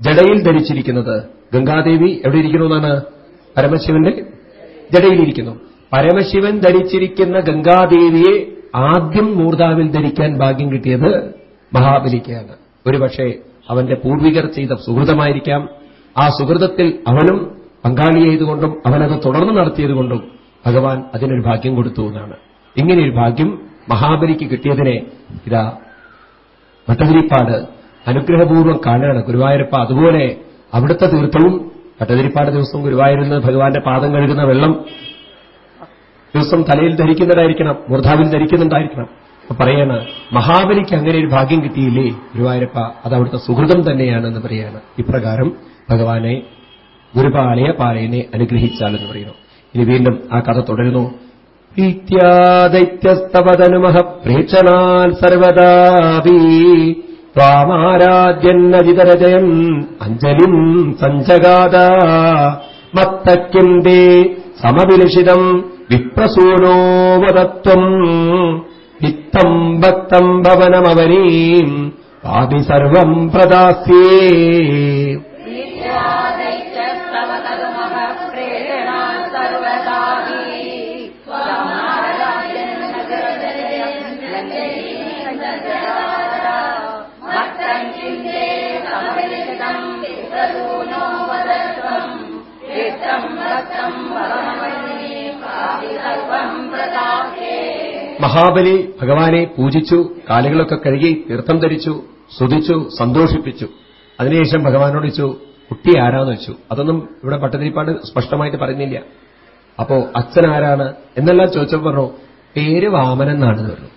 Speaker 1: ജടയിൽ ധരിച്ചിരിക്കുന്നത്. ഗംഗാദേവി എവിടെ ഇരിക്കുന്നു എന്നാണ്? പരമശിവന്റെ ജടയിലിരിക്കുന്നു. പരമശിവൻ ധരിച്ചിരിക്കുന്ന ഗംഗാദേവിയെ ആദ്യം മൂർധാവിൽ ധരിക്കാൻ ഭാഗ്യം കിട്ടിയത് മഹാബലിക്കാണ്. ഒരുപക്ഷെ അവന്റെ പൂർവികർ ചെയ്ത സുഹൃതമായിരിക്കാം. ആ സുഹൃതത്തിൽ അവനും പങ്കാളിയായതുകൊണ്ടും അവനത് തുടർന്ന് നടത്തിയതുകൊണ്ടും ഭഗവാൻ അതിനൊരു ഭാഗ്യം കൊടുത്തു എന്നാണ്. ഇങ്ങനെയൊരു ഭാഗ്യം മഹാബലിക്ക് കിട്ടിയതിനെ ഇതാ ഭട്ടതിരിപ്പാട് അനുഗ്രഹപൂർവം കാണുകയാണ് ഗുരുവായൂരപ്പ അതുപോലെ അവിടുത്തെ തീർത്ഥവും ഭട്ടതിരിപ്പാട് ദിവസം ഗുരുവായൂരിൽ ഭഗവാന്റെ പാദം കഴുകുന്ന വെള്ളം ദിവസം തലയിൽ ധരിക്കുന്നതായിരിക്കണം മൂർധാവിൽ ധരിക്കുന്നുണ്ടായിരിക്കണം. പറയാണ് മഹാബലിക്ക് അങ്ങനെ ഒരു ഭാഗ്യം കിട്ടിയില്ലേ? ഗുരുവായൂരപ്പ അത് അവിടുത്തെ സുഹൃതം തന്നെയാണെന്ന് പറയാണ്. ഇപ്രകാരം ഭഗവാനെ ഗുരുപാലയ പാലയനെ അനുഗ്രഹിച്ചാലെന്ന് പറയുന്നു. ഇനി വീണ്ടും ആ കഥ തുടരുന്നു. ദൈത്യസ്തവതനുമഹ പ്രേക്ഷണാൽ സർവദാപി ത്വാമാരാധ്യന്നജിതരജയൻ അഞ്ജലിം സഞ്ജഗാത മത്തക്കിന്റെ സമവിലഷിതം വിപ്രസൂനോവതത്വം വിത്തം ഭവനമവനീം പാപി സർവം പ്രദാസ്യേ. മഹാബലി ഭഗവാനെ പൂജിച്ചു കാലുകളൊക്കെ കഴുകി തീർത്ഥം ധരിച്ചു സ്തുതിച്ചു സന്തോഷിപ്പിച്ചു. അതിനുശേഷം ഭഗവാനോട് വെച്ചു കുട്ടി ആരാന്ന് വെച്ചു അതൊന്നും ഇവിടെ പട്ടതിരിപ്പാട് സ്പഷ്ടമായിട്ട് പറയുന്നില്ല. അപ്പോ അച്ഛൻ ആരാണ്? എന്നെല്ലാം ചോദിച്ചപ്പോൾ പറഞ്ഞു പേര് വാമനൻ എന്നാണ് പറഞ്ഞു.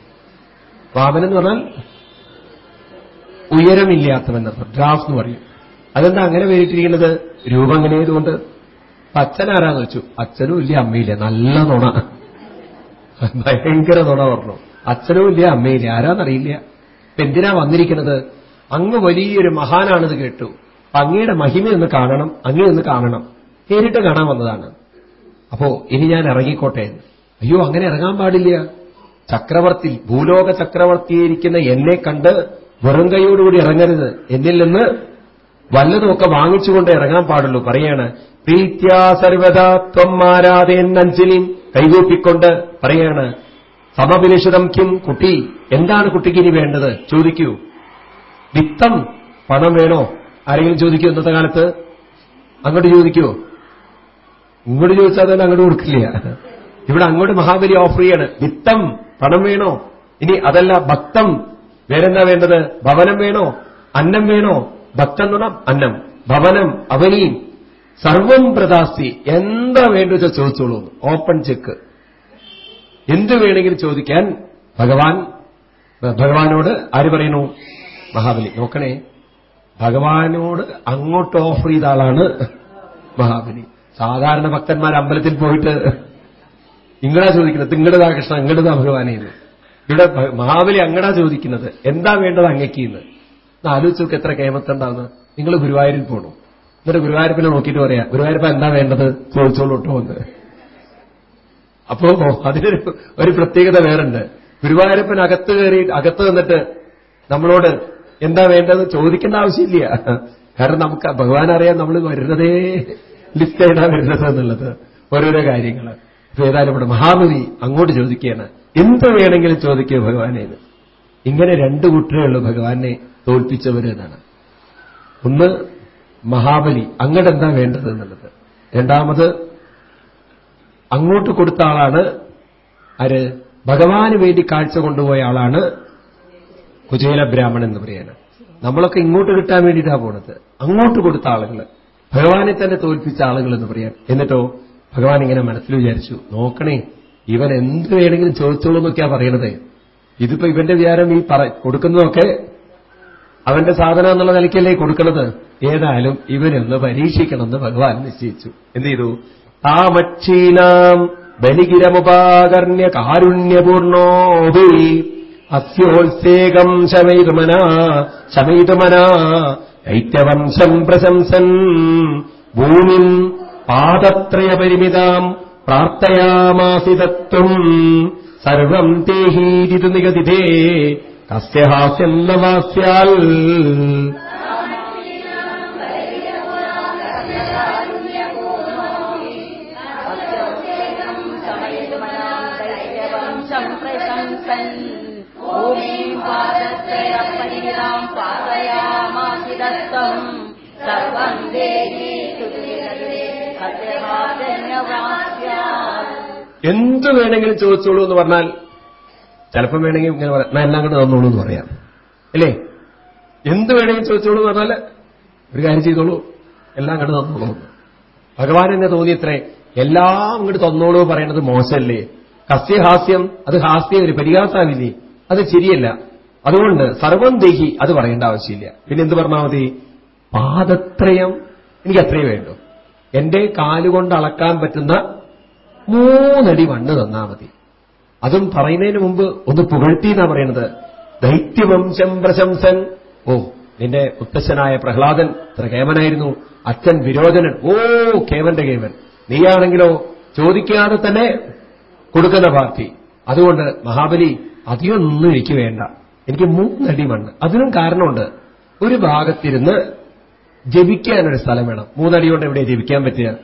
Speaker 1: വാമനൻ എന്ന് പറഞ്ഞാൽ ഉയരമില്ലാത്തവെന്നർത്ഥം ഡ്രാഫ് എന്ന് പറയും. അതെന്താ അങ്ങനെ പേരിട്ടിരിക്കുന്നത്? രൂപം എങ്ങനെയതുകൊണ്ട് അപ്പൊ അച്ഛൻ ആരാന്ന് വെച്ചു അച്ഛനും ഇല്ല അമ്മയില്ല നല്ല നുണ. ഭയങ്കര നുണ പറഞ്ഞു. അച്ഛനും ഇല്ല അമ്മയില്ല ആരാന്നറിയില്ല. എന്തിനാ വന്നിരിക്കുന്നത്? അങ്ങ് വലിയൊരു മഹാനാണെന്ന് കേട്ടു. അങ്ങയുടെ മഹിമയൊന്ന് കാണണം അങ്ങയൊന്ന് കാണണം. നേരിട്ട് കാണാൻ വന്നതാണ്. അപ്പോ ഇനി ഞാൻ ഇറങ്ങിക്കോട്ടെ. അയ്യോ അങ്ങനെ ഇറങ്ങാൻ പാടില്ല. ചക്രവർത്തി ഭൂലോക ചക്രവർത്തിയിരിക്കുന്ന എന്നെ കണ്ട് വെറും കൈയോടുകൂടി ഇറങ്ങരുത്. എന്നിൽ നിന്ന് വല്ലതുമൊക്കെ വാങ്ങിച്ചുകൊണ്ട് ഇറങ്ങാൻ പാടുള്ളൂ. പറയാണ് പ്രീത്യാ സർവദാ ത്വം ആരാധയൻ അഞ്ജലിം കൈകൂപ്പിക്കൊണ്ട് പറയാണ് സമഭിനിഷിതം കിം കുട്ടി? എന്താണ് കുട്ടിക്ക് ഇനി വേണ്ടത്? ചോദിക്കൂ. വിത്തം പണം വേണോ? ആരെങ്കിലും ചോദിക്കൂ ഇന്നത്തെ കാലത്ത്. അങ്ങോട്ട് ചോദിക്കൂ. ഇങ്ങോട്ട് ചോദിച്ചാൽ തന്നെ അങ്ങോട്ട് കൊടുക്കില്ല. ഇവിടെ അങ്ങോട്ട് മഹാബലി ഓഫർ ചെയ്യാണ്. വിത്തം പണം വേണോ? ഇനി അതല്ല ഭക്തം. വേറെന്താ വേണ്ടത്? ഭവനം വേണോ? അന്നം വേണോ? ഭക്തം എന്ന് പറഞ്ഞാൽ അന്നം ഭവനം അവനിയും സർവം പ്രദാസ്തി. എന്താ വേണ്ടത് ചോദിച്ചോളൂ. Open check. എന്ത് വേണമെങ്കിലും ചോദിക്കാൻ ഭഗവാൻ ഭഗവാനോട് ആര് പറയുന്നു? മഹാബലി. നോക്കണേ. ഭഗവാനോട് അങ്ങോട്ട് ഓഫർ ചെയ്ത ആളാണ് മഹാബലി. സാധാരണ ഭക്തന്മാർ അമ്പലത്തിൽ പോയിട്ട് ഇങ്ങടാ ചോദിക്കുന്നത് ഇങ്ങടതാ കൃഷ്ണ ഇങ്ങടതാ ഭഗവാനെ ഇവിടെ മഹാബലി അങ്ങടാ ചോദിക്കുന്നത് എന്താ വേണ്ടത് അങ്ങയ്ക്ക് എന്ന് ആലോചിച്ച് എത്ര കേമത്തുണ്ടാവുന്നത് നിങ്ങൾ ഗുരുവായൂരിൽ പോകണം എന്നിട്ട് ഗുരുവായൂരപ്പിനെ നോക്കിയിട്ട് പറയാ ഗുരുവായൂരപ്പ എന്താ വേണ്ടത്? ചോദിച്ചോളൂ കേട്ടോ എന്ന്. അപ്പോ അതിനൊരു ഒരു പ്രത്യേകത വേറുണ്ട്. ഗുരുവായൂരപ്പൻ അകത്ത് കയറി അകത്ത് നിന്നിട്ട് നമ്മളോട് എന്താ വേണ്ടത് ചോദിക്കേണ്ട ആവശ്യമില്ല. കാരണം നമുക്ക് ഭഗവാൻ അറിയാൻ നമ്മൾ വരുന്നതേ ലിസ്റ്റ് ചെയ്താ വരുന്നത് എന്നുള്ളത്. ഓരോരോ കാര്യങ്ങൾ അപ്പൊ ഏതായാലും ഇവിടെ മഹാമുനി അങ്ങോട്ട് ചോദിക്കുകയാണ്. എന്ത് വേണമെങ്കിലും ചോദിക്കുക ഭഗവാനേന്ന് ഇങ്ങനെ രണ്ടു കൂട്ടരേ ഉള്ളൂ ഭഗവാനെ. തോൽപ്പിച്ചവര് എന്നാണ് ഒന്ന് മഹാബലി അങ്ങോട്ട് എന്താ വേണ്ടത് എന്നുള്ളത്. രണ്ടാമത് അങ്ങോട്ട് കൊടുത്ത ആളാണ് ആര്? ഭഗവാന് വേണ്ടി കാഴ്ച കൊണ്ടുപോയ ആളാണ് കുചേല ബ്രാഹ്മണൻ എന്ന് പറയാണ്. നമ്മളൊക്കെ ഇങ്ങോട്ട് കിട്ടാൻ വേണ്ടിയിട്ടാ പോണത്. അങ്ങോട്ട് കൊടുത്ത ആളുകൾ ഭഗവാനെ തന്നെ തോൽപ്പിച്ച ആളുകൾ എന്ന് പറയാം എന്നിട്ടോ ഭഗവാൻ ഇങ്ങനെ മനസ്സിൽ വിചാരിച്ചു നോക്കണേ ഇവൻ എന്ത് വേണമെങ്കിലും ചോദിച്ചോളൂ എന്നൊക്കെയാ പറയണത്. ഇതിപ്പോ ഇവന്റെ വിചാരം ഈ കൊടുക്കുന്നതൊക്കെ അവന്റെ സാധനം എന്നുള്ള നിലയ്ക്കല്ലേ കൊടുക്കുന്നത് ഏതായാലും ഇവനൊന്ന് പരീക്ഷിക്കണമെന്ന് ഭഗവാൻ നിശ്ചയിച്ചു. എന്ത് ചെയ്തു? താമക്ഷീനാം ബലിഗിരമുപാകർണ്യ കാരുണ്യപൂർണോഭി അസ്യോത്സേകം ശമയിതുമന ശമയിതുമന ദൈത്യവംശം പ്രശംസൻ. ഭൂമിം പാദത്രയപരിമിതാം പ്രാർത്ഥയാമാസിതത്വം. സർവം തേഹീരിതു നിഗതിതേ.
Speaker 2: തസ്യഹാസ്യെന്ന വാസ്യാൽ
Speaker 1: എന്ത് വേണമെങ്കിലും ചോദിച്ചോളൂ എന്ന് പറഞ്ഞാൽ ചിലപ്പം വേണമെങ്കിൽ ഇങ്ങനെ പറയാം ഞാൻ എല്ലാം കൂടെ തന്നോളൂ എന്ന് പറയാം. അല്ലേ എന്ത് വേണമെങ്കിൽ ചോദിച്ചോളൂ എന്ന് പറഞ്ഞാൽ ഒരു കാര്യം ചെയ്തോളൂ. എല്ലാം കണ്ട് തന്നോളൂ. ഭഗവാൻ എന്നെ തോന്നിയത്രേ എല്ലാം ഇങ്ങോട്ട് തന്നോളൂ പറയണത് മോശമല്ലേ? കസ്യഹാസ്യം അത് ഹാസ്യം ഒരു പരിഹാസാവില്ലേ? അത് ശരിയല്ല. അതുകൊണ്ട് സർവം ദേഹി അത് പറയേണ്ട ആവശ്യമില്ല. പിന്നെ എന്ത് പറഞ്ഞാൽ മതി പാദത്രയം. എനിക്ക് അത്രയും വേണ്ടു. എന്റെ കാലുകൊണ്ട് അളക്കാൻ പറ്റുന്ന മൂന്നടി മണ്ണ് തന്നാ മതി. അതും പറയുന്നതിന് മുമ്പ് ഒന്ന് പുകഴ്ത്തി എന്നാ പറയുന്നത് ദൈത്യവംശം പ്രശംസൻ. ഓ നിന്റെ ഉത്തശ്ശനായ പ്രഹ്ലാദൻ ഇത്ര കേമനായിരുന്നു. അച്ഛൻ വിരോചനൻ. ഓ കേവന്റെ കേവൻ നീയാണെങ്കിലോ ചോദിക്കാതെ തന്നെ കൊടുക്കുന്ന പാർട്ടി. അതുകൊണ്ട് മഹാബലി അധികമൊന്നും എനിക്ക് വേണ്ട. എനിക്ക് മൂന്നടി മണ്ണ്. അതിനും കാരണമുണ്ട്. ഒരു ഭാഗത്തിരുന്ന് ജപിക്കാനൊരു സ്ഥലം വേണം. മൂന്നടി കൊണ്ട് എവിടെ ജപിക്കാൻ പറ്റുക?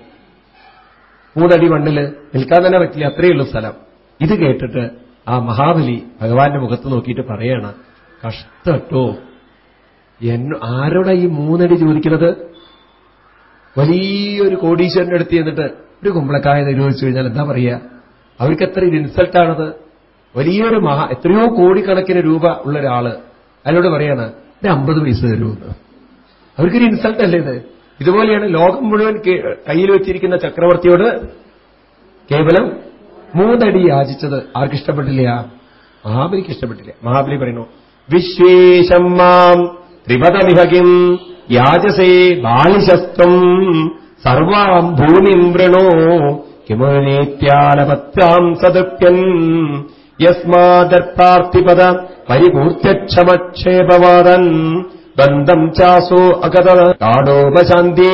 Speaker 1: മൂന്നടി മണ്ണിൽ നിൽക്കാൻ തന്നെ പറ്റില്ല. അത്രയുള്ള സ്ഥലം. ഇത് കേട്ടിട്ട് ആ മഹാബലി ഭഗവാന്റെ മുഖത്ത് നോക്കിയിട്ട് പറയാണ് കഷ്ടട്ടോ. എന്ന ആരോടാ ഈ മൂന്നടി ചോദിക്കുന്നത് വലിയൊരു കോടീശ്വരന്റെ അടുത്ത് ചെന്നിട്ട് ഒരു കുമ്പളക്കായ നിരോധിച്ചു കഴിഞ്ഞാൽ എന്താ പറയുക അവർക്ക് എത്ര ഒരു ഇൻസൾട്ടാണത് വലിയൊരു മഹാ എത്രയോ കോടിക്കണക്കിന് രൂപ ഉള്ള ഒരാൾ അതിനോട് പറയാണ് ഒരു അമ്പത് പൈസ തരുമെന്ന് അവർക്കൊരു ഇൻസൾട്ട് അല്ലേ ഇത്? ഇതുപോലെയാണ് ലോകം മുഴുവൻ കയ്യിൽ വെച്ചിരിക്കുന്ന ചക്രവർത്തിയോട് കേവലം മൂന്നടി യാചിച്ചത് ആർക്കിഷ്ടപ്പെട്ടില്ല? മഹാബലിക്ക് ഇഷ്ടപ്പെട്ടില്ല. മഹാബലി പറയുന്നു വിശ്വേശം മാം ത്രിപദമിഹകിം യാചസേ ബാലിശസ്ത്രം സർവാം ഭൂമിം വൃണോ കിമുനേത്യാലപത്യാം സദൃപ്യൻ യസ്മാർത്ഥിപദ പരിപൂർത്തക്ഷമക്ഷേപവാദൻ ബന്ധം ചാസോ അകത കാടോപശാന്തി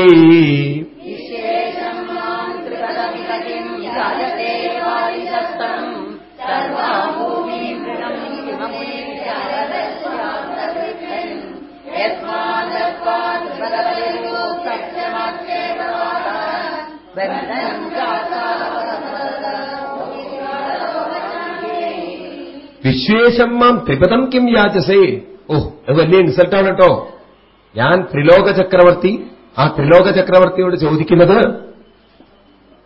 Speaker 1: വിശ്വേശം മാം ത്രിപദം കിം യാചസേ? ഓ അത് വലിയ ഇൻസൾട്ടാണ് കേട്ടോ. ഞാൻ ത്രിലോക ചക്രവർത്തി ആ ത്രിലോക ചക്രവർത്തിയോട് ചോദിക്കുന്നത്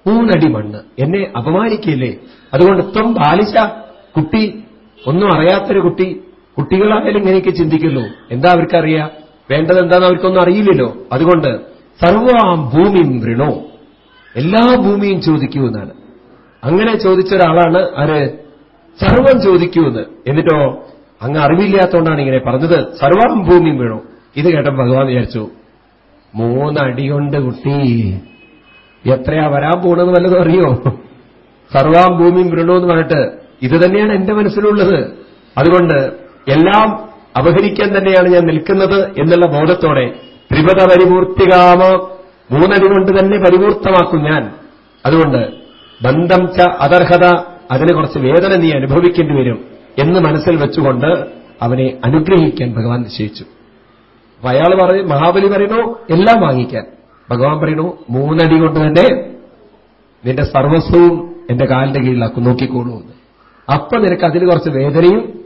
Speaker 1: മൂന്നടി മണ്ണ് എന്നെ അപമാനിക്കില്ലേ? അതുകൊണ്ട് ത്വം ബാലിച്ച കുട്ടി ഒന്നും അറിയാത്തൊരു കുട്ടി കുട്ടികളായാലും ഇങ്ങനെയൊക്കെ ചിന്തിക്കുള്ളൂ എന്താ അവർക്കറിയാം? വേണ്ടത് എന്താണെന്ന് അവർക്കൊന്നും അറിയില്ലല്ലോ. അതുകൊണ്ട് സർവാം ഭൂമിയും വൃണോ? എല്ലാ ഭൂമിയും ചോദിക്കൂ എന്നാണ്. അങ്ങനെ ചോദിച്ച ഒരാളാണ് ആര്? സർവം ചോദിക്കൂന്ന്. എന്നിട്ടോ അങ്ങ് അറിവില്ലാത്തതുകൊണ്ടാണ് ഇങ്ങനെ പറഞ്ഞത്. സർവം ഭൂമിയും വീണു. ഇത് കേട്ടോ ഭഗവാൻ വിചാരിച്ചു മൂന്നടി കൊണ്ട് കുട്ടി എത്രയാ വരാൻ പോണെന്ന് വല്ലതും അറിയോ? സർവാം ഭൂമിയും എന്ന് പറഞ്ഞിട്ട് ഇത് തന്നെയാണ് എന്റെ മനസ്സിലുള്ളത്. അതുകൊണ്ട് എല്ലാം അപഹരിക്കാൻ തന്നെയാണ് ഞാൻ നിൽക്കുന്നത് എന്നുള്ള ബോധത്തോടെ ത്രിപദ പരിപൂർത്തികാമ മൂന്നടി കൊണ്ട് തന്നെ പരിപൂർത്തമാക്കും ഞാൻ. അതുകൊണ്ട് ബന്ധം ച അതർഹത അതിന് കുറച്ച് വേദന നീ അനുഭവിക്കേണ്ടി വരും എന്ന് മനസ്സിൽ വെച്ചുകൊണ്ട് അവനെ അനുഗ്രഹിക്കാൻ ഭഗവാൻ നിശ്ചയിച്ചു. അപ്പൊ അയാൾ പറയും മഹാബലി പറയുന്നു എല്ലാം വാങ്ങിക്കാൻ. ഭഗവാൻ പറയണു മൂന്നടി കൊണ്ട് തന്നെ നിന്റെ സർവസ്വവും എന്റെ കാലിന്റെ കീഴിലാക്കും നോക്കിക്കോളൂ എന്ന്. അപ്പൊ നിനക്ക് അതിൽ കുറച്ച് വേദനയും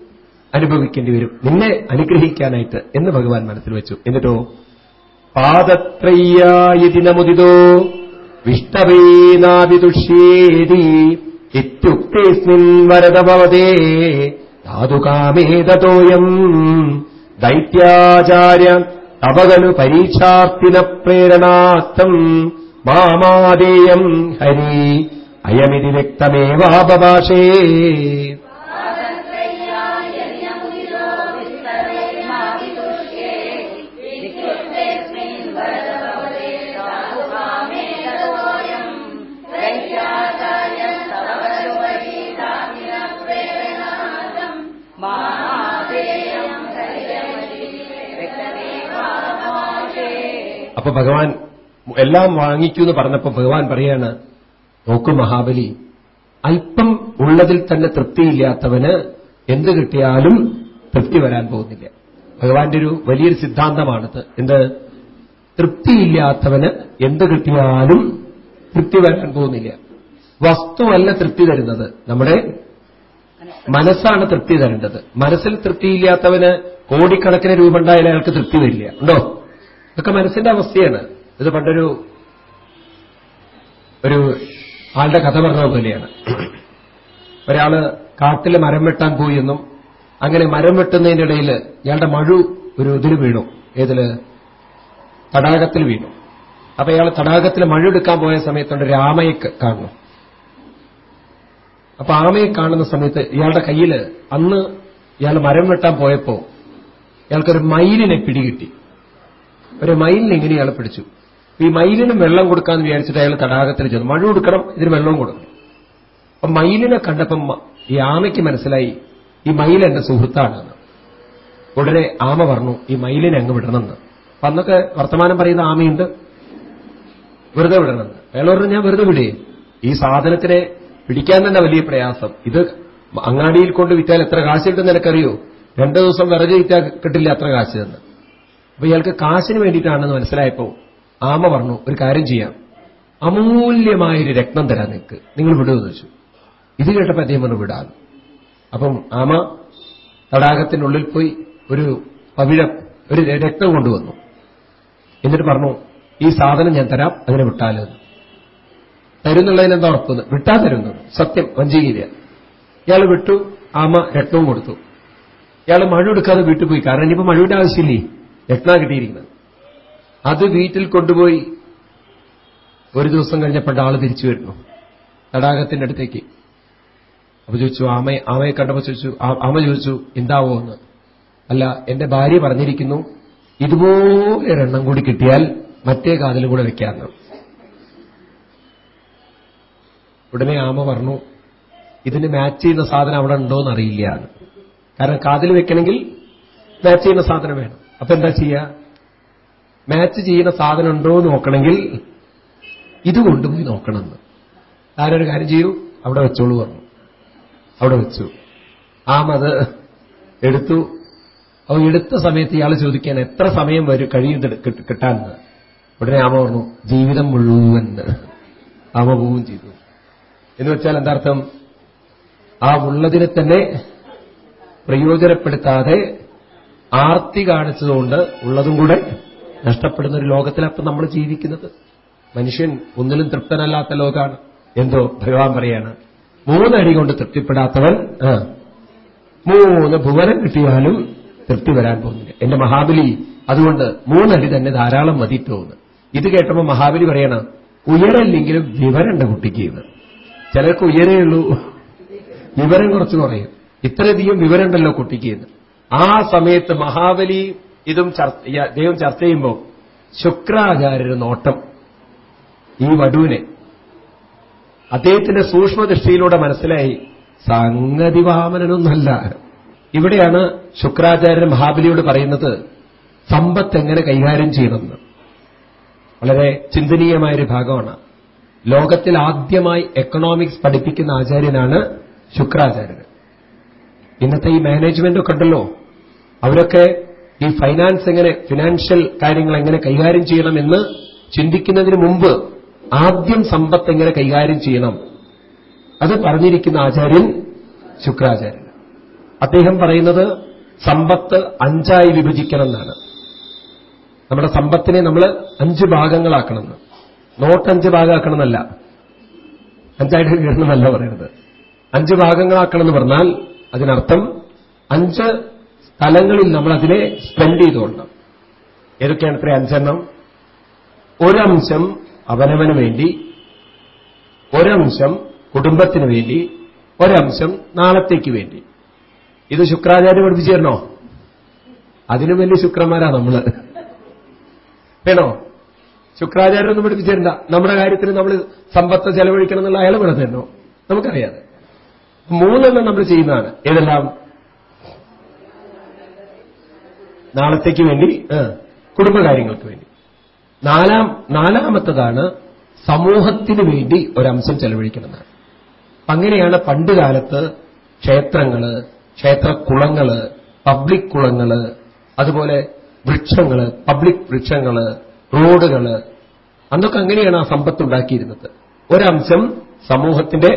Speaker 1: അനുഭവിക്കേണ്ടി വരും. നിന്നെ അനുഗ്രഹിക്കാനായിട്ട് എന്ന് ഭഗവാൻ മനസ്സിൽ വെച്ചു. എന്നിട്ടോ? പാദത്രയ്യായി ദിനമുതിതോ വിഷ്ടവേനാവിദുഷ്യേതി ഇത്യുക്തേസ്മിൻ വരദഭവതേ ധാതുകാമേതോയം ദൈത്യാചാര്യ തപകലു പരീക്ഷാർത്ഥിന പ്രേരണാർത്ഥം മാമാദേയം ഹരി അയമിതി വ്യക്തമേവാപഭാഷേ അപ്പൊ ഭഗവാൻ എല്ലാം വാങ്ങിക്കൂ എന്ന് പറഞ്ഞപ്പോ ഭഗവാൻ പറയാണ് നോക്കൂ മഹാബലി അല്പം ഉള്ളതിൽ തന്നെ തൃപ്തിയില്ലാത്തവന് എന്ത് കിട്ടിയാലും തൃപ്തി വരാൻ പോകുന്നില്ല. ഭഗവാന്റെ ഒരു വലിയൊരു സിദ്ധാന്തമാണിത്. എന്ത്? തൃപ്തിയില്ലാത്തവന് എന്ത് കിട്ടിയാലും തൃപ്തി വരാൻ പോകുന്നില്ല. വസ്തുവല്ല തൃപ്തി തരുന്നത്. നമ്മുടെ മനസ്സാണ് തൃപ്തി തരേണ്ടത്. മനസ്സിൽ തൃപ്തിയില്ലാത്തവന് കോടിക്കണക്കിന് രൂപ ഉണ്ടായാലും അയാൾക്ക് തൃപ്തി വരില്ല. ഉണ്ടോ? ഇതൊക്കെ മനസ്സിന്റെ അവസ്ഥയാണ്. ഇത് പണ്ടൊരു ഒരു ആളുടെ കഥ പറഞ്ഞ പോലെയാണ്. ഒരാൾ കാട്ടിൽ മരം വെട്ടാൻ പോയി എന്നും അങ്ങനെ മരം വെട്ടുന്നതിനിടയിൽ ഇയാളുടെ മഴു ഒരു ഇതിൽ വീണു. ഏതിൽ? തടാകത്തിൽ വീണു. അപ്പൊ ഇയാൾ തടാകത്തിൽ മഴ എടുക്കാൻ പോയ സമയത്തുണ്ട് ഒരു ആമയെ കാണുന്നു. അപ്പൊ ആമയെ കാണുന്ന സമയത്ത് ഇയാളുടെ കയ്യിൽ അന്ന് ഇയാൾ മരം വെട്ടാൻ പോയപ്പോ ഇയാൾക്കൊരു മയിലിനെ പിടികിട്ടി. ഒരു മയിലിനെ ഇങ്ങനെ പിടിച്ചു. ഈ മയിലിനും വെള്ളം കൊടുക്കാന്ന് വിചാരിച്ചിട്ട് അയാൾ തടാകത്തിൽ ചെന്നു. മഴ കൊടുക്കണം ഇതിന് വെള്ളവും കൊടുക്കണം. അപ്പൊ മയിലിനെ കണ്ടപ്പം ഈ ആമയ്ക്ക് മനസ്സിലായി ഈ മയിൽ എന്റെ സുഹൃത്താണെന്ന്. ഉടനെ ആമ പറഞ്ഞു ഈ മയിലിനെ അങ്ങ് വിടണമെന്ന്. അപ്പൊ അന്നൊക്കെ വർത്തമാനം പറയുന്ന ആമയുണ്ട് വെറുതെ വിടണമെന്ന്. അയാൾ പറഞ്ഞു ഞാൻ വെറുതെ വിടേ. ഈ സാധനത്തിനെ പിടിക്കാൻ തന്നെ വലിയ പ്രയാസം. ഇത് അങ്ങാടിയിൽ കൊണ്ട് വിറ്റാൽ എത്ര കാശ് കിട്ടുന്ന നിനക്കറിയോ? രണ്ടു ദിവസം വിറക് വിറ്റാൽ കിട്ടില്ല അത്ര കാശ് എന്ന്. അപ്പൊ ഇയാൾക്ക് കാശിന് വേണ്ടിയിട്ടാണെന്ന് മനസ്സിലായപ്പോ ആമ പറഞ്ഞു ഒരു കാര്യം ചെയ്യാം. അമൂല്യമായൊരു രത്നം തരാൻ നിങ്ങൾക്ക് നിങ്ങൾ വിടുമെന്ന് വെച്ചു ഇത് കേട്ടപ്പോ അദ്ദേഹം പറഞ്ഞു വിടാൻ അപ്പം ആമ തടാകത്തിനുള്ളിൽ പോയി ഒരു പവിഴം ഒരു രക്തം കൊണ്ടുവന്നു. എന്നിട്ട് പറഞ്ഞു ഈ സാധനം ഞാൻ തരാം അതിനെ വിട്ടാലോ തരുന്നുള്ളതിന് എന്താ ഉറപ്പ്? വിട്ടാ തരുന്നു സത്യം വഞ്ചിയില്ല ഇയാൾ വിട്ടു ആമ രക്തവും കൊടുത്തു. ഇയാൾ മഴ എടുക്കാതെ വീട്ടിൽ പോയി. കാരണം ഇനിയിപ്പോ മഴയുടെ ആവശ്യമില്ലേ? രക്ത കിട്ടിയിരിക്കുന്നത്. അത് വീട്ടിൽ കൊണ്ടുപോയി ഒരു ദിവസം കഴിഞ്ഞപ്പോൾ ആൾ തിരിച്ചു വരുന്നു. തടാകത്തിന്റെ അടുത്തേക്ക്. അപ്പൊ ചോദിച്ചു ആമയെ ആമയെ കണ്ടപ്പോ ചോദിച്ചു ആമ ചോദിച്ചു എന്താവോ എന്ന്? അല്ല എന്റെ ഭാര്യ പറഞ്ഞിരിക്കുന്നു ഇതുപോലെ ഒരെണ്ണം കൂടി കിട്ടിയാൽ മറ്റേ കാതിലും കൂടെ വെക്കാമെന്ന്. ഉടനെ ആമ പറഞ്ഞു ഇതിന് മാച്ച് ചെയ്യുന്ന സാധനം അവിടെ ഉണ്ടോ എന്നറിയില്ല കാരണം കാതിൽ വെക്കണമെങ്കിൽ മാച്ച് ചെയ്യുന്ന സാധനം വേണം. അപ്പൊ എന്താ ചെയ്യുക മാച്ച് ചെയ്യുന്ന സാധനം ഉണ്ടോ എന്ന് നോക്കണമെങ്കിൽ ഇത് കൊണ്ടുപോയി നോക്കണമെന്ന് ആരൊരു കാര്യം ചെയ്യൂ? അവിടെ വെച്ചോളൂ പറഞ്ഞു. അവിടെ വെച്ചു. ആമ അത് എടുത്തു. അവ എടുത്ത സമയത്ത് ഇയാൾ ചോദിക്കാൻ എത്ര സമയം വരും കഴിയും കിട്ടാമെന്ന് കിട്ട- ഉടനെ ആമ പറഞ്ഞു ജീവിതം മുഴുവൻ. ആമ പോവുകയും ചെയ്തു. എന്ന് വെച്ചാൽ എന്താർത്ഥം ആ ഉള്ളതിനെ തന്നെ പ്രയോജനപ്പെടുത്താതെ ആർത്തി കാണിച്ചതുകൊണ്ട് ഉള്ളതും കൂടെ നഷ്ടപ്പെടുന്ന ഒരു ലോകത്തിലപ്പം നമ്മൾ ജീവിക്കുന്നത്. മനുഷ്യൻ ഒന്നിലും തൃപ്തനല്ലാത്ത ലോകമാണ് എന്തോ ഭഗവാൻ പറയാണ്. മൂന്നടി കൊണ്ട് തൃപ്തിപ്പെടാത്തവൻ മൂന്ന് ഭുവനം കിട്ടിയാലും തൃപ്തി വരാൻ പോകുന്നില്ല. എന്റെ മഹാബലി അതുകൊണ്ട് മൂന്നടി തന്നെ ധാരാളം മതിത്തോന്ന് ഇത് കേട്ടപ്പോൾ മഹാബലി പറയണ ഉയരല്ലെങ്കിലും വിവരണ്ട കുട്ടിക്ക് ഇത് ചിലർക്ക് ഉയരേ ഉള്ളൂ. വിവരം കുറച്ച് കുറയും. ഇത്രയധികം വിവരമുണ്ടല്ലോ കുട്ടിക്ക് എന്ന്. ആ സമയത്ത് മഹാബലി ഇതും ദൈവം ചർച്ച ചെയ്യുമ്പോൾ ശുക്രാചാര്യരുടെ നോട്ടം ഈ വധുവിനെ. അദ്ദേഹത്തിന്റെ സൂക്ഷ്മദൃഷ്ടിയിലൂടെ മനസ്സിലായി സംഗതി വാമനനൊന്നല്ല ഇവിടെയാണ് ശുക്രാചാര്യൻ മഹാബലിയോട് പറയുന്നത് സമ്പത്ത് എങ്ങനെ കൈകാര്യം ചെയ്യണമെന്ന്. വളരെ ചിന്തനീയമായൊരു ഭാഗമാണ്. ലോകത്തിൽ ആദ്യമായി എക്കണോമിക്സ് പഠിപ്പിക്കുന്ന ആചാര്യനാണ് ശുക്രാചാര്യൻ. ഇന്നത്തെ ഈ മാനേജ്മെന്റ് ഒക്കെ ഉണ്ടല്ലോ. അവരൊക്കെ ഈ ഫൈനാൻസ് എങ്ങനെ ഫിനാൻഷ്യൽ കാര്യങ്ങൾ എങ്ങനെ കൈകാര്യം ചെയ്യണം എന്ന് ചിന്തിക്കുന്നതിന് മുമ്പ് ആദ്യം സമ്പത്ത് എങ്ങനെ കൈകാര്യം ചെയ്യണം? അത് പറഞ്ഞിരിക്കുന്ന ആചാര്യൻ ശുക്രാചാര്യൻ. അദ്ദേഹം പറയുന്നത് സമ്പത്ത് അഞ്ചായി വിഭജിക്കണം എന്നാണ്. നമ്മുടെ സമ്പത്തിനെ നമ്മൾ അഞ്ച് ഭാഗങ്ങളാക്കണം നോട്ട് അഞ്ച് ഭാഗമാക്കണം എന്നല്ല. അഞ്ചായിട്ട് കീഴണമെന്നല്ല പറയുന്നത് അഞ്ച് ഭാഗങ്ങളാക്കണം എന്ന് പറഞ്ഞാൽ അതിനർത്ഥം അഞ്ച് സ്ഥലങ്ങളിൽ നമ്മൾ അതിനെ സ്പെൻഡ് ചെയ്തുകൊള്ളണം. ഏതൊക്കെയാണ് ഇത്ര അഞ്ചെണ്ണം? ഒരംശം അവനവന് വേണ്ടി ഒരംശം കുടുംബത്തിന് വേണ്ടി ഒരംശം നാളത്തേക്ക് വേണ്ടി. ഇത് ശുക്രാചാര്യ പഠിപ്പിച്ചു തരണോ? അതിനു വലിയ ശുക്രന്മാരാ നമ്മൾ. വേണോ? ശുക്രാചാര്യൊന്നും പഠിപ്പിച്ചു തരണ്ട. നമ്മുടെ കാര്യത്തിൽ നമ്മൾ സമ്പത്ത് ചെലവഴിക്കണം എന്നുള്ള അയാൾ ഇവിടെ തരണോ നമുക്കറിയാതെ മൂന്നെണ്ണം നമ്മൾ ചെയ്യുന്നതാണ്. ഏതെല്ലാം? നാളത്തേക്ക് വേണ്ടി കുടുംബകാര്യങ്ങൾക്ക് വേണ്ടി. നാലാം നാലാമത്തതാണ് സമൂഹത്തിന് വേണ്ടി ഒരംശം ചെലവഴിക്കണമെന്നാണ് അങ്ങനെയാണ് പണ്ട് കാലത്ത് ക്ഷേത്രങ്ങൾ ക്ഷേത്രക്കുളങ്ങൾ പബ്ലിക് കുളങ്ങൾ അതുപോലെ വൃക്ഷങ്ങൾ പബ്ലിക് വൃക്ഷങ്ങൾ റോഡുകൾ അന്നൊക്കെ അങ്ങനെയാണ് ആ സമ്പത്ത് ഉണ്ടാക്കിയിരുന്നത്. ഒരംശം സമൂഹത്തിന്റെ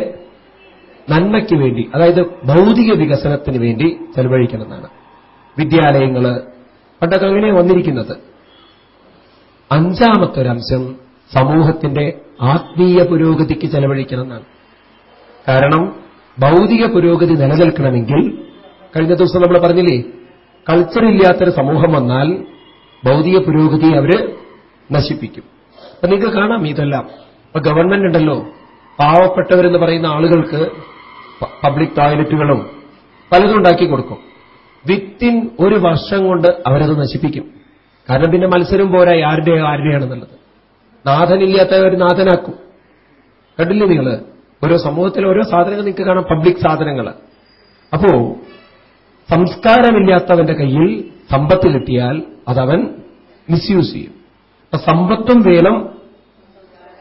Speaker 1: നന്മയ്ക്ക് വേണ്ടി അതായത് ഭൗതിക വികസനത്തിന് വേണ്ടി ചെലവഴിക്കണമെന്നാണ് വിദ്യാലയങ്ങൾ പണ്ടൊക്കെ അങ്ങനെ വന്നിരിക്കുന്നത്. അഞ്ചാമത്തെ ഒരംശം സമൂഹത്തിന്റെ ആത്മീയ പുരോഗതിക്ക് ചെലവഴിക്കണമെന്നാണ്. കാരണം ഭൗതിക പുരോഗതി നിലനിൽക്കണമെങ്കിൽ കഴിഞ്ഞ ദിവസം നമ്മൾ പറഞ്ഞില്ലേ കൾച്ചർ ഇല്ലാത്തൊരു സമൂഹം വന്നാൽ ഭൗതിക പുരോഗതി അവർ നശിപ്പിക്കും. അപ്പൊ നിങ്ങൾക്ക് കാണാം ഇതെല്ലാം. ഇപ്പൊ ഗവൺമെന്റ് ഉണ്ടല്ലോ പാവപ്പെട്ടവരെന്ന് പറയുന്ന ആളുകൾക്ക് പബ്ലിക് ടോയ്ലറ്റുകളും പലതും ഉണ്ടാക്കി കൊടുക്കും. വിത്തിൻ ഒരു വർഷം കൊണ്ട് അവരത് നശിപ്പിക്കും. കാരണം പിന്നെ മത്സരം പോരാ ആരുടെ ആരുടെയാണെന്നുള്ളത്. നാഥനില്ലാത്തവർ നാഥനാക്കും. കണ്ടില്ലേ നിങ്ങൾ ഓരോ സമൂഹത്തിൽ ഓരോ സാധനങ്ങൾ നിങ്ങൾക്ക് കാണാം പബ്ലിക് സാധനങ്ങൾ അപ്പോ സംസ്കാരമില്ലാത്തവന്റെ കയ്യിൽ സമ്പത്ത് കിട്ടിയാൽ അതവൻ മിസ്യൂസ് ചെയ്യും. അപ്പൊ സമ്പത്തും വേണം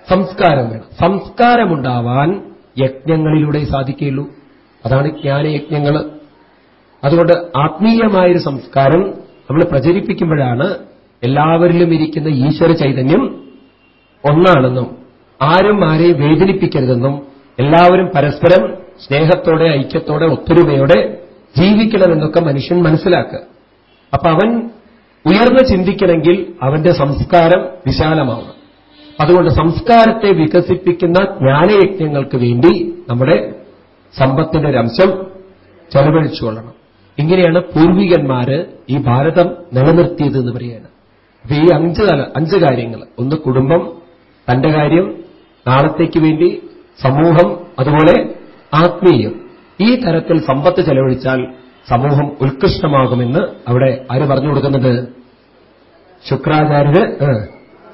Speaker 1: സംസ്കാരം വേണം. സംസ്കാരമുണ്ടാവാൻ യജ്ഞങ്ങളിലൂടെ സാധിക്കുകയുള്ളൂ. അതാണ് ജ്ഞാനയജ്ഞങ്ങൾ അതുകൊണ്ട് ആത്മീയമായൊരു സംസ്കാരം നമ്മൾ പ്രചരിപ്പിക്കുമ്പോഴാണ് എല്ലാവരിലും ഇരിക്കുന്ന ഈശ്വര ചൈതന്യം ഒന്നാണെന്നും ആരും ആരെയും വേദനിപ്പിക്കരുതെന്നും എല്ലാവരും പരസ്പരം സ്നേഹത്തോടെ ഐക്യത്തോടെ ഒത്തൊരുമയോടെ ജീവിക്കണമെന്നൊക്കെ മനുഷ്യൻ മനസ്സിലാക്കുക. അപ്പൊ അവൻ ഉയർന്ന് ചിന്തിക്കണമെങ്കിൽ അവന്റെ സംസ്കാരം വിശാലമാവണം. അതുകൊണ്ട് സംസ്കാരത്തെ വികസിപ്പിക്കുന്ന ജ്ഞാനയജ്ഞങ്ങൾക്ക് വേണ്ടി നമ്മുടെ സമ്പത്തിന്റെ ഒരു അംശം ഇങ്ങനെയാണ് പൂർവികന്മാര് ഈ ഭാരതം നിലനിർത്തിയത് എന്ന് പറയുകയാണ് അപ്പൊ ഈ അഞ്ച് തല അഞ്ച് കാര്യങ്ങൾ. ഒന്ന് കുടുംബം തന്റെ കാര്യം നാളത്തേക്ക് വേണ്ടി സമൂഹം അതുപോലെ ആത്മീയം. ഈ തരത്തിൽ സമ്പത്ത് ചെലവഴിച്ചാൽ സമൂഹം ഉത്കൃഷ്ടമാകുമെന്ന് അവിടെ ആര് പറഞ്ഞു കൊടുക്കുന്നത്? ശുക്രാചാര്യര്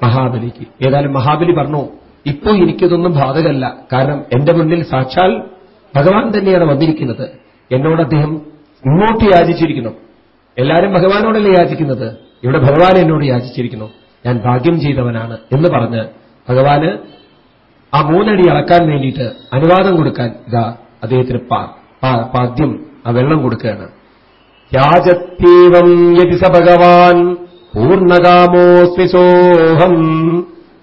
Speaker 1: മഹാബലിക്ക്. ഏതായാലും മഹാബലി പറഞ്ഞു ഇപ്പോ എനിക്കിതൊന്നും ബാധകല്ല കാരണം എന്റെ മുന്നിൽ സാക്ഷാൽ ഭഗവാൻ തന്നെയാണ് വന്നിരിക്കുന്നത്. എന്നോട് അദ്ദേഹം ഇങ്ങോട്ട് യാചിച്ചിരിക്കുന്നു. എല്ലാവരും ഭഗവാനോടല്ലേ യാചിക്കുന്നത്? ഇവിടെ ഭഗവാൻ എന്നോട് യാചിച്ചിരിക്കുന്നു. ഞാൻ ഭാഗ്യം ചെയ്തവനാണ് എന്ന് പറഞ്ഞ് ഭഗവാന് ആ മൂന്നടി അളക്കാൻ വേണ്ടിയിട്ട് അനുവാദം കൊടുക്കാൻ ഇതാ അദ്ദേഹത്തിന് പാദ്യം ആ വെള്ളം കൊടുക്കുകയാണ്. യാചത്യേവം യതി ഭഗവാൻ പൂർണകാമോസ്മി സോഹം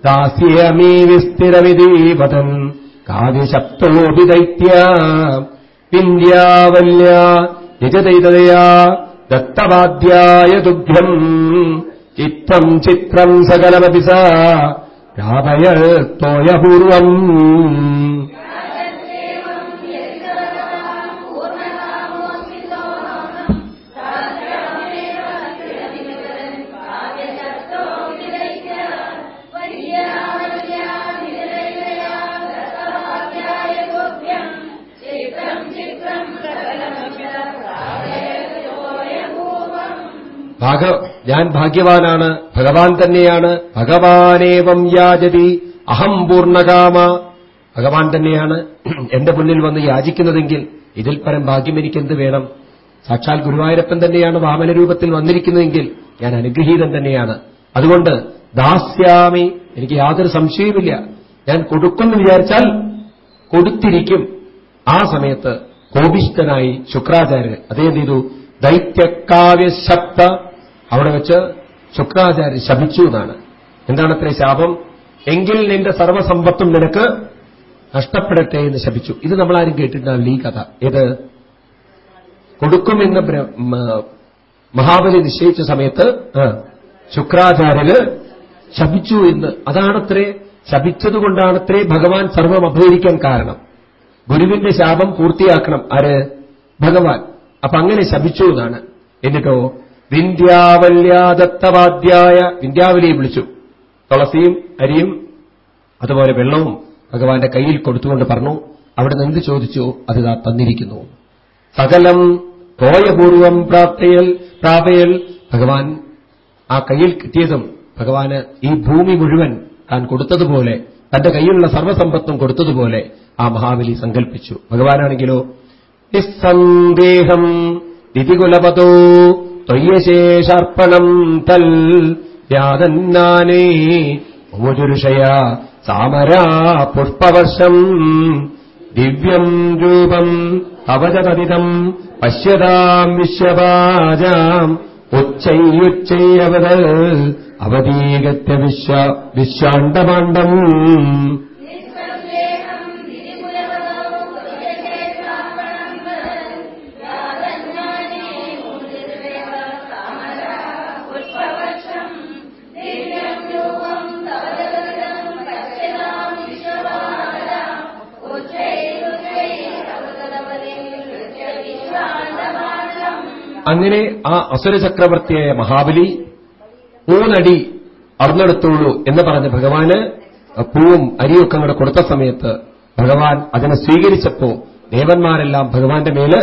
Speaker 1: ദാസ്യമീ വിസ്ഥിരമിതി വദൻ കാവ്യശബ്ദോപി ദൈത്യ വിന്ധ്യാവല്യ നിജദൈതതയാ ദത്തവാദ്യായ തുഭ്യം ചിത്രം ചിത്രം സകലമപി സ ഭാഗ ഞാൻ ഭാഗ്യവാനാണ് ഭഗവാൻ തന്നെയാണ് ഭഗവാനേവം യാചതി അഹം പൂർണകാമ ഭഗവാൻ തന്നെയാണ് എന്റെ മുന്നിൽ വന്ന് യാചിക്കുന്നതെങ്കിൽ ഇതിൽ പരം ഭാഗ്യം എനിക്കെന്ത് വേണം? സാക്ഷാൽ ഗുരുവായൂരപ്പൻ തന്നെയാണ് വാമന രൂപത്തിൽ വന്നിരിക്കുന്നതെങ്കിൽ ഞാൻ അനുഗ്രഹീതൻ തന്നെയാണ്. അതുകൊണ്ട് ദാസ്യാമി എനിക്ക് യാതൊരു സംശയവുമില്ല. ഞാൻ കൊടുക്കുമെന്ന് വിചാരിച്ചാൽ കൊടുത്തിരിക്കും. ആ സമയത്ത് കോപിഷ്ഠനായി ശുക്രാചാര്യൻ അദ്ദേഹം ചെയ്തു? ദൈത്യകാവ്യ ശബ്ദ അവിടെ വെച്ച് ശുക്രാചാര്യ ശപിച്ചു എന്നാണ്. എന്താണ് അത്ര ശാപം? എങ്കിൽ നിന്റെ സർവസമ്പത്തും നിനക്ക് നഷ്ടപ്പെടട്ടെ എന്ന് ശപിച്ചു. ഇത് നമ്മൾ ആരും കേട്ടിട്ടുണ്ടാവില്ല ഈ കഥ. ഏത് കൊടുക്കുമെന്ന് മഹാബലി നിശ്ചയിച്ച സമയത്ത് ശുക്രാചാര്യന് ശപിച്ചു എന്ന്. അതാണത്രേ ശപിച്ചതുകൊണ്ടാണത്രേ ഭഗവാൻ സർവം അപഹരിക്കാൻ കാരണം. ഗുരുവിന്റെ ശാപം പൂർത്തിയാക്കണം. ആര്? ഭഗവാൻ. അപ്പൊ അങ്ങനെ ശപിച്ചു എന്നാണ്. എന്നിട്ടോ വിന്ധ്യാവല്യാദത്തവാദ്യായ വിന്ധ്യാവലിയെ വിളിച്ചു. തുളസിയും അരിയും അതുപോലെ വെള്ളവും ഭഗവാന്റെ കയ്യിൽ കൊടുത്തുകൊണ്ട് പറഞ്ഞു അവിടെ നിന്ന് എന്ത് ചോദിച്ചു? അത് തന്നിരിക്കുന്നു. സകലം കോയപൂർവം പ്രാപ്തയൽ പ്രാപയൽ ഭഗവാൻ ആ കയ്യിൽ കിട്ടിയതും ഭഗവാന് ഈ ഭൂമി മുഴുവൻ താൻ കൊടുത്തതുപോലെ തന്റെ കയ്യിലുള്ള സർവസമ്പത്തും കൊടുത്തതുപോലെ ആ മഹാബലി സങ്കല്പിച്ചു ഭഗവാനാണെങ്കിലോ നിസ്സന്ദേഹം ദിതികുലപതോ ത്വയ്യശേഷാർപ്പണം തൽ. യാതന്നാനേ. ഓജുരുഷയ സാമരാ പുഷ്പവർഷം. ദിവ്യം രൂപം അവതപതിതം. പശ്യതാം വിശ്വപാജാം. ഉച്ചയ്യുച്ചയ്യവത് അവതീകത്യ വിശ്വ അങ്ങനെ ആ അസുര ചക്രവർത്തിയായ മഹാബലി മൂന്നടി അർന്നെടുത്തോളൂ എന്ന് പറഞ്ഞ ഭഗവാന് പൂവും അരിയൊക്കെ അങ്ങോട്ട് കൊടുത്ത സമയത്ത് ഭഗവാൻ അതിനെ സ്വീകരിച്ചപ്പോ ദേവന്മാരെല്ലാം ഭഗവാന്റെ മേൽ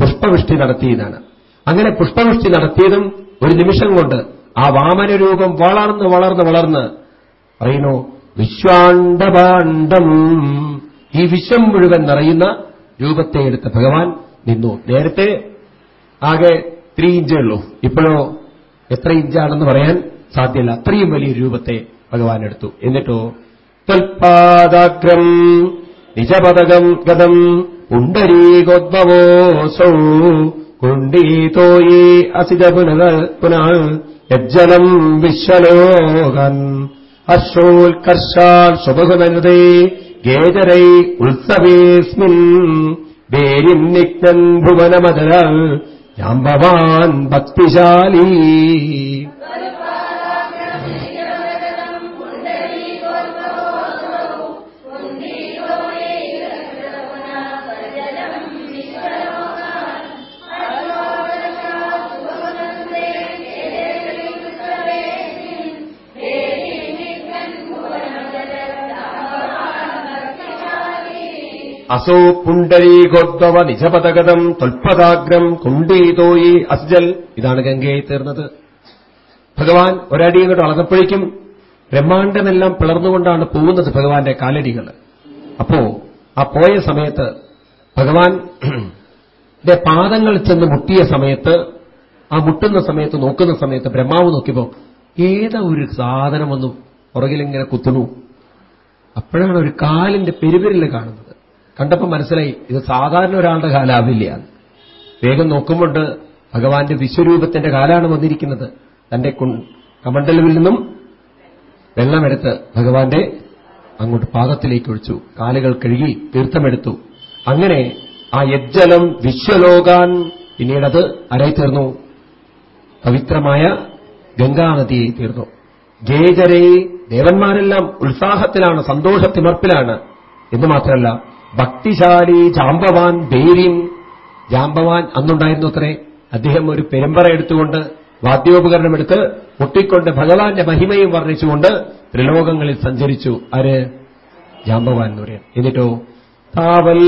Speaker 1: പുഷ്പവൃഷ്ടി നടത്തിയതാണ്. അങ്ങനെ പുഷ്പവൃഷ്ടി നടത്തിയതും ഒരു നിമിഷം കൊണ്ട് ആ വാമന രൂപം വളർന്ന് വളർന്ന് വളർന്ന് പറയുന്നു വിശ്വാണ്ടപാണ്ഡം ഈ വിശ്വം മുഴുവൻ നിറയുന്ന രൂപത്തെ എടുത്ത് ഭഗവാൻ നിന്നു. നേരത്തെ ആകെ ത്രീ ഇഞ്ചേ ഉള്ളൂ. ഇപ്പോഴോ എത്ര ഇഞ്ചാണെന്ന് പറയാൻ സാധ്യമല്ല അത്രയും വലിയ രൂപത്തെ ഭഗവാൻ എടുത്തു. എന്നിട്ടോ തൽപാദാഗ്രം നിജപദകം ഗതം പുണ്ടരീകോദ്ഭവോസൗ കുണ്ടീതോയേ അസിത പുനഃ പുനഃ യജ്ജലം വിശ്വലോകൻ. ഹർഷോത്കർഷാൽ ശുഭകുനൃതേ ഗേജരൈ ഉത്സവേസ്മിൻ. വേരിം നിക്തൻ ഭുവനമതര ജാമ്പവാൻ ഭക്തിശാലീ. അസോ പുണ്ടരീകോദ്ഭവ നിജപതഗതം തൊൽപദാഗ്രം കുണ്ടീതോയി അസ്ജൽ ഇതാണ് ഗംഗയായി തീർന്നത്. ഭഗവാൻ ഒരടി ഇങ്ങോട്ട് അളന്നപ്പോഴേക്കും ബ്രഹ്മാണ്ടമെല്ലാം പിളർന്നുകൊണ്ടാണ് പോകുന്നത് ഭഗവാന്റെ കാലടികൾ. അപ്പോ ആ പോയ സമയത്ത് ഭഗവാന്റെ പാദങ്ങൾ ചെന്ന് മുട്ടിയ സമയത്ത് ആ മുട്ടുന്ന സമയത്ത് നോക്കുന്ന സമയത്ത് ബ്രഹ്മാവ് നോക്കിയപ്പോ ഏതാ ഒരു സാധനം വന്നു. പുറകിലിങ്ങനെ കുത്തുന്നു. അപ്പോഴാണ് ഒരു കാലിന്റെ പെരുവിരൽ കാണുന്നത്. കണ്ടപ്പോൾ മനസ്സിലായി ഇത് സാധാരണ ഒരാളുടെ കാലാവില്ല വേഗം നോക്കുമ്പോണ്ട് ഭഗവാന്റെ വിശ്വരൂപത്തിന്റെ കാലാണ് വന്നിരിക്കുന്നത്. തന്റെ കമണ്ടലുവിൽ നിന്നും വെള്ളമെടുത്ത് ഭഗവാന്റെ അങ്ങോട്ട് പാദത്തിലേക്ക് ഒഴിച്ചു കാലുകൾ കഴുകി തീർത്ഥമെടുത്തു. അങ്ങനെ ആ യജ്ജലം വിശ്വലോകാൻ പിന്നീടത് അരയി തീർന്നു? പവിത്രമായ ഗംഗാനദിയെ തീർന്നു. ഗേജരെ ദേവന്മാരെല്ലാം ഉത്സാഹത്തിലാണ് സന്തോഷത്തിമർപ്പിലാണ്. എന്ന് മാത്രമല്ല ഭക്തിശാലി ജാമ്പവാൻ ധൈര്യം ജാമ്പവാൻ അന്നുണ്ടായിരുന്നു അത്രേ. അദ്ദേഹം ഒരു പെരുമ്പറ എടുത്തുകൊണ്ട് വാദ്യോപകരണമെടുത്ത് പൊട്ടിക്കൊണ്ട് ഭഗവാന്റെ മഹിമയും വർണിച്ചുകൊണ്ട് ത്രിലോകങ്ങളിൽ സഞ്ചരിച്ചു. ആര്? ജാമ്പവാൻ എന്ന് പറയാം. എന്നിട്ടോ? താവൽ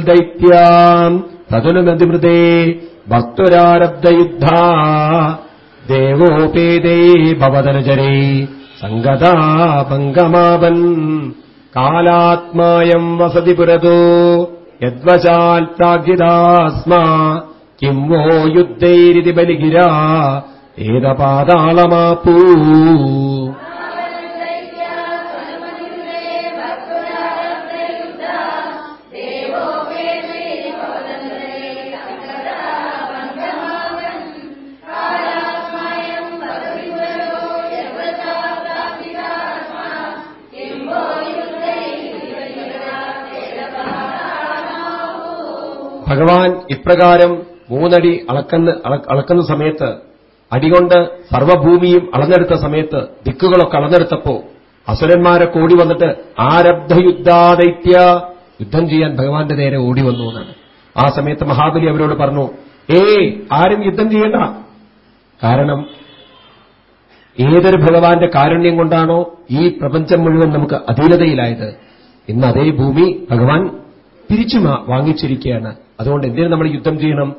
Speaker 1: ദൈത്യാം തതുനുമതിമൃതേ ഭക്തുരാരബ്ധയുദ്ധ ദേവോപേതേ ഭവതനുചരേ സംഗതാ പങ്കമാവൻ കാലാത്മായം വസതി പുരതോ. യദ്വശാൽ പ്രാഗ്യതാസ്മാ കിം വോ യുദ്ധൈരിതി ബലിഗിരാ ഏതപാതാളമാപ്പൂ. ഭഗവാൻ ഇപ്രകാരം മൂന്നടി അളക്കുന്ന അളക്കുന്ന സമയത്ത് അടികൊണ്ട് സർവഭൂമിയും അളന്നെടുത്ത സമയത്ത് ദിക്കുകളൊക്കെ അളന്നെടുത്തപ്പോ അസുരന്മാരെ ഓടി വന്നിട്ട് ആരബ്ധയുദ്ധാദൈത്യ യുദ്ധം ചെയ്യാൻ ഭഗവാന്റെ നേരെ ഓടി വന്നു എന്നാണ്. ആ സമയത്ത് മഹാബലി അവരോട് പറഞ്ഞു ഏ ആരും യുദ്ധം ചെയ്യണ്ട. കാരണം ഏതൊരു ഭഗവാന്റെ കാരുണ്യം കൊണ്ടാണോ ഈ പ്രപഞ്ചം മുഴുവൻ നമുക്ക് അധീനതയിലായത്. ഇന്ന് അതേ ഭൂമി ഭഗവാൻ തിരിച്ചു വാങ്ങിച്ചിരിക്കുകയാണ്. അതുകൊണ്ട് എന്തിനു നമ്മൾ യുദ്ധം ചെയ്യണം?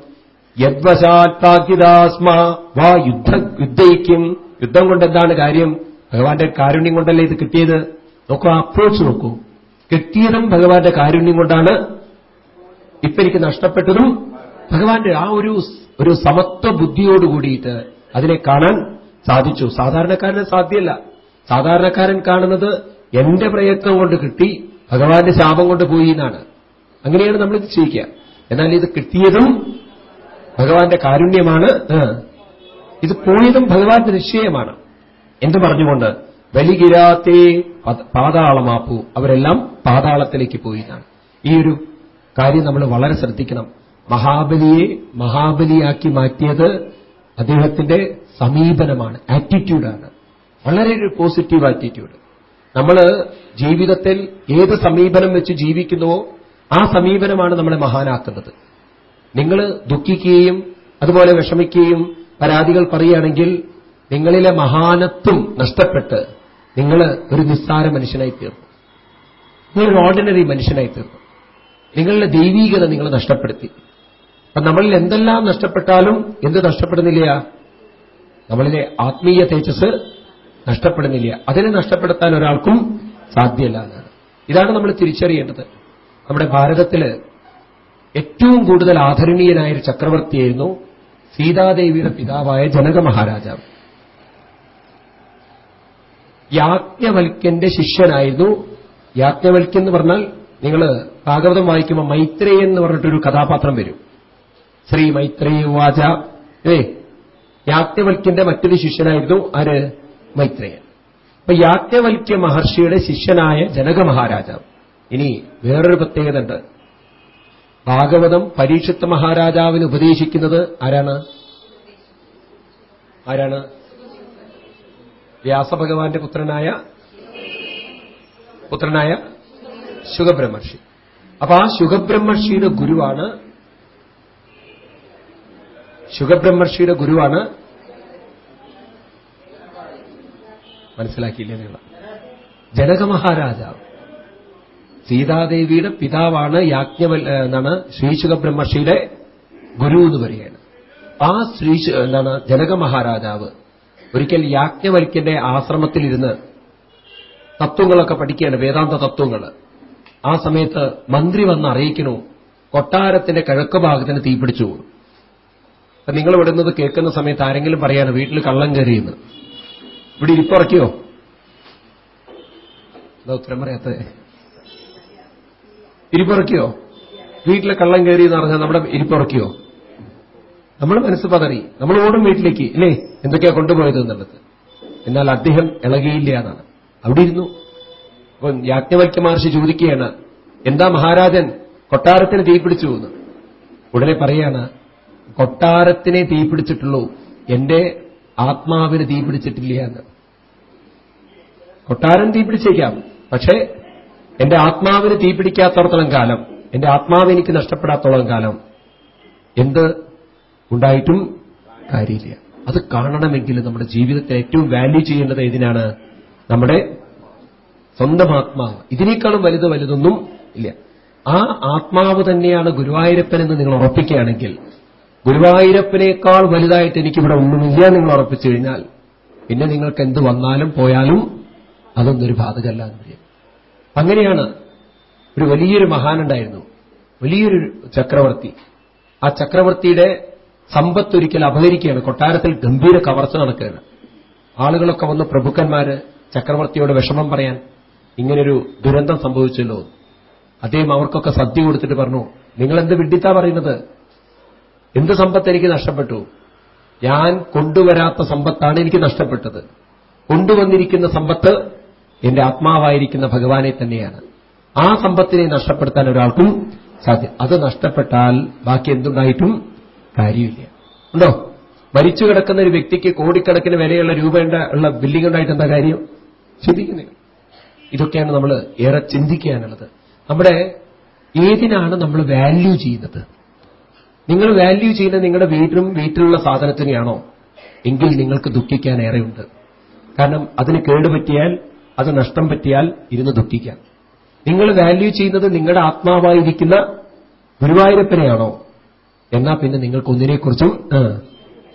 Speaker 1: യദ്വശാത്താക്കിദാസ്മ വാ യുദ്ധ യുദ്ധയിക്കും. യുദ്ധം കൊണ്ട് എന്താണ് കാര്യം? ഭഗവാന്റെ കാരുണ്യം കൊണ്ടല്ലേ ഇത് കിട്ടിയത്? നോക്കൂ അപ്രോച്ച് നോക്കൂ. കിട്ടിയതും ഭഗവാന്റെ കാരുണ്യം കൊണ്ടാണ് ഇപ്പൊ എനിക്ക് നഷ്ടപ്പെട്ടതും ഭഗവാന്റെ ആ ഒരു ഒരു സമത്വ ബുദ്ധിയോട് കൂടിയിട്ട് അതിനെ കാണാൻ സാധിച്ചു. സാധാരണക്കാരന് സാധ്യമല്ല സാധാരണക്കാരൻ കാണുന്നത് എന്റെ പ്രയത്നം കൊണ്ട് കിട്ടി ഭഗവാന്റെ ശാപം കൊണ്ട് പോയി എന്നാണ്. അങ്ങനെയാണ് നമ്മൾ ഇത് ചെയ്യിക്കുക. എന്നാൽ ഇത് കിട്ടിയതും ഭഗവാന്റെ കാരുണ്യമാണ്. ഇത് പോയതും ഭഗവാന്റെ നിശ്ചയമാണ്. എന്ത് പറഞ്ഞുകൊണ്ട്? ബലിഗിരാത്തെ പത- പാതാളമാപ്പു. അവരെല്ലാം പാതാളത്തിലേക്ക് പോയി എന്നാണ് ഈ ഒരു കാര്യം നമ്മൾ വളരെ ശ്രദ്ധിക്കണം. മഹാബലിയെ മഹാബലിയാക്കി മാറ്റിയത് അദ്ദേഹത്തിന്റെ സമീപനമാണ് ആറ്റിറ്റ്യൂഡാണ് വളരെ ഒരു പോസിറ്റീവ് ആറ്റിറ്റ്യൂഡ് നമ്മൾ ജീവിതത്തിൽ ഏത് സമീപനം വെച്ച് ജീവിക്കുന്നുവോ ആ സമീപനമാണ് നമ്മളെ മഹാനാക്കുന്നത്. നിങ്ങൾ ദുഃഖിക്കുകയും അതുപോലെ വിഷമിക്കുകയും പരാതികൾ പറയുകയാണെങ്കിൽ നിങ്ങളിലെ മഹാനത്വം നഷ്ടപ്പെട്ട് നിങ്ങൾ ഒരു നിസ്സാര മനുഷ്യനായി തീർന്നു. നിങ്ങളൊരു ഓർഡിനറി മനുഷ്യനായി തീർന്നു. നിങ്ങളുടെ ദൈവീകത നിങ്ങൾ നഷ്ടപ്പെടുത്തി. അപ്പൊ നമ്മളിൽ എന്തെല്ലാം നഷ്ടപ്പെട്ടാലും എന്ത് നഷ്ടപ്പെടുന്നില്ല നമ്മളിലെ ആത്മീയ തേജസ് നഷ്ടപ്പെടുന്നില്ല. അതിനെ നഷ്ടപ്പെടുത്താൻ ഒരാൾക്കും സാധ്യമല്ല ഇതാണ് നമ്മൾ തിരിച്ചറിയേണ്ടത്. നമ്മുടെ ഭാരതത്തിൽ ഏറ്റവും കൂടുതൽ ആദരണീയനായ ഒരു ചക്രവർത്തിയായിരുന്നു സീതാദേവിയുടെ പിതാവായ ജനക മഹാരാജാവ്. യാജ്ഞവൽക്കന്റെ ശിഷ്യനായിരുന്നു. യാജ്ഞവൽക്യം എന്ന് പറഞ്ഞാൽ നിങ്ങൾ ഭാഗവതം വായിക്കുമ്പോൾ മൈത്രേയൻ എന്ന് പറഞ്ഞിട്ടൊരു കഥാപാത്രം വരും. ശ്രീ മൈത്രേയ വാച ഏ യാജ്ഞവൽക്കന്റെ മറ്റൊരു ശിഷ്യനായിരുന്നു ആര്? മൈത്രേയൻ. അപ്പൊ യാജ്ഞവൽക്യ മഹർഷിയുടെ ശിഷ്യനായ ജനക മഹാരാജാവ്. ഇനി വേറൊരു പ്രത്യേകത ഉണ്ട് ഭാഗവതം പരീക്ഷിത്ത മഹാരാജാവിന് ഉപദേശിക്കുന്നത് ആരാണ്? ആരാണ്? വ്യാസഭഗവാന്റെ പുത്രനായ? പുത്രനായ ശുഖബ്രഹ്മർഷി അപ്പൊ ആ ശുഖബ്രഹ്മർഷിയുടെ ഗുരുവാണ് ശുഖബ്രഹ്മർഷിയുടെ ഗുരുവാണ് മനസ്സിലാക്കിയില്ലേ നിങ്ങൾ? ജനക മഹാരാജാവ് സീതാദേവിയുടെ പിതാവാണ് യാജ്ഞവൽ എന്താണ് ശ്രീശുഖ ബ്രഹ്മർഷിയുടെ ഗുരു എന്ന് പറയുകയാണ് ആ ശ്രീ എന്താണ് ജനക മഹാരാജാവ് ഒരിക്കൽ യാജ്ഞവൽക്കന്റെ ആശ്രമത്തിലിരുന്ന് തത്വങ്ങളൊക്കെ പഠിക്കുകയാണ് വേദാന്ത തത്വങ്ങൾ. ആ സമയത്ത് മന്ത്രി വന്ന് അറിയിക്കണു കൊട്ടാരത്തിന്റെ കിഴക്ക് ഭാഗത്തിന് തീപിടിച്ചു അപ്പൊ നിങ്ങൾ വിടുന്നത് കേൾക്കുന്ന സമയത്ത് ആരെങ്കിലും പറയാണ് വീട്ടിൽ കള്ളം കയറിയെന്ന്. ഇവിടെ ഇപ്പുറക്കിയോ ഉത്തരം പറയാത്തത്? ഇരിപ്പുറയ്ക്കോ വീട്ടിലെ കള്ളം കയറി എന്ന് പറഞ്ഞാൽ നമ്മുടെ ഇരിപ്പുറക്കിയോ? നമ്മൾ മനസ്സ് പതറി. നമ്മൾ ഓടും വീട്ടിലേക്ക് അല്ലേ? എന്തൊക്കെയാ കൊണ്ടുപോയത് എന്നുള്ളത്. എന്നാൽ അദ്ദേഹം ഇളകിയില്ല എന്നാണ്. അവിടെ ഇരുന്നു. അപ്പൊ യാജ്ഞവൽക്യ മഹർഷി ചോദിക്കുകയാണ് എന്താ മഹാരാജൻ കൊട്ടാരത്തിന് തീപിടിച്ചു എന്ന്? ഉടനെ പറയാണ് കൊട്ടാരത്തിനെ തീപിടിച്ചിട്ടുള്ളൂ എന്റെ ആത്മാവിന് തീപിടിച്ചിട്ടില്ല എന്ന്. കൊട്ടാരം തീപിടിച്ചേക്കാം പക്ഷേ എന്റെ ആത്മാവിന് തീപിടിക്കാത്തടത്തോളം കാലം എന്റെ ആത്മാവ് എനിക്ക് നഷ്ടപ്പെടാത്തോളം കാലം എന്ത് ഉണ്ടായിട്ടും കാര്യമില്ല. അത് കാണണമെങ്കിൽ നമ്മുടെ ജീവിതത്തിൽ ഏറ്റവും വാല്യൂ ചെയ്യേണ്ടത് ഏതിനാണ്? നമ്മുടെ സ്വന്തം ആത്മാവ്. ഇതിനേക്കാളും വലുത് വലുതൊന്നും ഇല്ല. ആ ആത്മാവ് തന്നെയാണ് ഗുരുവായൂരപ്പൻ എന്ന് നിങ്ങൾ ഉറപ്പിക്കുകയാണെങ്കിൽ ഗുരുവായൂരപ്പനേക്കാൾ വലുതായിട്ട് എനിക്കിവിടെ ഒന്നുമില്ല നിങ്ങൾ ഉറപ്പിച്ചു കഴിഞ്ഞാൽ പിന്നെ നിങ്ങൾക്ക് എന്ത് വന്നാലും പോയാലും അതൊന്നൊരു ബാധകല്ല എന്ന് പറയും അങ്ങനെയാണ് ഒരു വലിയൊരു മഹാനുണ്ടായിരുന്നു. വലിയൊരു ചക്രവർത്തി. ആ ചക്രവർത്തിയുടെ സമ്പത്ത് ഒരിക്കൽ അപഹരിക്കുകയാണ്. കൊട്ടാരത്തിൽ ഗംഭീര കവർച്ച നടക്കുകയാണ്. ആളുകളൊക്കെ വന്ന് പ്രഭുക്കന്മാര് ചക്രവർത്തിയോട് വിഷമം പറയാൻ ഇങ്ങനൊരു ദുരന്തം സംഭവിച്ചല്ലോ. അദ്ദേഹം അവർക്കൊക്കെ സദ്യ കൊടുത്തിട്ട് പറഞ്ഞു നിങ്ങൾ എന്ത് വിഡിത്താ പറയുന്നത്? എന്ത് സമ്പത്ത് എനിക്ക് നഷ്ടപ്പെട്ടു? ഞാൻ കൊണ്ടുവരാത്ത സമ്പത്താണ് എനിക്ക് നഷ്ടപ്പെട്ടത്. കൊണ്ടുവന്നിരിക്കുന്ന സമ്പത്ത് എന്റെ ആത്മാവായിരിക്കുന്ന ഭഗവാനെ തന്നെയാണ്. ആ സമ്പത്തിനെ നഷ്ടപ്പെടുത്താൻ ഒരാൾക്കും സാധ്യം അത് നഷ്ടപ്പെട്ടാൽ ബാക്കി എന്തുണ്ടായിട്ടും കാര്യമില്ല. ഉണ്ടോ? മരിച്ചു കിടക്കുന്ന ഒരു വ്യക്തിക്ക് കോടിക്കണക്കിന് വിലയുള്ള രൂപ ഉള്ള ബില്ലിംഗ് ഉണ്ടായിട്ട് എന്താ കാര്യം? ചിന്തിക്കുന്നത് ഇതൊക്കെയാണ് നമ്മൾ ഏറെ ചിന്തിക്കാനുള്ളത്. നമ്മുടെ ഏതിനാണ് നമ്മൾ വാല്യൂ ചെയ്യുന്നത്? നിങ്ങൾ വാല്യൂ ചെയ്യുന്നത് നിങ്ങളുടെ വീട്ടിലും വീട്ടിലുള്ള സാധനത്തിനെയാണോ? എങ്കിൽ നിങ്ങൾക്ക് ദുഃഖിക്കാൻ ഏറെയുണ്ട്. കാരണം അതിന് കേടുപറ്റിയാൽ അത് നഷ്ടം പറ്റിയാൽ ഇരുന്ന് ദുഃഖിക്കാം നിങ്ങൾ വാല്യൂ ചെയ്യുന്നത് നിങ്ങളുടെ ആത്മാവായിരിക്കുന്ന ഗുരുവായൂരപ്പനെയാണോ? എന്നാൽ പിന്നെ നിങ്ങൾക്ക് ഒന്നിനെക്കുറിച്ചും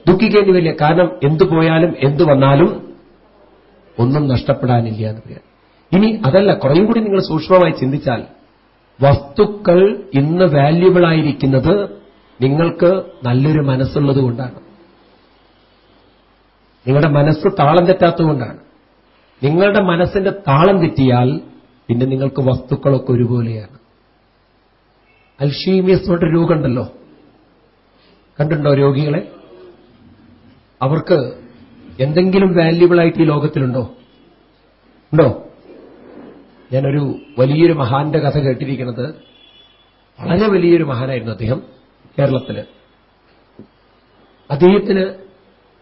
Speaker 1: ദുഃഖിക്കേണ്ടി വരില്ല. കാരണം എന്തു പോയാലും എന്തു വന്നാലും ഒന്നും നഷ്ടപ്പെടാനില്ല എന്ന് പറയാം. ഇനി അതല്ല കുറയും കൂടി നിങ്ങൾ സൂക്ഷ്മമായി ചിന്തിച്ചാൽ വസ്തുക്കൾ ഇന്ന് വാല്യുബിൾ ആയിരിക്കുന്നത് നിങ്ങൾക്ക് നല്ലൊരു മനസ്സുള്ളതുകൊണ്ടാണ്. നിങ്ങളുടെ മനസ്സ് താളം തെറ്റാത്തതുകൊണ്ടാണ്. നിങ്ങളുടെ മനസ്സിന്റെ താളം തെറ്റിയാൽ പിന്നെ നിങ്ങൾക്ക് വസ്തുക്കളൊക്കെ ഒരുപോലെയാണ്. അൽഷീമിയസ് എന്നൊരു രോഗമുണ്ടല്ലോ. കണ്ടിട്ടുണ്ടോ രോഗികളെ? അവർക്ക് എന്തെങ്കിലും വാല്യുബിൾ ആയിട്ട് ഈ ലോകത്തിലുണ്ടോ? ഉണ്ടോ? ഞാനൊരു വലിയൊരു മഹാന്റെ കഥ കേട്ടിരിക്കുന്നത്. വളരെ വലിയൊരു മഹാനായിരുന്നു അദ്ദേഹം കേരളത്തിൽ. അദ്ദേഹത്തിന്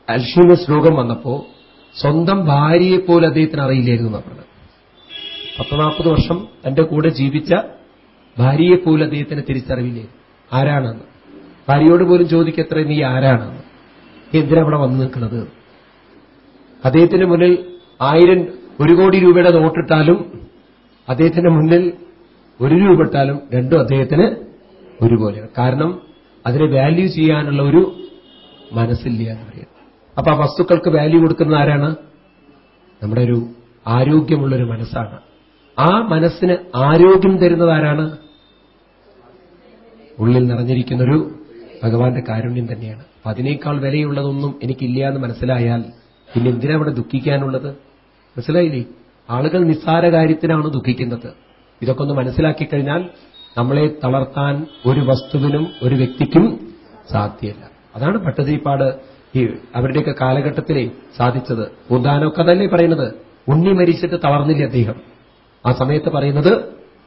Speaker 1: അൽഷീമിയസ് രോഗം വന്നപ്പോ സ്വന്തം ഭാര്യയെ പോലും അദ്ദേഹത്തിന് അറിയില്ലായിരുന്നു എന്നാണ് പത്ത് നാൽപ്പത് വർഷം തന്റെ കൂടെ ജീവിച്ച ഭാര്യയെ പോലും അദ്ദേഹത്തിന് തിരിച്ചറിവില്ലേ? ആരാണെന്ന്? ഭാര്യയോട് പോലും ചോദിക്കത്ര നീ ആരാണെന്ന്? എന്തിനാ അവിടെ വന്നു നിൽക്കുന്നത്? അദ്ദേഹത്തിന് മുന്നിൽ ആയിരം ഒരു കോടി രൂപയുടെ നോട്ടിട്ടാലും അദ്ദേഹത്തിന്റെ മുന്നിൽ ഒരു രൂപ ഇട്ടാലും രണ്ടും അദ്ദേഹത്തിന് ഒരുപോലെയാണ്. കാരണം അതിനെ വാല്യൂ ചെയ്യാനുള്ള ഒരു മനസ്സില്ല എന്ന് പറയുന്നത്. അപ്പൊ ആ വസ്തുക്കൾക്ക് വാല്യൂ കൊടുക്കുന്ന ആരാണ്? നമ്മുടെ ഒരു ആരോഗ്യമുള്ളൊരു മനസ്സാണ്. ആ മനസ്സിന് ആരോഗ്യം തരുന്നത് ആരാണ്? ഉള്ളിൽ നിറഞ്ഞിരിക്കുന്നൊരു ഭഗവാന്റെ കാരുണ്യം തന്നെയാണ്. അതിനേക്കാൾ വിലയുള്ളതൊന്നും എനിക്കില്ല എന്ന് മനസ്സിലായാൽ പിന്നെ എന്തിനാ അവിടെ ദുഃഖിക്കാനുള്ളത്? മനസ്സിലായില്ലേ? ആളുകൾ നിസ്സാര കാര്യത്തിനാണ് ദുഃഖിക്കുന്നത്. ഇതൊക്കെ ഒന്ന് മനസ്സിലാക്കി കഴിഞ്ഞാൽ നമ്മളെ തളർത്താൻ ഒരു വസ്തുവിനും ഒരു വ്യക്തിക്കും സാധ്യല്ല. അതാണ് ഭട്ടതിരിപ്പാട് ഈ അവരുടെയൊക്കെ കാലഘട്ടത്തിലെ സാധിച്ചത്. ഉദാനൊക്കെ തന്നെ പറയുന്നത്? ഉണ്ണി മരിച്ചിട്ട് തളർന്നില്ല അദ്ദേഹം? ആ സമയത്ത് പറയുന്നത്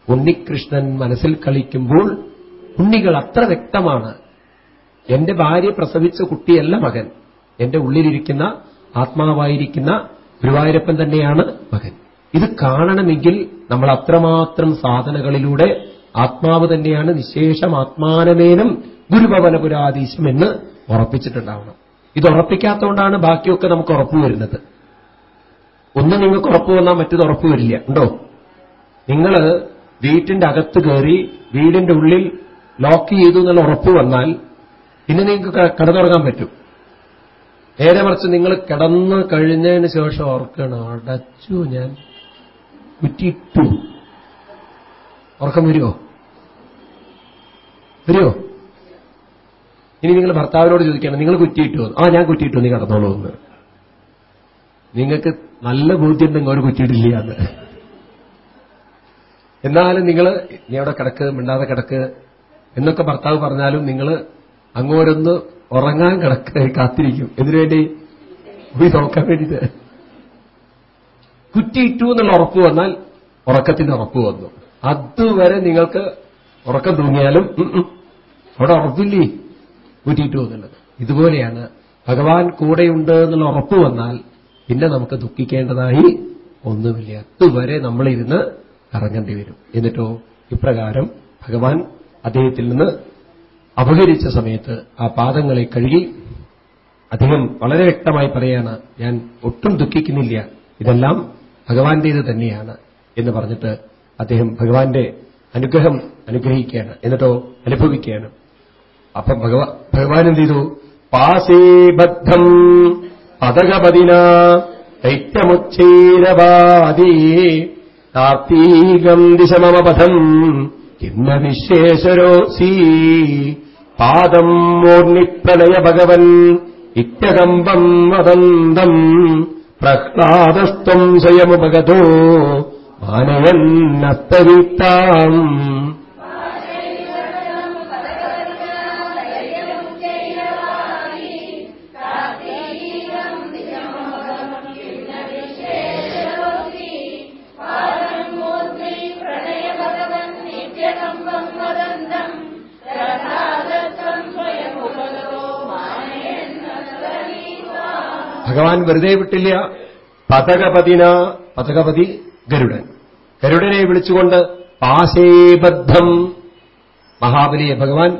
Speaker 1: ഉണ്ണികൃഷ്ണൻ മനസ്സിൽ കളിക്കുമ്പോൾ ഉണ്ണികൾ അത്ര വ്യക്തമാണ്. എന്റെ ഭാര്യ പ്രസവിച്ച കുട്ടിയല്ല മകൻ. എന്റെ ഉള്ളിലിരിക്കുന്ന ആത്മാവായിരിക്കുന്ന ഗുരുവായൂരപ്പൻ തന്നെയാണ് മകൻ. ഇത് കാണണമെങ്കിൽ നമ്മൾ അത്രമാത്രം സാധനകളിലൂടെ ആത്മാവ് തന്നെയാണ് നിശേഷം ആത്മാനമേനം ഗുരുഭവനപുരാധീശം എന്ന് ഉറപ്പിച്ചിട്ടുണ്ടാവണം. ഇത് ഉറപ്പിക്കാത്തതുകൊണ്ടാണ് ബാക്കിയൊക്കെ നമുക്ക് ഉറപ്പ് വരുന്നത്. ഒന്ന് നിങ്ങൾക്ക് ഉറപ്പ് വന്നാൽ മറ്റത് ഉറപ്പ് വരില്ല. ഉണ്ടോ നിങ്ങൾ വീട്ടിന്റെ അകത്ത് കയറി വീടിന്റെ ഉള്ളിൽ ലോക്ക് ചെയ്തു എന്നുള്ള ഉറപ്പ് വന്നാൽ പിന്നെ നിങ്ങൾക്ക് കിടന്നുറങ്ങാൻ പറ്റും. നേരെ മറിച്ച് നിങ്ങൾ കിടന്നു കഴിഞ്ഞതിന് ശേഷം ഓർക്കണം അടച്ചു ഞാൻ കുറ്റിയിട്ടു. ഉറക്കം വരുമോ വരുമോ ഇനി നിങ്ങൾ ഭർത്താവിനോട് ചോദിക്കണം നിങ്ങൾ കുറ്റിയിട്ടു ആ ഞാൻ കുറ്റിയിട്ടു നീ കടന്നോളൂ എന്ന്. നിങ്ങൾക്ക് നല്ല ബോധ്യം ഒരു കുറ്റിയിട്ടില്ല എന്ന്. എന്നാലും നിങ്ങൾ നീ അവിടെ കിടക്ക് മിണ്ടാതെ കിടക്ക് എന്നൊക്കെ ഭർത്താവ് പറഞ്ഞാലും നിങ്ങൾ അങ്ങോരൊന്ന് ഉറങ്ങാൻ കിടക്ക കാത്തിരിക്കും. എന്തിനുവേണ്ടി പോയി നോക്കാൻ വേണ്ടിയിട്ട്. കുറ്റിയിട്ടു എന്നുള്ള ഉറപ്പ് വന്നാൽ ഉറക്കത്തിന്റെ ഉറപ്പ് വന്നു. അതുവരെ നിങ്ങൾക്ക് ഉറക്കം തൂങ്ങിയാലും അവിടെ ഉറപ്പില്ലേ? കുറ്റിയിട്ടു എന്നുള്ളത്. ഇതുപോലെയാണ് ഭഗവാൻ കൂടെയുണ്ട് എന്നുള്ള ഉറപ്പ് വന്നാൽ പിന്നെ നമുക്ക് ദുഃഖിക്കേണ്ടതായി ഒന്നുമില്ല. അതുവരെ നമ്മളിരുന്ന് ഇറങ്ങേണ്ടി വരും. എന്നിട്ടോ ഇപ്രകാരം ഭഗവാൻ അദ്ദേഹത്തിൽ നിന്ന് അപഹരിച്ച സമയത്ത് ആ പാദങ്ങളെ കഴുകി അദ്ദേഹം വളരെ വ്യക്തമായി പറയാണ് ഞാൻ ഒട്ടും ദുഃഖിക്കുന്നില്ല. ഇതെല്ലാം ഭഗവാന്റേത് തന്നെയാണ് എന്ന് പറഞ്ഞിട്ട് അദ്ദേഹം ഭഗവാന്റെ അനുഗ്രഹം അനുഗ്രഹിക്കുകയാണ്. എന്നിട്ടോ അനുഭവിക്കുകയാണ്. അപ്പം ഭഗവാ ഭഗവാൻ എന്ത് ചെയ്തു? പാസേബദ്ധം പതകപതിന ദൈത്യമുച്ചൈരവാദീ കാർത്തീകം ദിശമപഥം കിന്ന സീ പാദം മൂർണിപ്രണയ ഭഗവൻ ഇത്യകമ്പം വദന്തം പ്രഹ്ലാദസ്ത്വം സ്വയമുപഗതോ മാനയന്നസ്തവിത്താം ഭഗവാൻ വെറുതെ വിട്ടില്ല. പതകപതിന പതകപതി ഗരുഡൻ. ഗരുഡനെ വിളിച്ചുകൊണ്ട് പാശേബദ്ധം മഹാബലിയെ ഭഗവാൻ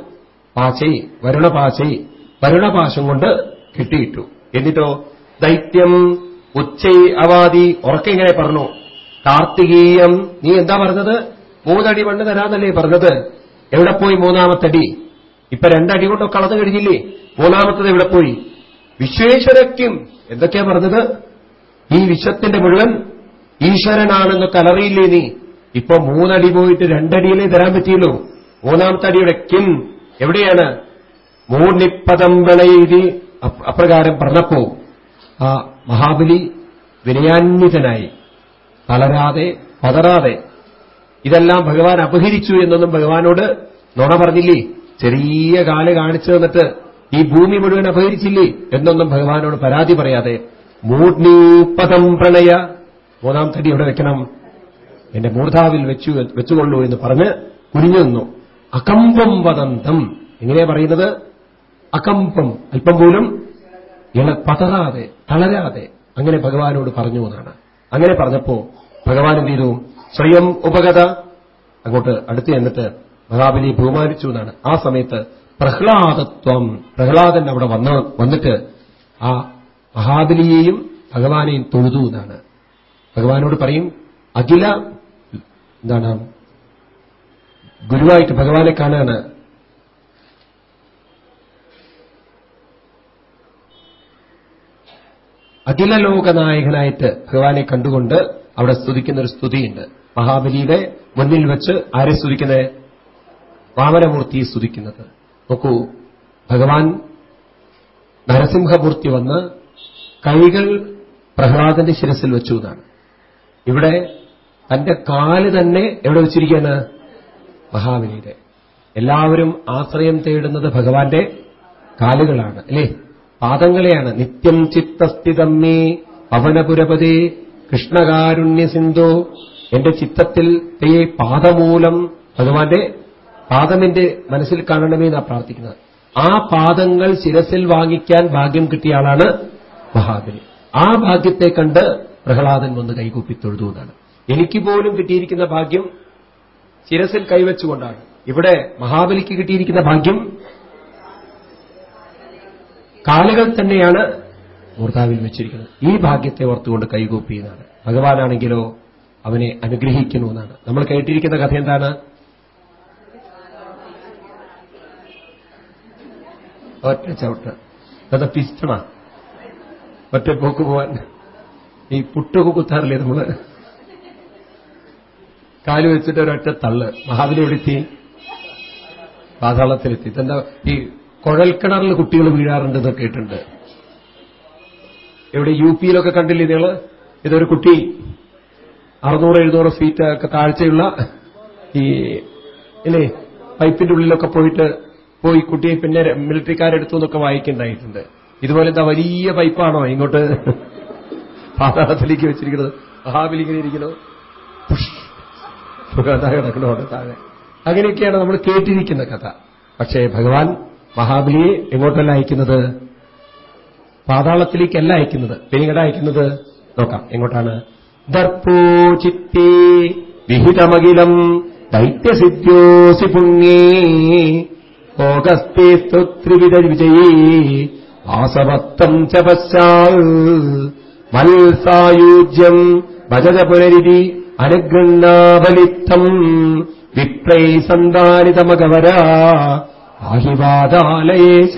Speaker 1: പാശൈ വരുണപാശൈ വരുണപാശം കൊണ്ട് കിട്ടിയിട്ടു. എന്നിട്ടോ ദൈത്യം ഉച്ചൈ അവാദി ഉറക്കെ ഇങ്ങനെ പറഞ്ഞു. കാർത്തികീയം നീ എന്താ പറഞ്ഞത്? മൂന്നടി മണ്ണ് തരാന്നല്ലേ പറഞ്ഞത്? എവിടെ പോയി മൂന്നാമത്തടി? ഇപ്പൊ രണ്ടടി കൊണ്ടൊക്കെ കളന്നു കഴിഞ്ഞില്ലേ? മൂന്നാമത്തത് എവിടെ പോയി? വിശ്വേശ്വരയ്ക്കും എന്തൊക്കെയാ പറഞ്ഞത്? ഈ വിശ്വത്തിന്റെ മുഴുവൻ ഈശ്വരനാണെന്ന് കലറിയില്ലേ നീ? ഇപ്പൊ മൂന്നടി പോയിട്ട് രണ്ടടിയിലേ തരാൻ പറ്റിയല്ലോ മൂന്നാമത്തെ അടിയുടെ കിം എവിടെയാണ്? മൂർണിപ്പദം വിളയിരി അപ്രകാരം പറഞ്ഞപ്പോ ആ മഹാബലി വിനയാന്വിതനായി. തളരാതെ പതറാതെ. ഇതെല്ലാം ഭഗവാൻ അപഹരിച്ചു എന്നൊന്നും ഭഗവാനോട് നുണ പറഞ്ഞില്ലേ? ചെറിയ കാൽ കാണിച്ചു തന്നിട്ട് ഈ ഭൂമി മുഴുവൻ അപഹരിച്ചില്ലേ എന്നൊന്നും ഭഗവാനോട് പരാതി പറയാതെ മൂർണീപദം പ്രണയ. മൂന്നാം തടി എവിടെ വെക്കണം? എന്റെ മൂർധാവിൽ വെച്ചു വെച്ചുകൊള്ളൂ എന്ന് പറഞ്ഞ് കുനിഞ്ഞു നിന്നു. അകമ്പം വദന്തം. എങ്ങനെയാ പറയുന്നത്? അകമ്പം. അല്പം പോലും ഇള പതറാതെ തളരാതെ അങ്ങനെ ഭഗവാനോട് പറഞ്ഞു എന്നാണ്. അങ്ങനെ പറഞ്ഞപ്പോ ഭഗവാൻ എന്ത് ചെയ്തു? സ്വയം ഉപഗത. അങ്ങോട്ട് അടുത്ത് ചെന്നിട്ട് മഹാബലി ബഹുമാനിച്ചു എന്നാണ്. ആ സമയത്ത് പ്രഹ്ലാദത്വം. പ്രഹ്ലാദൻ അവിടെ വന്ന് വന്നിട്ട് ആ മഹാബലിയെയും ഭഗവാനെയും തൊഴുതു എന്നാണ്. ഭഗവാനോട് പറയും അഖില എന്താണ്? ഗുരുവായിട്ട് ഭഗവാനെ കാണാണ് അഖില ലോകനായകനായിട്ട് ഭഗവാനെ കണ്ടുകൊണ്ട് അവിടെ സ്തുതിക്കുന്ന ഒരു സ്തുതിയുണ്ട്. മഹാബലിയുടെ മുന്നിൽ വെച്ച് ആരെ സ്തുതിക്കുന്നത് വാമനമൂർത്തിയെ സ്തുതിക്കുന്നത്. നോക്കൂ ഭഗവാൻ നരസിംഹമൂർത്തി വന്ന് കൈകൾ പ്രഹ്ലാദന്റെ ശിരസിൽ വെച്ചു എന്നാണ്. ഇവിടെ തന്റെ കാൽ തന്നെ എവിടെ വെച്ചിരിക്കുകയാണ്? മഹാബലിയുടെ. എല്ലാവരും ആശ്രയം തേടുന്നത് ഭഗവാന്റെ കാലുകളാണ് അല്ലേ? പാദങ്ങളെയാണ്. നിത്യം ചിത്തസ്ഥിതമ്മേ പവനപുരപതി കൃഷ്ണകാരുണ്യ സിന്ധു എന്റെ ചിത്തത്തിൽ പാദമൂലം ഭഗവാന്റെ പാദമെന്റെ മനസ്സിൽ കാണണമേ എന്നാ പ്രാർത്ഥിക്കുന്നത്. ആ പാദങ്ങൾ ശിരസിൽ വാങ്ങിക്കാൻ ഭാഗ്യം കിട്ടിയ ആളാണ് മഹാബലി ആ ഭാഗ്യത്തെ കണ്ട് പ്രഹ്ലാദൻ വന്ന് കൈകൂപ്പി തൊഴുതു എന്നാണ്. എനിക്ക് പോലും കിട്ടിയിരിക്കുന്ന ഭാഗ്യം ശിരസിൽ കൈവച്ചുകൊണ്ടാണ്. ഇവിടെ മഹാബലിക്ക് കിട്ടിയിരിക്കുന്ന ഭാഗ്യം കാലുകൾ തന്നെയാണ് മൂർത്താവിൽ വെച്ചിരിക്കുന്നത്. ഈ ഭാഗ്യത്തെ ഓർത്തുകൊണ്ട് കൈകൂപ്പി എന്നാണ്. ഭഗവാനാണെങ്കിലോ അവനെ അനുഗ്രഹിക്കുന്നു എന്നാണ്. നമ്മൾ കേട്ടിരിക്കുന്ന കഥ എന്താണ്? ഒറ്റ ചവിട്ട്. അത് പിസ്റ്റണ. ഒറ്റ പോക്ക് പോവാൻ. ഈ പുട്ടൊക്കെ കുത്താറില്ലേ നമ്മൾ? കാൽ വെച്ചിട്ട് ഒരൊറ്റ തള്ള്. മഹാബലി എവിടെത്തി? പാതാളത്തിലെത്തി. എന്താ ഈ കുഴൽക്കിണറിൽ കുട്ടികൾ വീഴാറുണ്ടെന്ന് കേട്ടിട്ടുണ്ട്. എവിടെ യു പിയിലൊക്കെ കണ്ടില്ലേ നിങ്ങൾ? ഇതൊരു കുട്ടി അറുന്നൂറ് എഴുന്നൂറ് ഫീറ്റ് ഒക്കെ താഴ്ചയുള്ള ഈ ഇല്ലേ പൈപ്പിന്റെ ഉള്ളിലൊക്കെ പോയിട്ട് പോയി കുട്ടിയെ പിന്നെ മിലിറ്ററിക്കാരെടുത്തു എന്നൊക്കെ വായിക്കുണ്ടായിട്ടുണ്ട്. ഇതുപോലെ എന്താ വലിയ പൈപ്പാണോ ഇങ്ങോട്ട്? പാതാളത്തിലേക്ക് വെച്ചിരിക്കുന്നത്. മഹാബലി ഇരിക്കുന്നു. കഥ കിടക്കണോ താഴെ. അങ്ങനെയൊക്കെയാണ് നമ്മൾ കേട്ടിരിക്കുന്ന കഥ. പക്ഷേ ഭഗവാൻ മഹാബലിയെ എങ്ങോട്ടല്ല അയക്കുന്നത്? പാതാളത്തിലേക്കല്ല അയക്കുന്നത്. പിന്നീട് അയക്കുന്നത്? നോക്കാം. എങ്ങോട്ടാണ്? ദർപ്പോ ചിത്തേ വിഹിതമകിലം ദൈത്യസിദ്ധ്യോസി പുണ്യേ. ഭോഗസ്തേ ത്രിവിധ വിജയീ വാസവത്വം ച പശ്ചാൽ. മത്സായൂജ്യം ഭജത പുനരിതി അനുഗൃണ്ണാബലിത്തം വിപ്രൈ സന്താനിതമകവരാ. ആഹിവാദാലയേശ.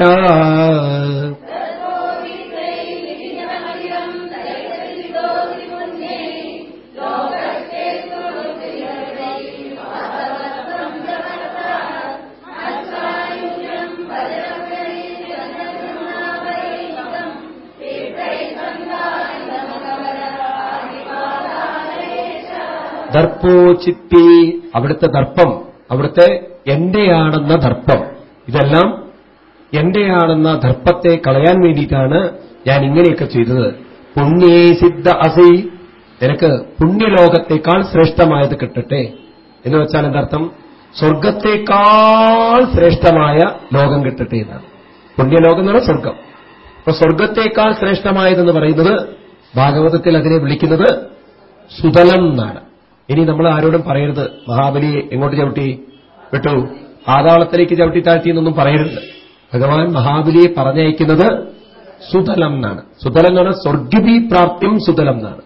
Speaker 1: ദർപ്പോ ചിത്തി അവിടുത്തെ ദർപ്പം. അവിടുത്തെ എന്റെയാണെന്ന ദർപ്പം. ഇതെല്ലാം എന്റെയാണെന്ന ദർപ്പത്തെ കളയാൻ വേണ്ടിയിട്ടാണ് ഞാൻ ഇങ്ങനെയൊക്കെ ചെയ്തത്. പുണ്യേ സിദ്ധ അസി. നിനക്ക് പുണ്യലോകത്തേക്കാൾ ശ്രേഷ്ഠമായത് കിട്ടട്ടെ. എന്ന് വെച്ചാൽ എന്തർത്ഥം? സ്വർഗത്തേക്കാൾ ശ്രേഷ്ഠമായ ലോകം കിട്ടട്ടെ എന്നാണ്. പുണ്യലോകം എന്ന് സ്വർഗം അപ്പൊ സ്വർഗത്തേക്കാൾ ശ്രേഷ്ഠമായതെന്ന് പറയുന്നത് ഭാഗവതത്തിൽ അതിനെ വിളിക്കുന്നത് സുതലം എന്നാണ്. ഇനി നമ്മൾ ആരോടും പറയരുത്. മഹാബലിയെ എങ്ങോട്ട് ചവിട്ടി? വിട്ടു. പാതാളത്തിലേക്ക് ചവിട്ടി താഴ്ത്തി എന്നൊന്നും പറയരുത്. ഭഗവാൻ മഹാബലിയെ പറഞ്ഞയക്കുന്നത് സുതലം എന്നാണ്. സുതലം എന്ന് പറഞ്ഞാൽ സ്വർഗതി പ്രാപ്തിയും സുതലം എന്നാണ്.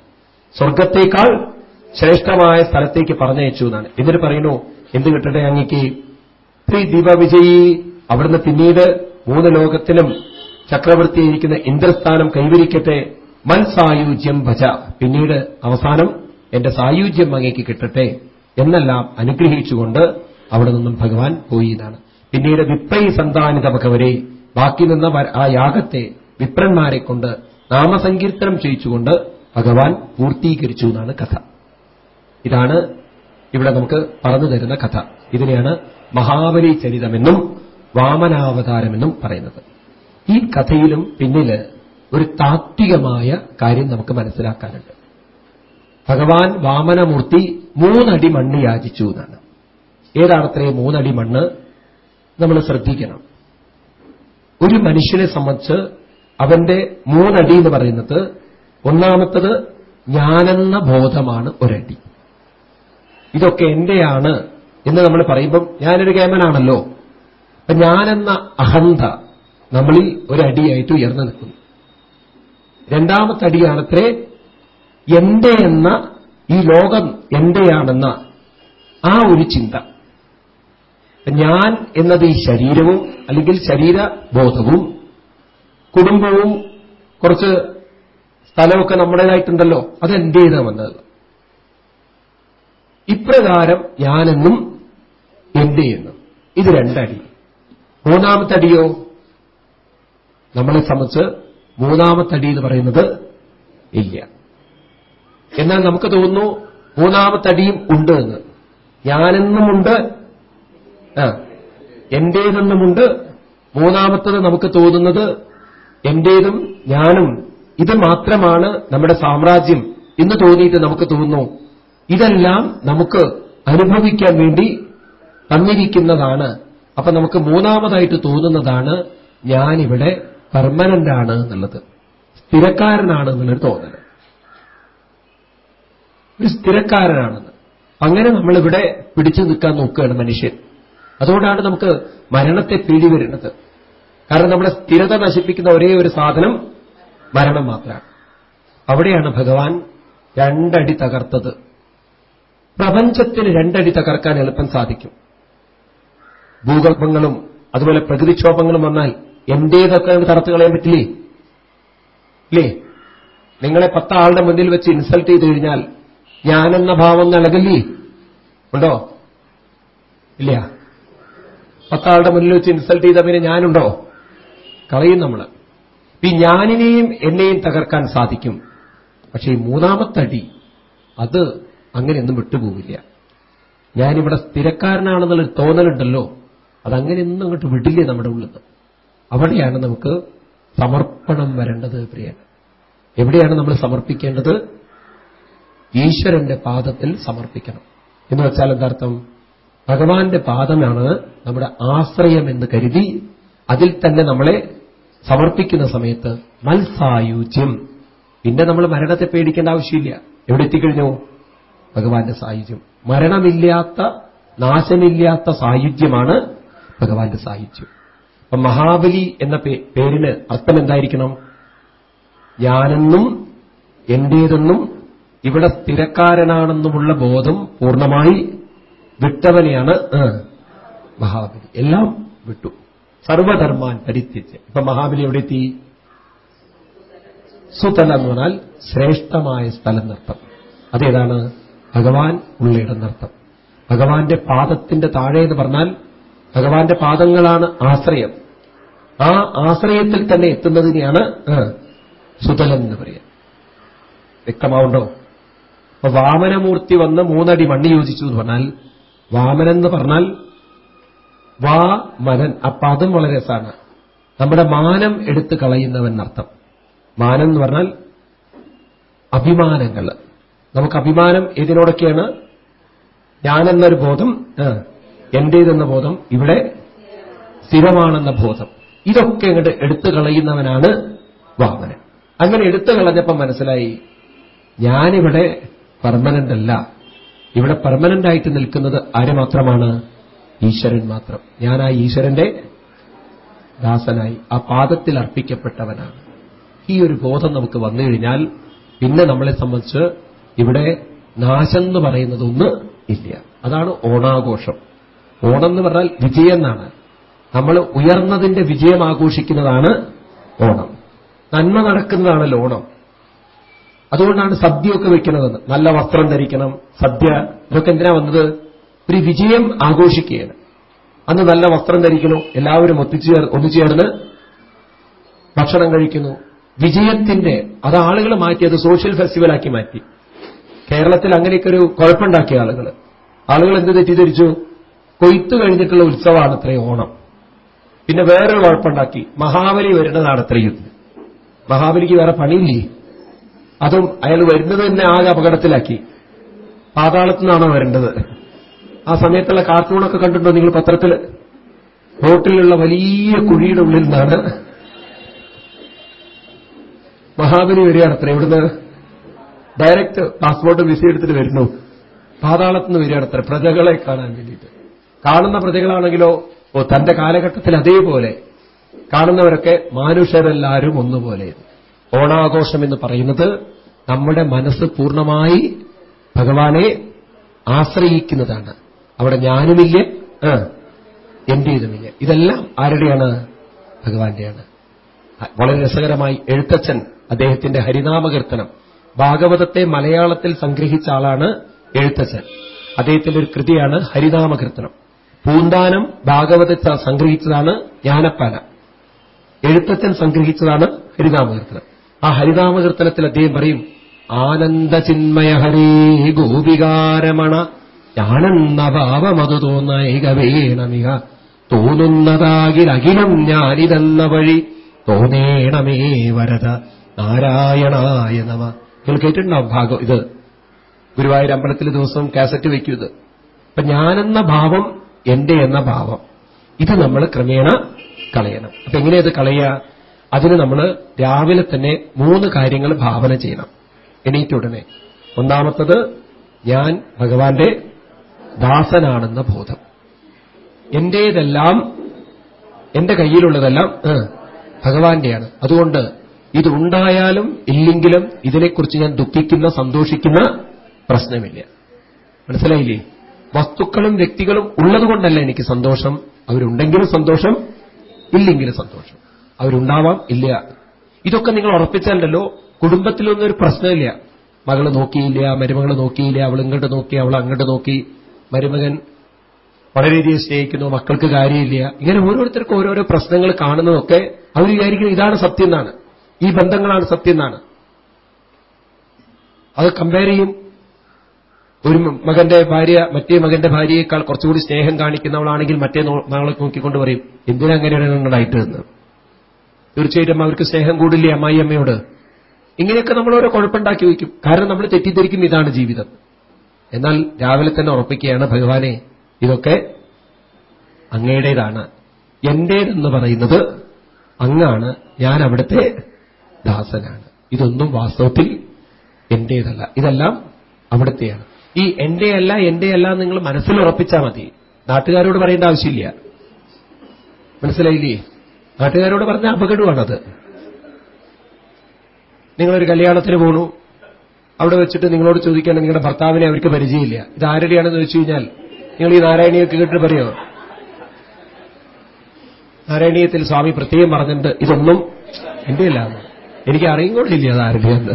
Speaker 1: സ്വർഗത്തേക്കാൾ ശ്രേഷ്ഠമായ സ്ഥലത്തേക്ക് പറഞ്ഞയച്ചു എന്നാണ്. എന്നിട്ട് പറയുന്നു എന്ത് കിട്ടട്ടെ അങ്ങക്ക്? ത്രിദിവ വിജയി അവിടുന്ന് പിന്നീട് മൂന്ന് ലോകത്തിലും ചക്രവർത്തിയായിരിക്കുന്ന ഇന്ദ്രസ്ഥാനം കൈവരിക്കട്ടെ. മൻസായുജ്യം ഭജ. പിന്നീട് അവസാനം എന്റെ സായുജ്യം അങ്ങേക്ക് കിട്ടട്ടെ എന്നെല്ലാം അനുഗ്രഹിച്ചുകൊണ്ട് അവിടെ നിന്നും ഭഗവാൻ പോയി എന്നാണ് പിന്നീട് വിപ്രൈ സന്താനിത ഭഗവരെ ബാക്കി നിന്ന ആ യാഗത്തെ വിപ്രന്മാരെ കൊണ്ട് നാമസങ്കീർത്തനം ചെയ്യിച്ചുകൊണ്ട് ഭഗവാൻ പൂർത്തീകരിച്ചു എന്നാണ് കഥ. ഇതാണ് ഇവിടെ നമുക്ക് പറഞ്ഞു തരുന്ന കഥ. ഇതിനെയാണ് മഹാബലി ചരിതമെന്നും വാമനാവതാരമെന്നും പറയുന്നത്. ഈ കഥയിലും പിന്നിൽ ഒരു താത്വികമായ കാര്യം നമുക്ക് മനസ്സിലാക്കാനുണ്ട്. ഭഗവാൻ വാമനമൂർത്തി മൂന്നടി മണ്ണ് യാചിച്ചു എന്നാണ്. ഏതാണത്രേ മൂന്നടി മണ്ണ്? നമ്മൾ ശ്രദ്ധിക്കണം. ഒരു മനുഷ്യനെ സംബന്ധിച്ച് അവന്റെ മൂന്നടി എന്ന് പറയുന്നത് ഒന്നാമത്തത് ഞാനെന്ന ബോധമാണ് ഒരടി. ഇതൊക്കെ എന്റെയാണ് എന്ന് നമ്മൾ പറയുമ്പം ഞാനൊരു കേമനാണല്ലോ. അപ്പൊ ഞാനെന്ന അഹന്ത നമ്മളിൽ ഒരടിയായിട്ട് ഉയർന്നു നിൽക്കുന്നു. രണ്ടാമത്തെ അടിയാണത്രേ എന്റെ എന്ന ഈ ലോകം എന്റെയാണെന്ന ആ ഒരു ചിന്ത. ഞാൻ എന്നത് ഈ ശരീരവും അല്ലെങ്കിൽ ശരീരബോധവും കുടുംബവും കുറച്ച് സ്ഥലമൊക്കെ നമ്മുടേതായിട്ടുണ്ടല്ലോ അതെന്റേതാ വന്നത്. ഇപ്രകാരം ഞാനെന്നും എന്റെ എന്നും ഇത് രണ്ടടി. മൂന്നാമത്തെ അടിയോ നമ്മളെ സംബന്ധിച്ച് മൂന്നാമത്തെ അടി എന്ന് പറയുന്നത് ഇല്ല. എന്നാൽ നമുക്ക് തോന്നുന്നു മൂന്നാമത്തെ അടിയും ഉണ്ട് എന്ന്. ഞാനെന്നുമുണ്ട് എന്റേതെന്നുമുണ്ട്. മൂന്നാമത്തത് നമുക്ക് തോന്നുന്നത് എന്റേതും ഞാനും. ഇത് മാത്രമാണ് നമ്മുടെ സാമ്രാജ്യം എന്ന് തോന്നിയിട്ട് നമുക്ക് തോന്നുന്നു. ഇതെല്ലാം നമുക്ക് അനുഭവിക്കാൻ വേണ്ടി തന്നിരിക്കുന്നതാണ്. അപ്പൊ നമുക്ക് മൂന്നാമതായിട്ട് തോന്നുന്നതാണ് ഞാനിവിടെ പെർമനന്റ് ആണ് എന്നുള്ളത്. സ്ഥിരക്കാരനാണ് എന്നുള്ളൊരു തോന്നൽ ഒരു സ്ഥിരക്കാരനാണെന്ന്. അങ്ങനെ നമ്മളിവിടെ പിടിച്ചു നിൽക്കാൻ നോക്കുകയാണ് മനുഷ്യൻ. അതുകൊണ്ടാണ് നമുക്ക് മരണത്തെ പേടി വരുന്നത്. കാരണം നമ്മുടെ സ്ഥിരത നശിപ്പിക്കുന്ന ഒരേ ഒരു സാധനം മരണം മാത്രമാണ്. അവിടെയാണ് ഭഗവാൻ രണ്ടടി തകർത്തത്. പ്രപഞ്ചത്തിന് രണ്ടടി തകർക്കാൻ എളുപ്പം സാധിക്കും. ഭൂകമ്പങ്ങളും അതുപോലെ പ്രകൃതിക്ഷോഭങ്ങളും വന്നാൽ എന്റേതൊക്കെ തകർത്ത് കളയാൻ പറ്റില്ലേ? ഇല്ലേ? നിങ്ങളെ പത്താളുടെ മുന്നിൽ വെച്ച് ഇൻസൾട്ട് ചെയ്ത് കഴിഞ്ഞാൽ ഞാനെന്ന ഭാവം നൽകല്ലേ ഉണ്ടോ? ഇല്ല. പത്താളുടെ മുന്നിൽ വെച്ച് ഇൻസൾട്ട് ചെയ്ത പിന്നെ ഞാനുണ്ടോ? കളയും നമ്മൾ ഈ ഞാനിനെയും എന്നെയും തകർക്കാൻ സാധിക്കും. പക്ഷേ ഈ മൂന്നാമത്തെ അടി അത് അങ്ങനെയൊന്നും വിട്ടുപോകില്ല ഞാനിവിടെ സ്ഥിരക്കാരനാണെന്നുള്ളൊരു തോന്നലുണ്ടല്ലോ. അതങ്ങനെയൊന്നും അങ്ങോട്ട് വിടില്ലേ നമ്മുടെ ഉള്ളിൽ അവിടെയാണ് നമുക്ക് സമർപ്പണം വരേണ്ടത് പ്രിയ എവിടെയാണ് നമ്മൾ സമർപ്പിക്കേണ്ടത്? ഈശ്വരന്റെ പാദത്തിൽ സമർപ്പിക്കണം. എന്ന് വെച്ചാൽ എന്താർത്ഥം? ഭഗവാന്റെ പാദമാണ് നമ്മുടെ ആശ്രയം എന്ന് കരുതി അതിൽ തന്നെ നമ്മളെ സമർപ്പിക്കുന്ന സമയത്ത് മത്സായുജ്യം. പിന്നെ നമ്മൾ മരണത്തെ പേടിക്കേണ്ട ആവശ്യമില്ല. എവിടെ എത്തിക്കഴിഞ്ഞു? ഭഗവാന്റെ സായുജ്യം. മരണമില്ലാത്ത നാശമില്ലാത്ത സായുജ്യമാണ് ഭഗവാന്റെ സായുജ്യം. അപ്പൊ മഹാബലി എന്ന പേരിന് അർത്ഥം എന്തായിരിക്കണം? ഞാനെന്നും എന്റേതെന്നും ഇവിടെ തിരക്കാരനാണെന്നുമുള്ള ബോധം പൂർണമായി വിട്ടവനെയാണ് മഹാബലി. എല്ലാം വിട്ടു. സർവധർമാൻ പരിത്യജ് ഇപ്പൊ മഹാബലി എവിടെ എത്തി സുതല എന്ന് പറഞ്ഞാൽ ശ്രേഷ്ഠമായ സ്ഥലം നൃത്തം അതേതാണ്? ഭഗവാൻ ഉള്ളയിടം നൃത്തം ഭഗവാന്റെ പാദത്തിന്റെ താഴെ എന്ന് പറഞ്ഞാൽ ഭഗവാന്റെ പാദങ്ങളാണ് ആശ്രയം. ആ ആശ്രയത്തിൽ തന്നെ എത്തുന്നതിനെയാണ് സുതലം എന്ന് പറയുക വ്യക്തമാവുണ്ടോ? അപ്പൊ വാമനമൂർത്തി വന്ന് മൂന്നടി മണ്ണ് യോജിച്ചു എന്ന് പറഞ്ഞാൽ വാമനൻ എന്ന് പറഞ്ഞാൽ വാ മനൻ അപ്പൊ അതും വളരെ രസമാണ്. നമ്മുടെ മാനം എടുത്തു കളയുന്നവൻ അർത്ഥം. മാനം എന്ന് പറഞ്ഞാൽ അഭിമാനങ്ങൾ. നമുക്ക് അഭിമാനം ഏതിനോടൊക്കെയാണ്? ഞാനെന്നൊരു ബോധം എന്റേതെന്ന ബോധം ഇവിടെ സ്ഥിരമാണെന്ന ബോധം. ഇതൊക്കെ ഇങ്ങോട്ട് എടുത്തു കളയുന്നവനാണ് വാമനൻ. അങ്ങനെ എടുത്തു കളഞ്ഞപ്പം മനസ്സിലായി ഞാനിവിടെ പെർമനന്റ് അല്ല. ഇവിടെ പെർമനന്റ് ആയിട്ട് നിൽക്കുന്നത് ആര് മാത്രമാണ് ഈശ്വരൻ മാത്രം. ഞാൻ ആ ഈശ്വരന്റെ ദാസനായി ആ പാദത്തിൽ അർപ്പിക്കപ്പെട്ടവനാണ്. ഈ ഒരു ബോധം നമുക്ക് വന്നു കഴിഞ്ഞാൽ പിന്നെ നമ്മളെ സംബന്ധിച്ച് ഇവിടെ നാശം എന്ന് പറയുന്നതൊന്ന് ഇല്ല. അതാണ് ഓണാഘോഷം. ഓണം എന്ന് പറഞ്ഞാൽ വിജയം എന്നാണ്. നമ്മൾ ഉയർന്നതിന്റെ വിജയം ആഘോഷിക്കുന്നതാണ് ഓണം. നന്മ നടക്കുന്നതാണല്ലോ ഓണം. അതുകൊണ്ടാണ് സദ്യയൊക്കെ വെക്കുന്നത് നല്ല വസ്ത്രം ധരിക്കണം സദ്യ. ഇതൊക്കെ എന്തിനാ വന്നത്? ഒരു വിജയം ആഘോഷിക്കുകയാണ്. അന്ന് നല്ല വസ്ത്രം ധരിക്കുന്നു എല്ലാവരും ഒത്തുചേർ ഒന്നുചേർന്ന് ഭക്ഷണം കഴിക്കുന്നു. വിജയത്തിന്റെ അത് ആളുകൾ മാറ്റി അത് സോഷ്യൽ ഫെസ്റ്റിവലാക്കി മാറ്റി. കേരളത്തിൽ അങ്ങനെയൊക്കെ ഒരു കുഴപ്പമുണ്ടാക്കിയ ആളുകൾ. ആളുകൾ എന്ത് തെറ്റിദ്ധരിച്ചു കൊയ്ത്ത് കഴിഞ്ഞിട്ടുള്ള ഉത്സവമാണ് ഓണം. പിന്നെ വേറൊരു കുഴപ്പമുണ്ടാക്കി. മഹാബലി വരുന്നതാണ് അത്രയും മഹാബലിക്ക് വേറെ പണിയില്ലേ? അതും അയാൾ വരുന്നത് തന്നെ ആകെ അപകടത്തിലാക്കി. പാതാളത്തു നിന്നാണോ വരേണ്ടത്? ആ സമയത്തുള്ള കാർട്ടൂണൊക്കെ കണ്ടിട്ടുണ്ടോ നിങ്ങൾ പത്രത്തിൽ റോട്ടിലുള്ള വലിയ കുഴിയുടെ ഉള്ളിൽ നിന്നാണ്. മഹാബലി വരികയാണ് അത്ര. ഇവിടുന്ന് ഡയറക്റ്റ് പാസ്പോർട്ട് വിസ എടുത്തിട്ട് വരുന്നു. പാതാളത്തുനിന്ന് വരികയാണ് അത്ര. പ്രജകളെ കാണാൻ വേണ്ടിയിട്ട്. കാണുന്ന പ്രജകളാണെങ്കിലോ ഓ തന്റെ കാലഘട്ടത്തിൽ അതേപോലെ. കാണുന്നവരൊക്കെ മാനുഷരെല്ലാവരും ഒന്നുപോലെ. ഓണാഘോഷം എന്ന് പറയുന്നത് നമ്മുടെ മനസ്സ് പൂർണമായി ഭഗവാനെ ആശ്രയിക്കുന്നതാണ്. അവിടെ ഞാനുമില്ല എന്റെ ഇതുമില്ല ഇതെല്ലാം ആരുടെയാണ്? ഭഗവാന്റെയാണ്. വളരെ രസകരമായി എഴുത്തച്ഛൻ അദ്ദേഹത്തിന്റെ ഹരിനാമകീർത്തനം ഭാഗവതത്തെ മലയാളത്തിൽ സംഗ്രഹിച്ച ആളാണ് എഴുത്തച്ഛൻ. അദ്ദേഹത്തിന്റെ ഒരു കൃതിയാണ് ഹരിനാമകീർത്തനം. പൂന്താനം ഭാഗവതത്തെ സംഗ്രഹിച്ചതാണ് ജ്ഞാനപ്പാന. എഴുത്തച്ഛൻ സംഗ്രഹിച്ചതാണ് ഹരിനാമകീർത്തനം. ആ ഹരിനാമകീർത്തനത്തിൽ അദ്ദേഹം പറയും ആനന്ദചിന്മയ ഹരേ ഗോപികാരമണ ഞാനെന്ന ഭാവമതു തോന്നൈക വേണമിക തോന്നുന്നതാകിൽ അഖിലം ഞാനിതെന്ന വഴി തോന്നേണമേ വരത. നാരായണായ നമ. നിങ്ങൾ കേട്ടിട്ടുണ്ടാവും ഭാഗം ഇത്. ഗുരുവായൂർ അമ്പലത്തിൽ ദിവസവും കാസറ്റ് വയ്ക്കൂ ഇത്. അപ്പൊ ഞാനെന്ന ഭാവം എന്റെ എന്ന ഭാവം. ഇത് നമ്മൾ ക്രമേണ കളയണം. അപ്പൊ എങ്ങനെയത് കളയുക? അതിന് നമ്മൾ രാവിലെ തന്നെ മൂന്ന് കാര്യങ്ങൾ ഭാവന ചെയ്യണം. എണീറ്റ ഉടനെ. ഒന്നാമത്തത് ഞാൻ ഭഗവാന്റെ ദാസനാണെന്ന ബോധം. എന്റേതെല്ലാം എന്റെ കയ്യിലുള്ളതെല്ലാം ഭഗവാന്റെയാണ്. അതുകൊണ്ട് ഇതുണ്ടായാലും ഇല്ലെങ്കിലും ഇതിനെക്കുറിച്ച് ഞാൻ ദുഃഖിക്കുന്ന സന്തോഷിക്കുന്ന പ്രശ്നമില്ല. മനസ്സിലായില്ലേ? വസ്തുക്കളും വ്യക്തികളും ഉള്ളതുകൊണ്ടല്ല എനിക്ക് സന്തോഷം? അവരുണ്ടെങ്കിലും സന്തോഷം ഇല്ലെങ്കിലും സന്തോഷം. അവരുണ്ടാവാം ഇല്ല. ഇതൊക്കെ നിങ്ങൾ ഉറപ്പിച്ചാലല്ലോ കുടുംബത്തിലൊന്നും ഒരു പ്രശ്നമില്ല. മകൾ നോക്കിയില്ല മരുമകൾ നോക്കിയില്ല അവൾ ഇങ്ങോട്ട് നോക്കി അവൾ അങ്ങോട്ട് നോക്കി. മരുമകൻ വളരെയധികം സ്നേഹിക്കുന്നു മക്കൾക്ക് കാര്യമില്ല. ഇങ്ങനെ ഓരോരുത്തർക്കും ഓരോരോ പ്രശ്നങ്ങൾ കാണുന്നതൊക്കെ അവർ വിചാരിക്കുന്നത് ഇതാണ് സത്യം എന്നാണ്. ഈ ബന്ധങ്ങളാണ് സത്യം എന്നാണ്. അത് കമ്പയർ ചെയ്യും. ഒരു മകന്റെ ഭാര്യ മറ്റേ മകന്റെ ഭാര്യയേക്കാൾ കുറച്ചുകൂടി സ്നേഹം കാണിക്കുന്നവളാണെങ്കിൽ മറ്റേ നാളെ നോക്കിക്കൊണ്ട് പറയും എന്തിനാ അങ്ങനെയാണ് ഉണ്ടായിട്ട് എന്ന് തീർച്ചയായിട്ടും അവർക്ക് സ്നേഹം കൂടില്ലേ അമ്മായി അമ്മയോട്? ഇങ്ങനെയൊക്കെ നമ്മൾ ഓരോ കുഴപ്പമുണ്ടാക്കി വയ്ക്കും. കാരണം നമ്മൾ തെറ്റിദ്ധരിക്കും ഇതാണ് ജീവിതം. എന്നാൽ രാവിലെ തന്നെ ഉറപ്പിക്കുകയാണ് ഭഗവാനെ ഇതൊക്കെ അങ്ങയുടേതാണ്. എന്റേതെന്ന് പറയുന്നത് അങ്ങാണ്. ഞാൻ അവിടുത്തെ ദാസനാണ്. ഇതൊന്നും വാസ്തവത്തിൽ എന്റേതല്ല. ഇതെല്ലാം അവിടുത്തെയാണ്. ഈ എന്റെയല്ല എന്റെയല്ല നിങ്ങൾ മനസ്സിൽ ഉറപ്പിച്ചാൽ മതി. നാട്ടുകാരോട് പറയേണ്ട ആവശ്യമില്ല. മനസ്സിലായില്ലേ? നാട്ടുകാരോട് പറഞ്ഞ അപകടമാണത്. നിങ്ങളൊരു കല്യാണത്തിന് പോണു. അവിടെ വെച്ചിട്ട് നിങ്ങളോട് ചോദിക്കാൻ നിങ്ങളുടെ ഭർത്താവിനെ അവർക്ക് പരിചയമില്ല. ഇത് ആരുടെയാണെന്ന് വെച്ചു കഴിഞ്ഞാൽ നിങ്ങൾ ഈ നാരായണീയൊക്കെ കേട്ടിട്ട് പറയോ? നാരായണീയത്തിൽ സ്വാമി പ്രത്യേകം പറഞ്ഞിട്ടുണ്ട് ഇതൊന്നും എന്റെ അല്ല എനിക്ക് അറിയും കൊണ്ടില്ല അത് ആരുടെയെന്ന്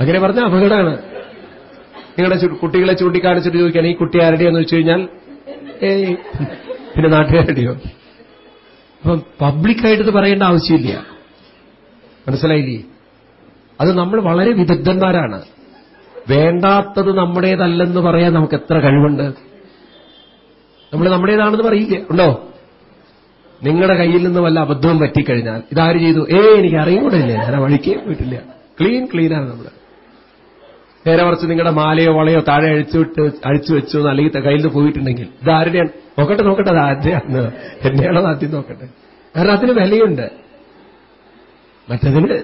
Speaker 1: അങ്ങനെ പറഞ്ഞ അപകടമാണ്. നിങ്ങളുടെ കുട്ടികളെ ചൂണ്ടിക്കാണിച്ചിട്ട് ചോദിക്കുകയാണ് ഈ കുട്ടി ആരുടെയാന്ന് വെച്ചു കഴിഞ്ഞാൽ? ഏയ് പിന്നെ നാട്ടുകാരുടെയോ? അപ്പം പബ്ലിക്കായിട്ട് പറയേണ്ട ആവശ്യമില്ല. മനസ്സിലായില്ലേ? അത് നമ്മൾ വളരെ വിദഗ്ധന്മാരാണ്. വേണ്ടാത്തത് നമ്മുടേതല്ലെന്ന് പറയാൻ നമുക്ക് എത്ര കഴിവുണ്ട്? നമ്മൾ നമ്മുടേതാണെന്ന് പറയില്ല? ഉണ്ടോ? നിങ്ങളുടെ കയ്യിൽ നിന്ന് വല്ല അബദ്ധവും പറ്റിക്കഴിഞ്ഞാൽ ഇതാര് ചെയ്തു? ഏ എനിക്ക് അറിയും കൂടെ ഇല്ലേ. ഞാൻ വഴിക്കേ പോയിട്ടില്ല. ക്ലീൻ ക്ലീനാണ് നമ്മൾ നേരെ മറിച്ച് നിങ്ങളുടെ മാലയോ വളയോ താഴെ അഴിച്ചു വിട്ട് അഴിച്ചു വെച്ചു അല്ലെങ്കിൽ കയ്യിൽ നിന്ന് പോയിട്ടുണ്ടെങ്കിൽ ഇതാരുടെയാണ് നോക്കട്ടെ നോക്കട്ടെ അത് ആരുടെയാണ് എന്നെയാണോ ആദ്യം നോക്കട്ടെ? കാരണം അതിന് വിലയുണ്ട്. മറ്റതിന്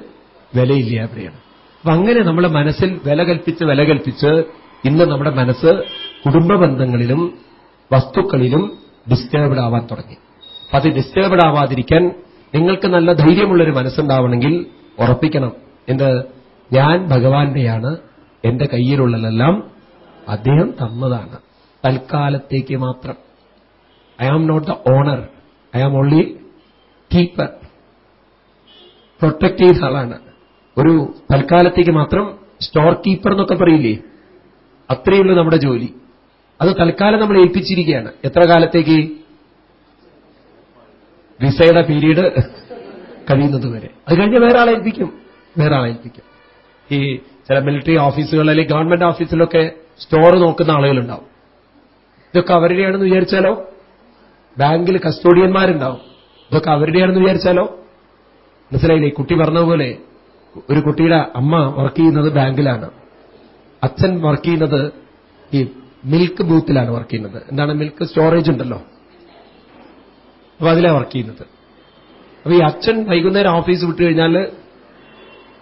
Speaker 1: വിലയില്ല അവിടെയാണ് അപ്പൊ അങ്ങനെ നമ്മുടെ മനസ്സിൽ വില കൽപ്പിച്ച് വില കൽപ്പിച്ച് ഇന്ന് നമ്മുടെ മനസ്സ് കുടുംബ ബന്ധങ്ങളിലും വസ്തുക്കളിലും ഡിസ്റ്റേബ്ഡ് ആവാൻ തുടങ്ങി. അപ്പൊ അത് ഡിസ്റ്റേബ്ഡ് ആവാതിരിക്കാൻ നിങ്ങൾക്ക് നല്ല ധൈര്യമുള്ളൊരു മനസ്സുണ്ടാവണമെങ്കിൽ ഉറപ്പിക്കണം. എന്ത്? ഞാൻ ഭഗവാന്റെയാണ്. എന്റെ കയ്യിലുള്ളതെല്ലാം അദ്ദേഹം തന്നതാണ്. തൽക്കാലത്തേക്ക് മാത്രം. I am not the owner I am only keeper protect ചെയ്ത ആളാണ് ഒരു തൽക്കാലത്തേക്ക് മാത്രം സ്റ്റോർ കീപ്പർ എന്നൊക്കെ പറയില്ലേ? അത്രയുള്ളൂ നമ്മുടെ ജോലി. അത് തൽക്കാലം നമ്മൾ ഏൽപ്പിച്ചിരിക്കുകയാണ്. എത്ര കാലത്തേക്ക്? വിസയുടെ പീരീഡ് കഴിയുന്നത് വരെ. അത് കഴിഞ്ഞ് വേറെ ആളേൽപ്പിക്കും വേറെ ആളേൽപ്പിക്കും ഈ ചില മിലിറ്ററി ഓഫീസുകൾ അല്ലെങ്കിൽ ഗവൺമെന്റ് ഓഫീസിലൊക്കെ സ്റ്റോർ നോക്കുന്ന ആളുകളുണ്ടാവും. ഇതൊക്കെ അവരുടെയാണെന്ന് വിചാരിച്ചാലോ? ബാങ്കിൽ കസ്റ്റോഡിയന്മാരുണ്ടാവും ഇതൊക്കെ അവരുടെയാണെന്ന് വിചാരിച്ചാലോ? മനസ്സിലായില്ലേ? കുട്ടി പറഞ്ഞതുപോലെ ഒരു കുട്ടിയുടെ അമ്മ വർക്ക് ചെയ്യുന്നത് ബാങ്കിലാണ്. അച്ഛൻ വർക്ക് ചെയ്യുന്നത് ഈ മിൽക്ക് ബൂത്തിലാണ് വർക്ക് ചെയ്യുന്നത്. എന്താണ് മിൽക്ക് സ്റ്റോറേജ് ഉണ്ടല്ലോ. അപ്പൊ അതിലാണ് വർക്ക് ചെയ്യുന്നത്. അപ്പൊ ഈ അച്ഛൻ വൈകുന്നേരം ഓഫീസ് വിട്ടു കഴിഞ്ഞാൽ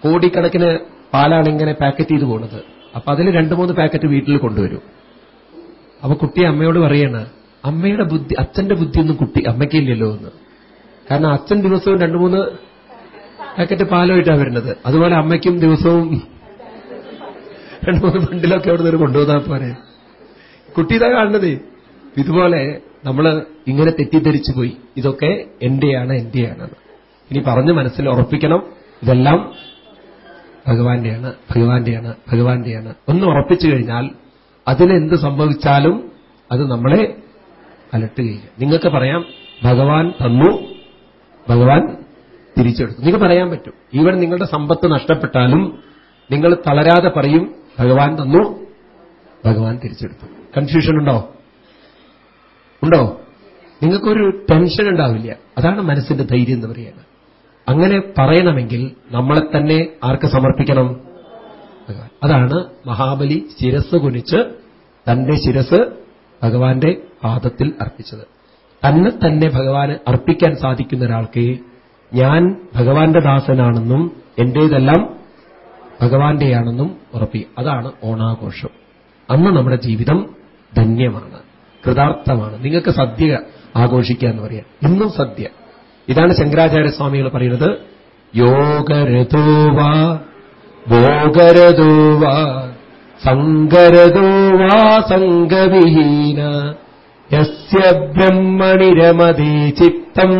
Speaker 1: കോടിക്കണക്കിന് പാലാണ് ഇങ്ങനെ പാക്കറ്റ് ചെയ്ത് പോണത്. അപ്പൊ അതിൽ രണ്ടു മൂന്ന് പാക്കറ്റ് വീട്ടിൽ കൊണ്ടുവരും. അപ്പൊ കുട്ടി അമ്മയോട് പറയാണ് അമ്മയുടെ ബുദ്ധി അച്ഛന്റെ ബുദ്ധിയൊന്നും കുട്ടി അമ്മയ്ക്കില്ലല്ലോ എന്ന്. കാരണം അച്ഛൻ ദിവസവും രണ്ടു മൂന്ന് പാക്കറ്റ് പാലുമായിട്ടാണ് വരുന്നത്. അതുപോലെ അമ്മയ്ക്കും ദിവസവും രണ്ടു മൂന്ന് ബണ്ടിലൊക്കെ അവിടെ നിന്ന് കൊണ്ടുവന്നാൽ പോരെ. കുട്ടി ഇതാ കാണുന്നത്. ഇതുപോലെ നമ്മൾ ഇങ്ങനെ തെറ്റിദ്ധരിച്ചു പോയി. ഇതൊക്കെ എന്റെയാണ് എന്റെയാണ് ഇനി പറഞ്ഞ് മനസ്സിൽ ഉറപ്പിക്കണം. ഇതെല്ലാം ഭഗവാന്റെയാണ് ഭഗവാന്റെയാണ് ഭഗവാന്റെയാണ്. ഒന്ന് ഉറപ്പിച്ചു കഴിഞ്ഞാൽ അതിലെന്ത് സംഭവിച്ചാലും അത് നമ്മളെ അലട്ടുകയില്ല നിങ്ങൾക്ക് പറയാം ഭഗവാൻ തന്നു ഭഗവാൻ തിരിച്ചെടുത്തു. നിങ്ങൾക്ക് പറയാൻ പറ്റും. ഈവൻ നിങ്ങളുടെ സമ്പത്ത് നഷ്ടപ്പെട്ടാലും നിങ്ങൾ തളരാതെ പറയും ഭഗവാൻ തന്നു ഭഗവാൻ തിരിച്ചെടുത്തു. കൺഫ്യൂഷൻ ഉണ്ടോ? ഉണ്ടോ? നിങ്ങൾക്കൊരു ടെൻഷൻ ഉണ്ടാവില്ല. അതാണ് മനസ്സിന്റെ ധൈര്യം എന്ന് പറയുന്നത്. അങ്ങനെ പറയണമെങ്കിൽ നമ്മളെ തന്നെ ആർക്ക് സമർപ്പിക്കണം? അതാണ് മഹാബലി ശിരസ് കുനിച്ച് തന്റെ ശിരസ് ഭഗവാന്റെ പാദത്തിൽ അർപ്പിച്ചത്. തന്നെ തന്നെ ഭഗവാന് അർപ്പിക്കാൻ സാധിക്കുന്ന ഒരാൾക്ക് ഞാൻ ഭഗവാന്റെ ദാസനാണെന്നും എന്റേതെല്ലാം ഭഗവാന്റെയാണെന്നും ഉറപ്പി. അതാണ് ഓണാഘോഷം. അന്ന് നമ്മുടെ ജീവിതം ധന്യമാണ് കൃതാർത്ഥമാണ്. നിങ്ങൾക്ക് സദ്യ ആഘോഷിക്കുക എന്ന് പറയാം. ഇന്നും സദ്യ. ഇതാണ് ശങ്കരാചാര്യ സ്വാമികൾ പറയുന്നത്. യോഗരതോവ ഭോഗരതോവ സങ്കരഥോവാ സംഗവിഹീന യസ്യ ചിത്തം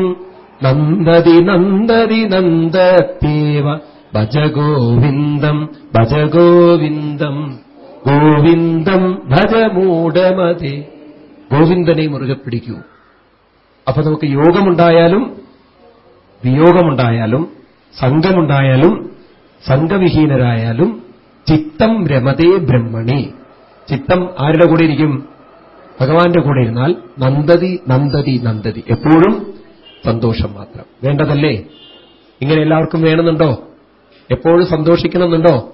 Speaker 1: നന്ദതി നന്ദതി നന്ദത്തേവ ഭജ ഗോവിന്ദം ഭജ ഗോവിന്ദം ഗോവിന്ദം ഭജ മൂഢമതേ ഗോവിന്ദനെ മുറുകെ പിടിക്കൂ. അപ്പൊ നമുക്ക് യോഗമുണ്ടായാലും വിയോഗമുണ്ടായാലും സംഘമുണ്ടായാലും സംഘവിഹീനരായാലും ചിത്തം രമതേ ബ്രഹ്മണി. ചിത്തം ആരുടെ കൂടെ ഇരിക്കും? ഭഗവാന്റെ കൂടെ ഇരുന്നാൽ നന്ദതി നന്ദതി നന്ദതി. എപ്പോഴും സന്തോഷം മാത്രം. വേണ്ടതല്ലേ? ഇങ്ങനെ എല്ലാവർക്കും വേണമെന്നുണ്ടോ? എപ്പോഴും സന്തോഷിക്കണമെന്നുണ്ടോ?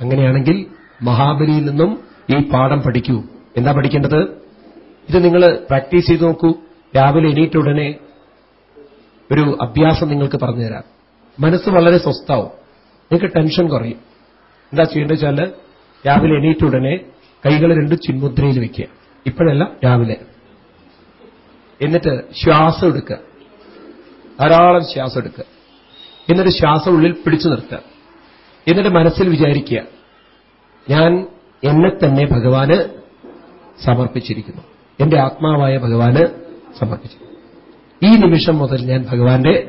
Speaker 1: അങ്ങനെയാണെങ്കിൽ മഹാബലിയിൽ നിന്നും ഈ പാഠം പഠിക്കൂ. എന്താ പഠിക്കേണ്ടത്? ഇത് നിങ്ങൾ പ്രാക്ടീസ് ചെയ്ത് നോക്കൂ. രാവിലെ എണീറ്റ ഉടനെ ഒരു അഭ്യാസം നിങ്ങൾക്ക് പറഞ്ഞുതരാം. മനസ്സ് വളരെ സ്വസ്ഥാവും നിങ്ങൾക്ക് ടെൻഷൻ കുറയും. എന്താ ചെയ്യേണ്ടത് വെച്ചാൽ രാവിലെ എണീറ്റ ഉടനെ കൈകൾ രണ്ട് ചിന്മുദ്രയിൽ വെക്കുക. ഇപ്പോഴല്ല രാവിലെ. എന്നിട്ട് ശ്വാസം എടുക്കുക. ധാരാളം ശ്വാസം എടുക്കുക. എന്നിട്ട് ശ്വാസം ഉള്ളിൽ പിടിച്ചു നിർത്തുക. എന്നിട്ട് മനസ്സിൽ വിചാരിക്കുക ഞാൻ എന്നെ തന്നെ ഭഗവാന് സമർപ്പിച്ചിരിക്കുന്നു. എന്റെ ആത്മാവായ ഭഗവാന് സമർപ്പിച്ചു ഈ നിമിഷം മുതൽ ഞാൻ ഭഗവാന്റെ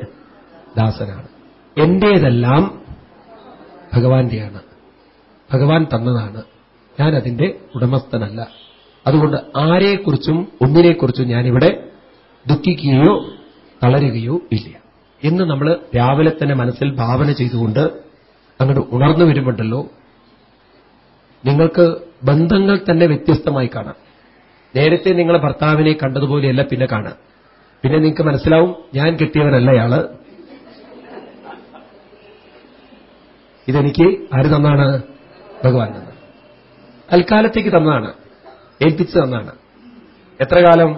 Speaker 1: ദാസനാണ്. എന്റേതെല്ലാം ഭഗവാന്റെയാണ്. ഭഗവാൻ തന്നതാണ്. ഞാൻ അതിന്റെ ഉടമസ്ഥനല്ല. അതുകൊണ്ട് ആരെക്കുറിച്ചും ഒന്നിനെക്കുറിച്ചും ഞാനിവിടെ ദുഃഖിക്കുകയോ തളരുകയോ ഇല്ല. എന്ന് നമ്മൾ രാവിലെ തന്നെ മനസ്സിൽ ഭാവന ചെയ്തുകൊണ്ട് അങ്ങോട്ട് ഉണർന്നു വരുമ്പോണ്ടല്ലോ നിങ്ങൾക്ക് ബന്ധങ്ങൾ തന്നെ വ്യത്യസ്തമായി കാണാം. നേരത്തെ നിങ്ങളെ ഭർത്താവിനെ കണ്ടതുപോലെയല്ല പിന്നെ കാണാം. പിന്നെ നിങ്ങൾക്ക് മനസ്സിലാവും ഞാൻ കിട്ടിയവനല്ല അയാൾ ഇതെനിക്ക് ആര് തന്നാണ്? ഭഗവാൻ തന്നാണ് തൽക്കാലത്തേക്ക് തന്നാണ് ഏൽപ്പിച്ചു തന്നാണ് എത്ര കാലം?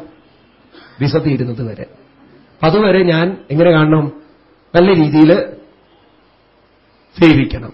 Speaker 1: വിസ തീരുന്നത് വരെ അതുവരെ ഞാൻ എങ്ങനെ കാണണം? നല്ല രീതിയിൽ സേവിക്കണം.